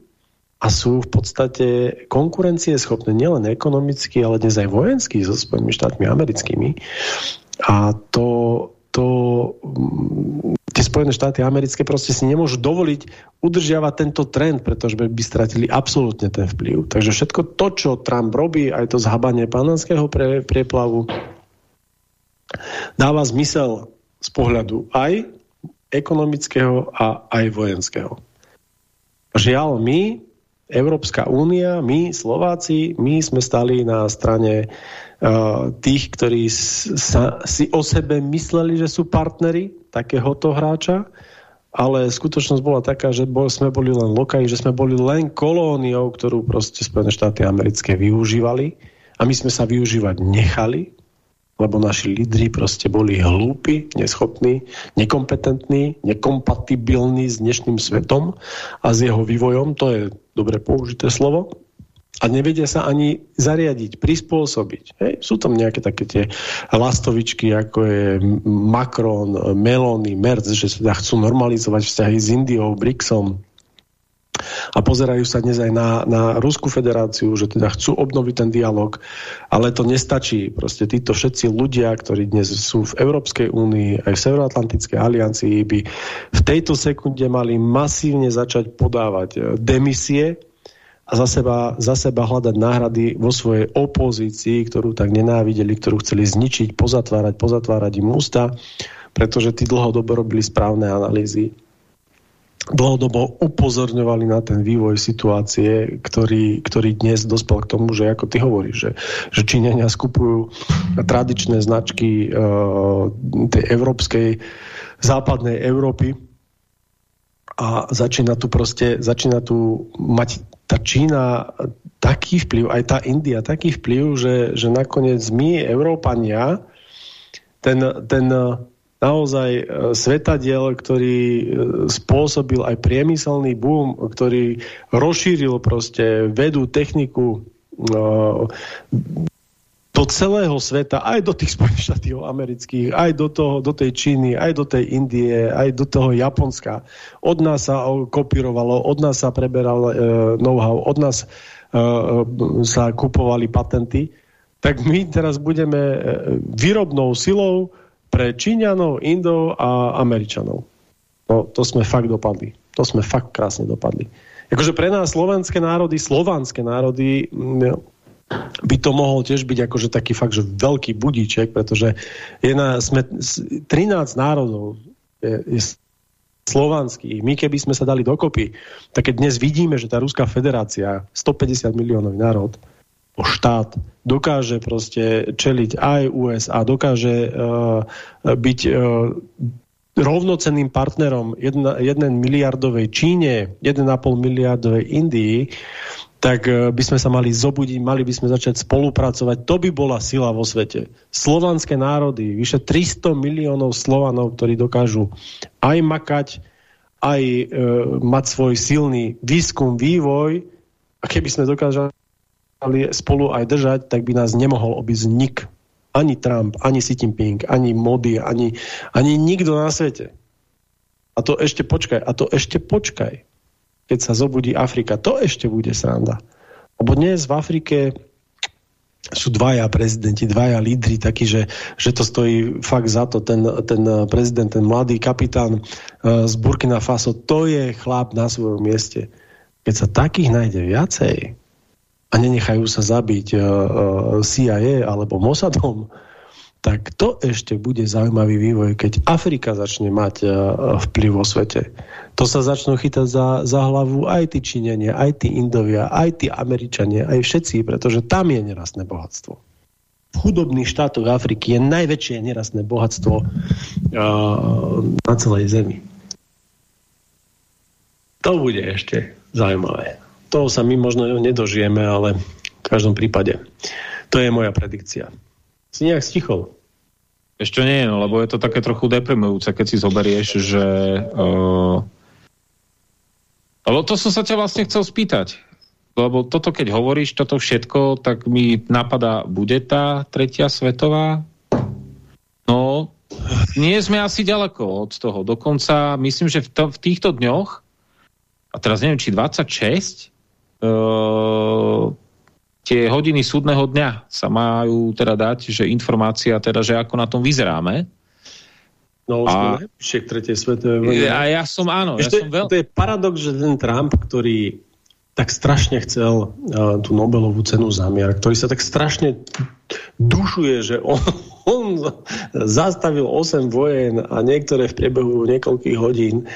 a sú v podstate konkurencieschopné nielen ekonomicky, ale dnes aj vojensky so Spojenými štátmi americkými. A to, to tie Spojené štáty americké proste si nemôžu dovoliť udržiavať tento trend, pretože by stratili absolútne ten vplyv. Takže všetko to, čo Trump robí, aj to zhabanie pananského pre, prieplavu, dáva zmysel z pohľadu aj ekonomického a aj vojenského. Žiaľ, my, Európska únia, my, Slováci, my sme stali na strane uh, tých, ktorí sa, si o sebe mysleli, že sú partneri takéhoto hráča, ale skutočnosť bola taká, že bol, sme boli len lokaji, že sme boli len kolóniou, ktorú proste Spojené štáty americké využívali a my sme sa využívať nechali lebo naši lídry proste boli hlúpi, neschopní, nekompetentní, nekompatibilní s dnešným svetom a s jeho vývojom, to je dobre použité slovo, a nevedia sa ani zariadiť, prispôsobiť. Hej? Sú tam nejaké také tie lastovičky, ako je Macron, Meloni, Merz, že sa chcú normalizovať vzťahy s Indiou, BRICSom, a pozerajú sa dnes aj na, na Ruskú federáciu, že teda chcú obnoviť ten dialog, ale to nestačí. Proste títo všetci ľudia, ktorí dnes sú v Európskej únii, aj v Severoatlantickej aliancii, by v tejto sekunde mali masívne začať podávať e, demisie a za seba, za seba hľadať náhrady vo svojej opozícii, ktorú tak nenávideli, ktorú chceli zničiť, pozatvárať, pozatvárať im ústa, pretože tí dlhodobo robili správne analýzy dlhodobo upozorňovali na ten vývoj situácie, ktorý, ktorý dnes dospel k tomu, že ako ty hovoríš, že, že Číňania skupujú tradičné značky uh, tej európskej, západnej Európy a začína tu proste, začína tu mať tá Čína taký vplyv, aj tá India taký vplyv, že, že nakoniec my, Európania, ten, ten naozaj e, svetadiel, ktorý e, spôsobil aj priemyselný boom, ktorý rozšíril proste vedu, techniku, e, do celého sveta, aj do tých Spojených štátov amerických, aj do, toho, do tej Číny, aj do tej Indie, aj do toho Japonska. Od nás sa kopírovalo, od nás sa preberal know-how, od nás sa kupovali patenty. Tak my teraz budeme výrobnou silou pre Číňanov, Indov a Američanov. No, to sme fakt dopadli. To sme fakt krásne dopadli. Akože pre nás slovenské národy, slovanské národy by to mohol tiež byť akože taký fakt, že veľký budíček, pretože je na, sme 13 národov je, je slovanských. My keby sme sa dali dokopy, tak keď dnes vidíme, že tá Ruská federácia, 150 miliónový národ, o štát, dokáže proste čeliť aj USA, dokáže uh, byť uh, rovnocenným partnerom 1 miliardovej Číne, 1,5 miliardovej Indii, tak e, by sme sa mali zobudiť, mali by sme začať spolupracovať. To by bola sila vo svete. Slovanské národy, vyše 300 miliónov Slovanov, ktorí dokážu aj makať, aj e, mať svoj silný výskum, vývoj. A keby sme dokázali spolu aj držať, tak by nás nemohol obísť nik. Ani Trump, ani Xi Jinping, ani Modi, ani, ani nikto na svete. A to ešte počkaj, a to ešte počkaj keď sa zobudí Afrika. To ešte bude sranda. Lebo dnes v Afrike sú dvaja prezidenti, dvaja lídry takí, že, že to stojí fakt za to. Ten, ten prezident, ten mladý kapitán uh, z Burkina Faso, to je chlap na svojom mieste. Keď sa takých nájde viacej a nenechajú sa zabiť uh, uh, CIA alebo Mossadom, tak to ešte bude zaujímavý vývoj, keď Afrika začne mať uh, vplyv vo svete. To sa začnú chytať za, za hlavu aj tí Číňania, aj tí Indovia, aj tí Američania, aj všetci, pretože tam je nerastné bohatstvo. V chudobných štátoch Afriky je najväčšie nerastné bohatstvo na celej Zemi. To bude ešte zaujímavé. Toho sa my možno nedožijeme, ale v každom prípade. To je moja predikcia. Si nejak stichol. Ešte nie, no, lebo je to také trochu deprimujúce, keď si zoberieš, že... Uh... Lebo to som sa ťa vlastne chcel spýtať. Lebo toto, keď hovoríš, toto všetko, tak mi napadá, bude tá tretia svetová? No, nie sme asi ďaleko od toho. Dokonca, myslím, že v, v týchto dňoch, a teraz neviem, či 26, uh, tie hodiny súdneho dňa sa majú teda dať, že informácia teda, že ako na tom vyzeráme. No už a... najbližšie k tretej svetovej vojne. A ja som, áno. ja som veľ... To je paradox, že ten Trump, ktorý tak strašne chcel uh, tú Nobelovú cenu za mier, ktorý sa tak strašne dušuje, že on, on zastavil 8 vojen a niektoré v priebehu niekoľkých hodín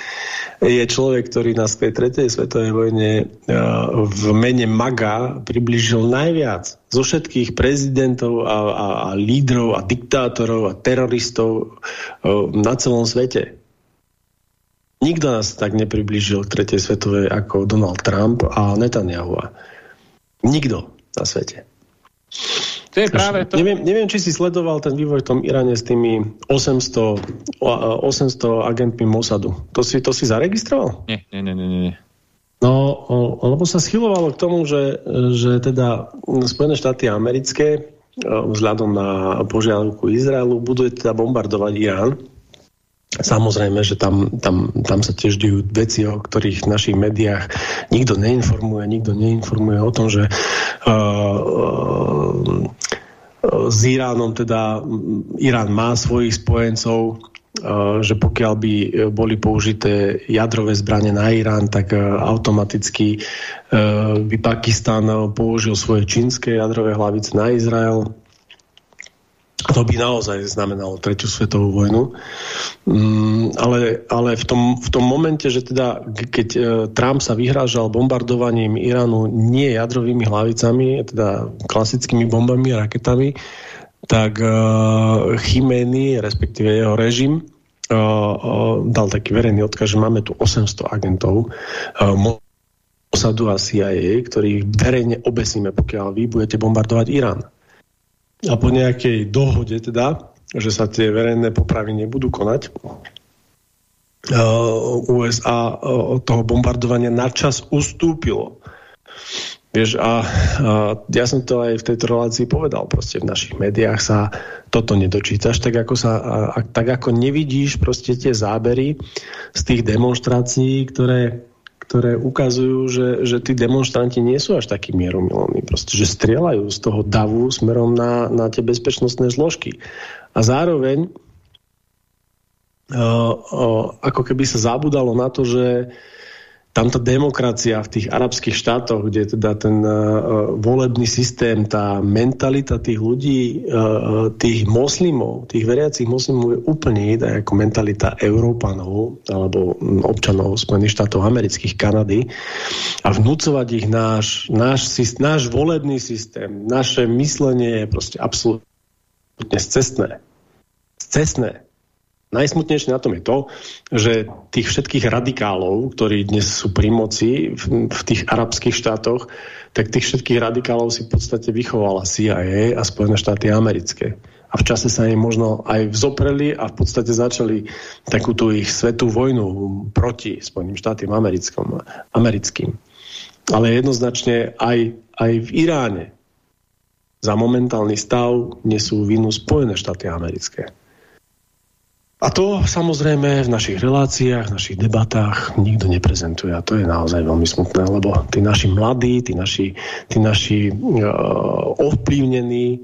je človek, ktorý k tej tretej svetovej vojne uh, v mene MAGA približil najviac zo všetkých prezidentov a, a, a lídrov a diktátorov a teroristov uh, na celom svete. Nikto nás tak nepriblížil k tretej svetovej ako Donald Trump a Netanyahu. Nikto na svete. To je práve to... Neviem, neviem, či si sledoval ten vývoj v tom Iráne s tými 800, 800 agentmi Mossadu. To si, to si zaregistroval? Nie, nie, nie, nie. nie. No, lebo sa schylovalo k tomu, že, že teda Spojené štáty americké vzhľadom na požiadavku Izraelu budú teda bombardovať Irán Samozrejme, že tam, tam, tam sa tiež dejú veci, o ktorých v našich médiách nikto neinformuje, nikto neinformuje o tom, že uh, uh, s Iránom teda Irán má svojich spojencov, uh, že pokiaľ by boli použité jadrové zbranie na Irán, tak uh, automaticky uh, by Pakistan použil svoje čínske jadrové hlavice na Izrael to by naozaj znamenalo tretiu svetovú vojnu. Mm, ale ale v, tom, v tom momente, že teda keď e, Trump sa vyhrážal bombardovaním Iránu nie jadrovými hlavicami, teda klasickými bombami a raketami, tak uh, Chimeny, respektíve jeho režim, uh, uh, dal taký verejný odkaz, že máme tu 800 agentov uh, Mossadu a CIA, ktorých verejne obesíme, pokiaľ vy budete bombardovať Irán a po nejakej dohode teda, že sa tie verejné popravy nebudú konať, USA od toho bombardovania načas ustúpilo. Vieš, a, a ja som to aj v tejto relácii povedal, proste v našich médiách sa toto nedočítaš, tak ako, sa, a, tak ako nevidíš proste tie zábery z tých demonstrácií, ktoré, ktoré ukazujú, že, že tí demonstranti nie sú až takí mieromilní, proste, že strieľajú z toho davu smerom na, na tie bezpečnostné zložky. A zároveň uh, uh, ako keby sa zabudalo na to, že tamto demokracia v tých arabských štátoch, kde teda ten uh, volebný systém, tá mentalita tých ľudí, uh, tých moslimov, tých veriacich moslimov je úplne iná ako mentalita Európanov alebo občanov Spojených štátov amerických, Kanady a vnúcovať ich náš, náš, náš volebný systém, naše myslenie je proste absolútne scestné. Scestné. Najsmutnejšie na tom je to, že tých všetkých radikálov, ktorí dnes sú pri moci v, v tých arabských štátoch, tak tých všetkých radikálov si v podstate vychovala CIA a Spojené štáty americké. A v čase sa im možno aj vzopreli a v podstate začali takúto ich svetú vojnu proti Spojeným štátom americkým. Ale jednoznačne aj, aj v Iráne za momentálny stav nesú vinu Spojené štáty americké. A to samozrejme v našich reláciách, v našich debatách nikto neprezentuje. A to je naozaj veľmi smutné, lebo tí naši mladí, tí naši, tí naši uh, ovplyvnení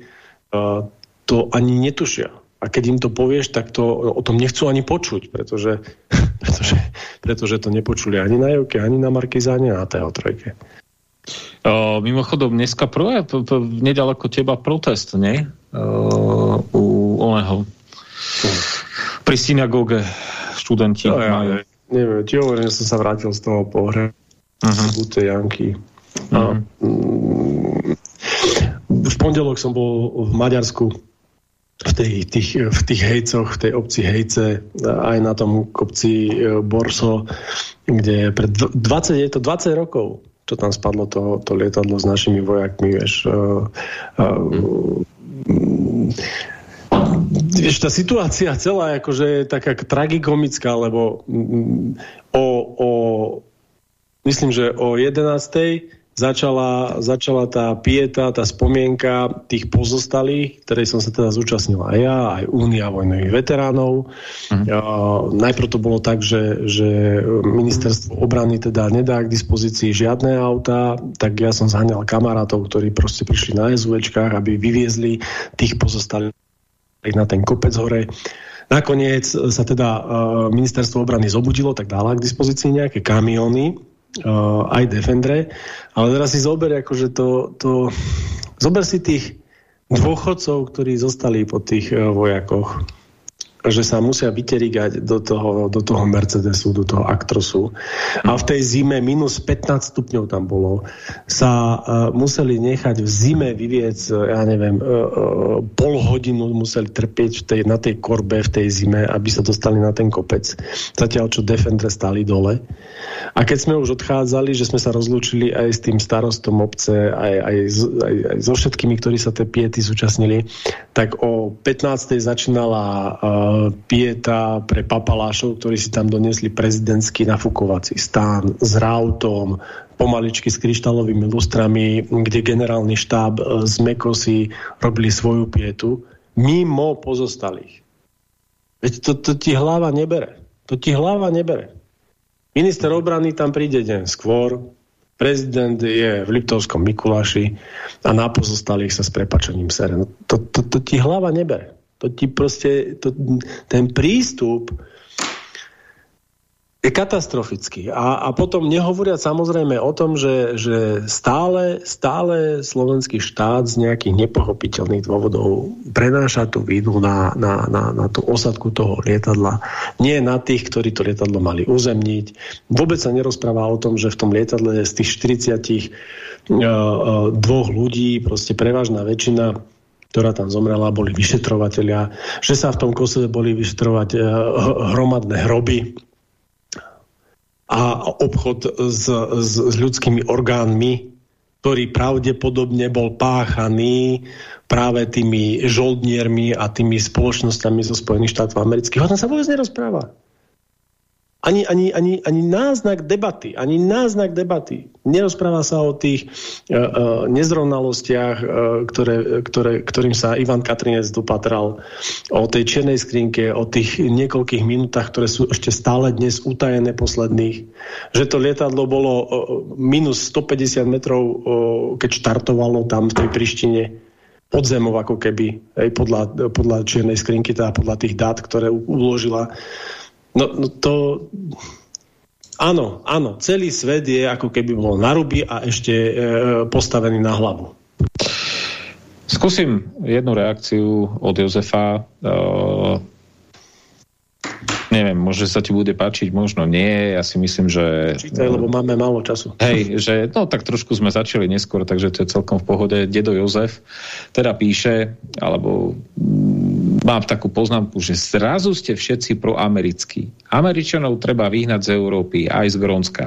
uh, to ani netušia. A keď im to povieš, tak to o tom nechcú ani počuť, pretože, pretože, pretože to nepočuli ani na Jovke, ani na Markizáne, ani na TH3. Uh, mimochodom, dneska prvé, nedaleko teba protest, nie? Uh, u oného. Uh pri synagóge študenti no, ja, majú. Neviem, ti hovorím, že som sa vrátil z toho pohre uh -huh. Janky. Uh -huh. mm, v pondelok som bol v Maďarsku v, tej, tých, v tých hejcoch, v tej obci Hejce, aj na tom kopci e, Borso, kde pred 20, je to 20 rokov, čo tam spadlo to, to lietadlo s našimi vojakmi, vieš. Uh, uh, vieš, tá situácia celá akože je taká tragikomická, lebo mm, o, o myslím, že o 11 začala, začala tá pieta, tá spomienka tých pozostalých, ktorej som sa teda zúčastnil aj ja, aj Únia vojnových veteránov. Uh-huh. Uh, najprv to bolo tak, že, že ministerstvo obrany teda nedá k dispozícii žiadne auta, tak ja som zhaňal kamarátov, ktorí proste prišli na SUVčkách, aby vyviezli tých pozostalých na ten kopec hore. Nakoniec sa teda uh, ministerstvo obrany zobudilo, tak dala k dispozícii nejaké kamiony, uh, aj Defendre, ale teraz si zober, akože to, to zober si tých dôchodcov, ktorí zostali po tých uh, vojakoch že sa musia vyterigať do toho, do toho Mercedesu, do toho Actrosu. A v tej zime minus 15 stupňov tam bolo. Sa uh, museli nechať v zime vyviec, ja neviem, uh, pol hodinu museli trpieť v tej, na tej korbe v tej zime, aby sa dostali na ten kopec. Zatiaľ, čo Defendre stali dole. A keď sme už odchádzali, že sme sa rozlúčili aj s tým starostom obce, aj, aj, aj, aj so všetkými, ktorí sa tej piety zúčastnili, tak o 15. začínala uh, pieta pre papalášov, ktorí si tam donesli prezidentský nafukovací stán s rautom, pomaličky s kryštálovými lustrami, kde generálny štáb e, z Mekosy robili svoju pietu, mimo pozostalých. Veď to, to ti hlava nebere. To ti hlava nebere. Minister obrany tam príde deň skôr, prezident je v Liptovskom Mikuláši a na pozostalých sa s prepačením sere. No to, to, to ti hlava nebere. To ti proste, to, ten prístup je katastrofický. A, a potom nehovoria samozrejme o tom, že, že stále, stále slovenský štát z nejakých nepochopiteľných dôvodov prenáša tú vinu na, na, na, na tú osadku toho lietadla. Nie na tých, ktorí to lietadlo mali uzemniť. Vôbec sa nerozpráva o tom, že v tom lietadle z tých 40 uh, uh, dvoch ľudí proste prevažná väčšina ktorá tam zomrela, boli vyšetrovateľia, že sa v tom Kosove boli vyšetrovať eh, hromadné hroby a obchod s, s, s ľudskými orgánmi, ktorý pravdepodobne bol páchaný práve tými žoldniermi a tými spoločnosťami zo Spojených štátov amerických. O tom sa vôbec nerozpráva. Ani, ani, ani, ani náznak debaty, ani náznak debaty. Nerozpráva sa o tých uh, uh, nezrovnalostiach, uh, ktoré, ktoré, ktorým sa Ivan Katrinec dopatral, o tej čiernej skrinke, o tých niekoľkých minútach, ktoré sú ešte stále dnes utajené posledných. Že to lietadlo bolo uh, minus 150 metrov, uh, keď štartovalo tam v tej Prištine podzemov ako keby, aj podľa, podľa čiernej skrinky, teda podľa tých dát, ktoré uložila. No, no to... Áno, áno, celý svet je ako keby bol na ruby a ešte e, postavený na hlavu. Skúsim jednu reakciu od Jozefa. E, neviem, možno sa ti bude páčiť, možno nie. Ja si myslím, že... Čítaj, lebo máme málo času. Hej, že no tak trošku sme začali neskôr, takže to je celkom v pohode. Dedo Jozef teda píše, alebo mám takú poznámku, že zrazu ste všetci proamerickí. Američanov treba vyhnať z Európy, aj z Grónska.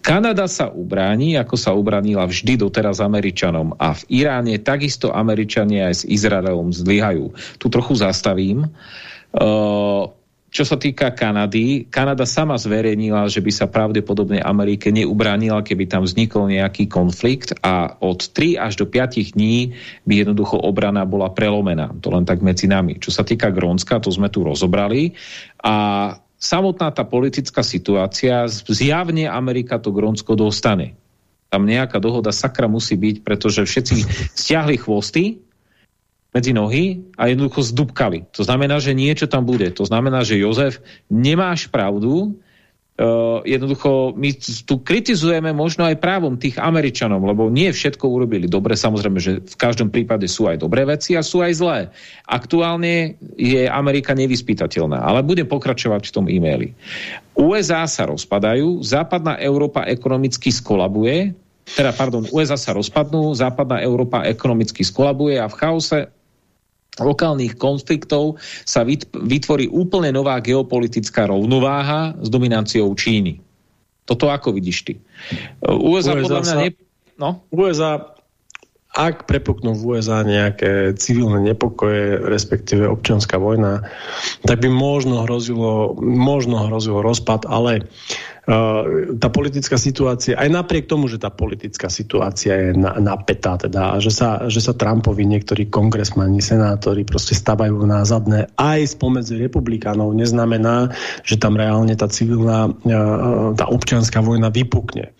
Kanada sa ubráni, ako sa ubránila vždy doteraz Američanom a v Iráne takisto Američania aj s Izraelom zlyhajú. Tu trochu zastavím. Uh, čo sa týka Kanady, Kanada sama zverejnila, že by sa pravdepodobne Amerike neubránila, keby tam vznikol nejaký konflikt a od 3 až do 5 dní by jednoducho obrana bola prelomená. To len tak medzi nami. Čo sa týka Grónska, to sme tu rozobrali a samotná tá politická situácia, zjavne Amerika to Grónsko dostane. Tam nejaká dohoda sakra musí byť, pretože všetci stiahli chvosty, medzi nohy a jednoducho zdúbkali. To znamená, že niečo tam bude. To znamená, že Jozef, nemáš pravdu, Uh, jednoducho my tu kritizujeme možno aj právom tých Američanov, lebo nie všetko urobili dobre, samozrejme, že v každom prípade sú aj dobré veci a sú aj zlé. Aktuálne je Amerika nevyspytateľná, ale budem pokračovať v tom e-maili. USA sa rozpadajú, západná Európa ekonomicky skolabuje, teda pardon, USA sa rozpadnú, západná Európa ekonomicky skolabuje a v chaose lokálnych konfliktov sa vytvorí úplne nová geopolitická rovnováha s dominanciou Číny. Toto ako vidíš ty? USA, USA podľa mňa... Sa, ne... no? USA, ak prepuknú v USA nejaké civilné nepokoje, respektíve občianská vojna, tak by možno hrozilo, možno hrozilo rozpad, ale tá politická situácia, aj napriek tomu, že tá politická situácia je na, napätá, teda, že sa, že sa Trumpovi niektorí kongresmani, senátori proste stavajú na zadné aj spomedzi republikánov, neznamená, že tam reálne tá civilná, tá občianská vojna vypukne.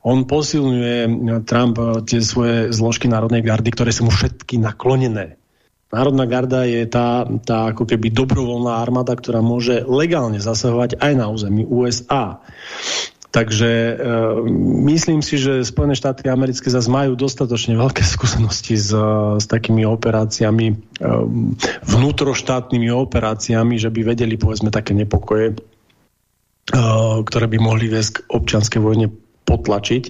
On posilňuje Trump tie svoje zložky Národnej gardy, ktoré sú mu všetky naklonené Národná garda je tá, tá ako keby dobrovoľná armáda, ktorá môže legálne zasahovať aj na území USA. Takže e, myslím si, že Spojené štáty americké zase majú dostatočne veľké skúsenosti s, s takými operáciami, e, vnútroštátnymi operáciami, že by vedeli povedzme také nepokoje, e, ktoré by mohli viesť k občianskej vojne potlačiť.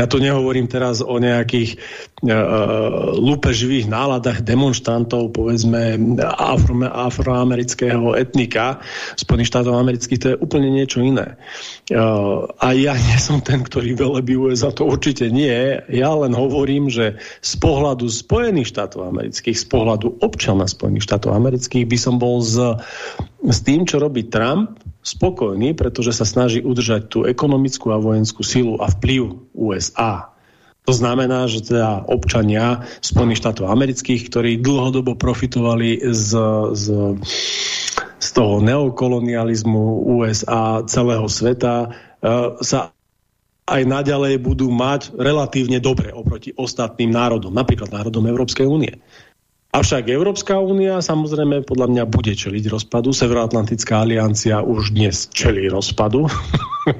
Ja tu nehovorím teraz o nejakých uh, lúpeživých náladách demonstrantov, povedzme afro, afroamerického etnika Spojených štátov amerických, to je úplne niečo iné. Uh, a ja nie som ten, ktorý velebí USA, to určite nie. Ja len hovorím, že z pohľadu Spojených štátov amerických, z pohľadu občana Spojených štátov amerických by som bol s, s tým, čo robí Trump, spokojný, pretože sa snaží udržať tú ekonomickú a vojenskú silu a vplyv USA. To znamená, že teda občania Spojených štátov amerických, ktorí dlhodobo profitovali z, z, z toho neokolonializmu USA celého sveta, uh, sa aj naďalej budú mať relatívne dobre oproti ostatným národom, napríklad národom Európskej únie. Avšak Európska únia samozrejme podľa mňa bude čeliť rozpadu. Severoatlantická aliancia už dnes čelí rozpadu.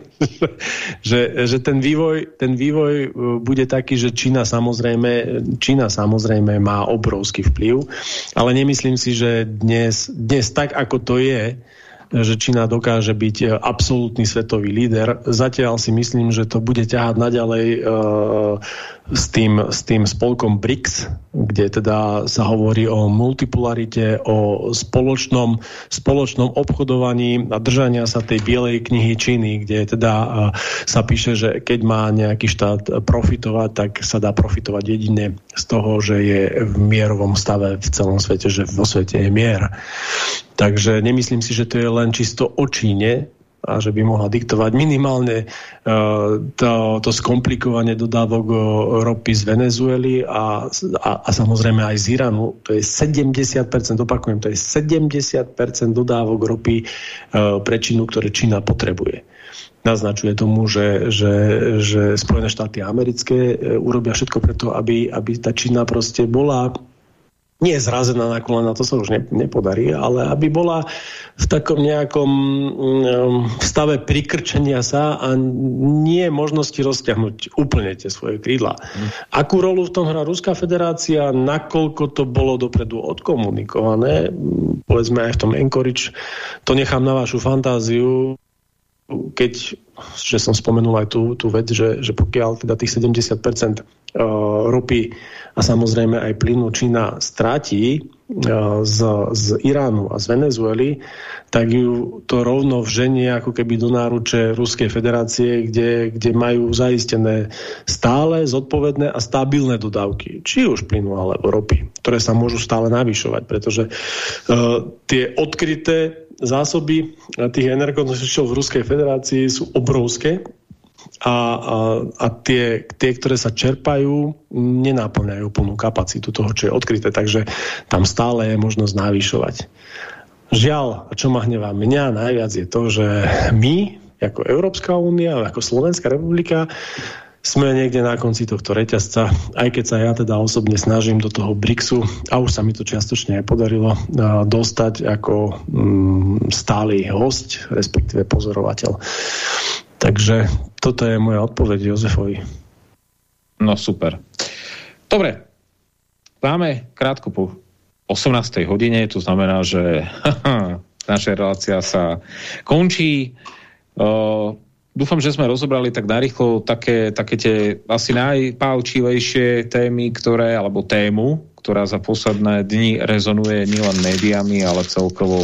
že, že ten, vývoj, ten vývoj e, bude taký, že Čína samozrejme, Čína samozrejme má obrovský vplyv, ale nemyslím si, že dnes, dnes tak ako to je, že Čína dokáže byť e, absolútny svetový líder. Zatiaľ si myslím, že to bude ťahať naďalej e, s, tým, s tým spolkom BRICS, kde teda sa hovorí o multipolarite, o spoločnom, spoločnom obchodovaní a držania sa tej bielej knihy Číny, kde teda e, sa píše, že keď má nejaký štát profitovať, tak sa dá profitovať jedine z toho, že je v mierovom stave v celom svete, že vo svete je mier. Takže nemyslím si, že to je len čisto o Číne, a že by mohla diktovať minimálne uh, to, to skomplikovanie dodávok ropy z Venezuely a, a, a samozrejme aj z Iránu. To je 70%, opakujem, to je 70% dodávok ropy uh, pre Čínu, ktoré Čína potrebuje naznačuje tomu, že, že, že Spojené štáty americké urobia všetko preto, aby, aby tá Čína proste bola nie je zrazená na kolena, to sa už ne, nepodarí, ale aby bola v takom nejakom um, stave prikrčenia sa a nie možnosti rozťahnuť úplne tie svoje krídla. Mm. Akú rolu v tom hrá Ruská federácia, nakoľko to bolo dopredu odkomunikované, povedzme aj v tom Encourage, to nechám na vašu fantáziu, keď, že som spomenul aj tú, tú vec, že, že pokiaľ teda tých 70% ropy a samozrejme aj plynu Čína stratí z, z Iránu a z Venezuely, tak ju to rovno vženie ako keby do náruče Ruskej federácie, kde, kde majú zaistené stále, zodpovedné a stabilné dodávky, či už plynu alebo ropy, ktoré sa môžu stále navyšovať, pretože uh, tie odkryté zásoby tých energonosičov v Ruskej federácii sú obrovské a, a, a tie, tie, ktoré sa čerpajú, nenáplňajú plnú kapacitu toho, čo je odkryté, takže tam stále je možnosť navyšovať. Žiaľ, čo ma hnevá mňa najviac je to, že my, ako Európska únia, ako Slovenská republika, sme niekde na konci tohto reťazca, aj keď sa ja teda osobne snažím do toho BRICSu, a už sa mi to čiastočne aj podarilo, dostať ako mm, stály host, respektíve pozorovateľ. Takže toto je moja odpoveď Jozefovi. No super. Dobre, máme krátko po 18. hodine, to znamená, že naša relácia sa končí. Uh, dúfam, že sme rozobrali tak narýchlo také, také tie asi najpálčivejšie témy, ktoré, alebo tému, ktorá za posledné dni rezonuje nielen médiami, ale celkovo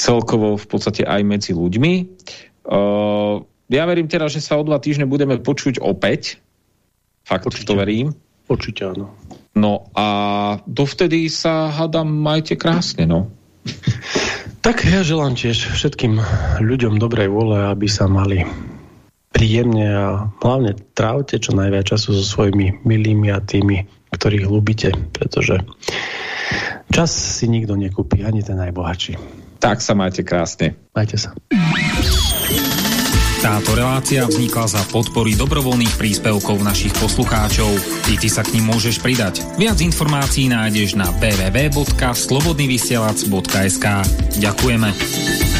celkovo v podstate aj medzi ľuďmi. Uh, ja verím teda, že sa o dva týždne budeme počuť opäť. Fakt Určite. to verím. Určite áno. No a dovtedy sa hádam, majte krásne, no. Tak ja želám tiež všetkým ľuďom dobrej vole, aby sa mali príjemne a hlavne trávte čo najviac času so svojimi milými a tými, ktorých ľúbite, pretože čas si nikto nekúpi, ani ten najbohatší. Tak sa majte krásne. Majte sa. Táto relácia vznikla za podpory dobrovoľných príspevkov našich poslucháčov. I ty sa k ním môžeš pridať. Viac informácií nájdeš na www.slobodnyvysielac.sk Ďakujeme.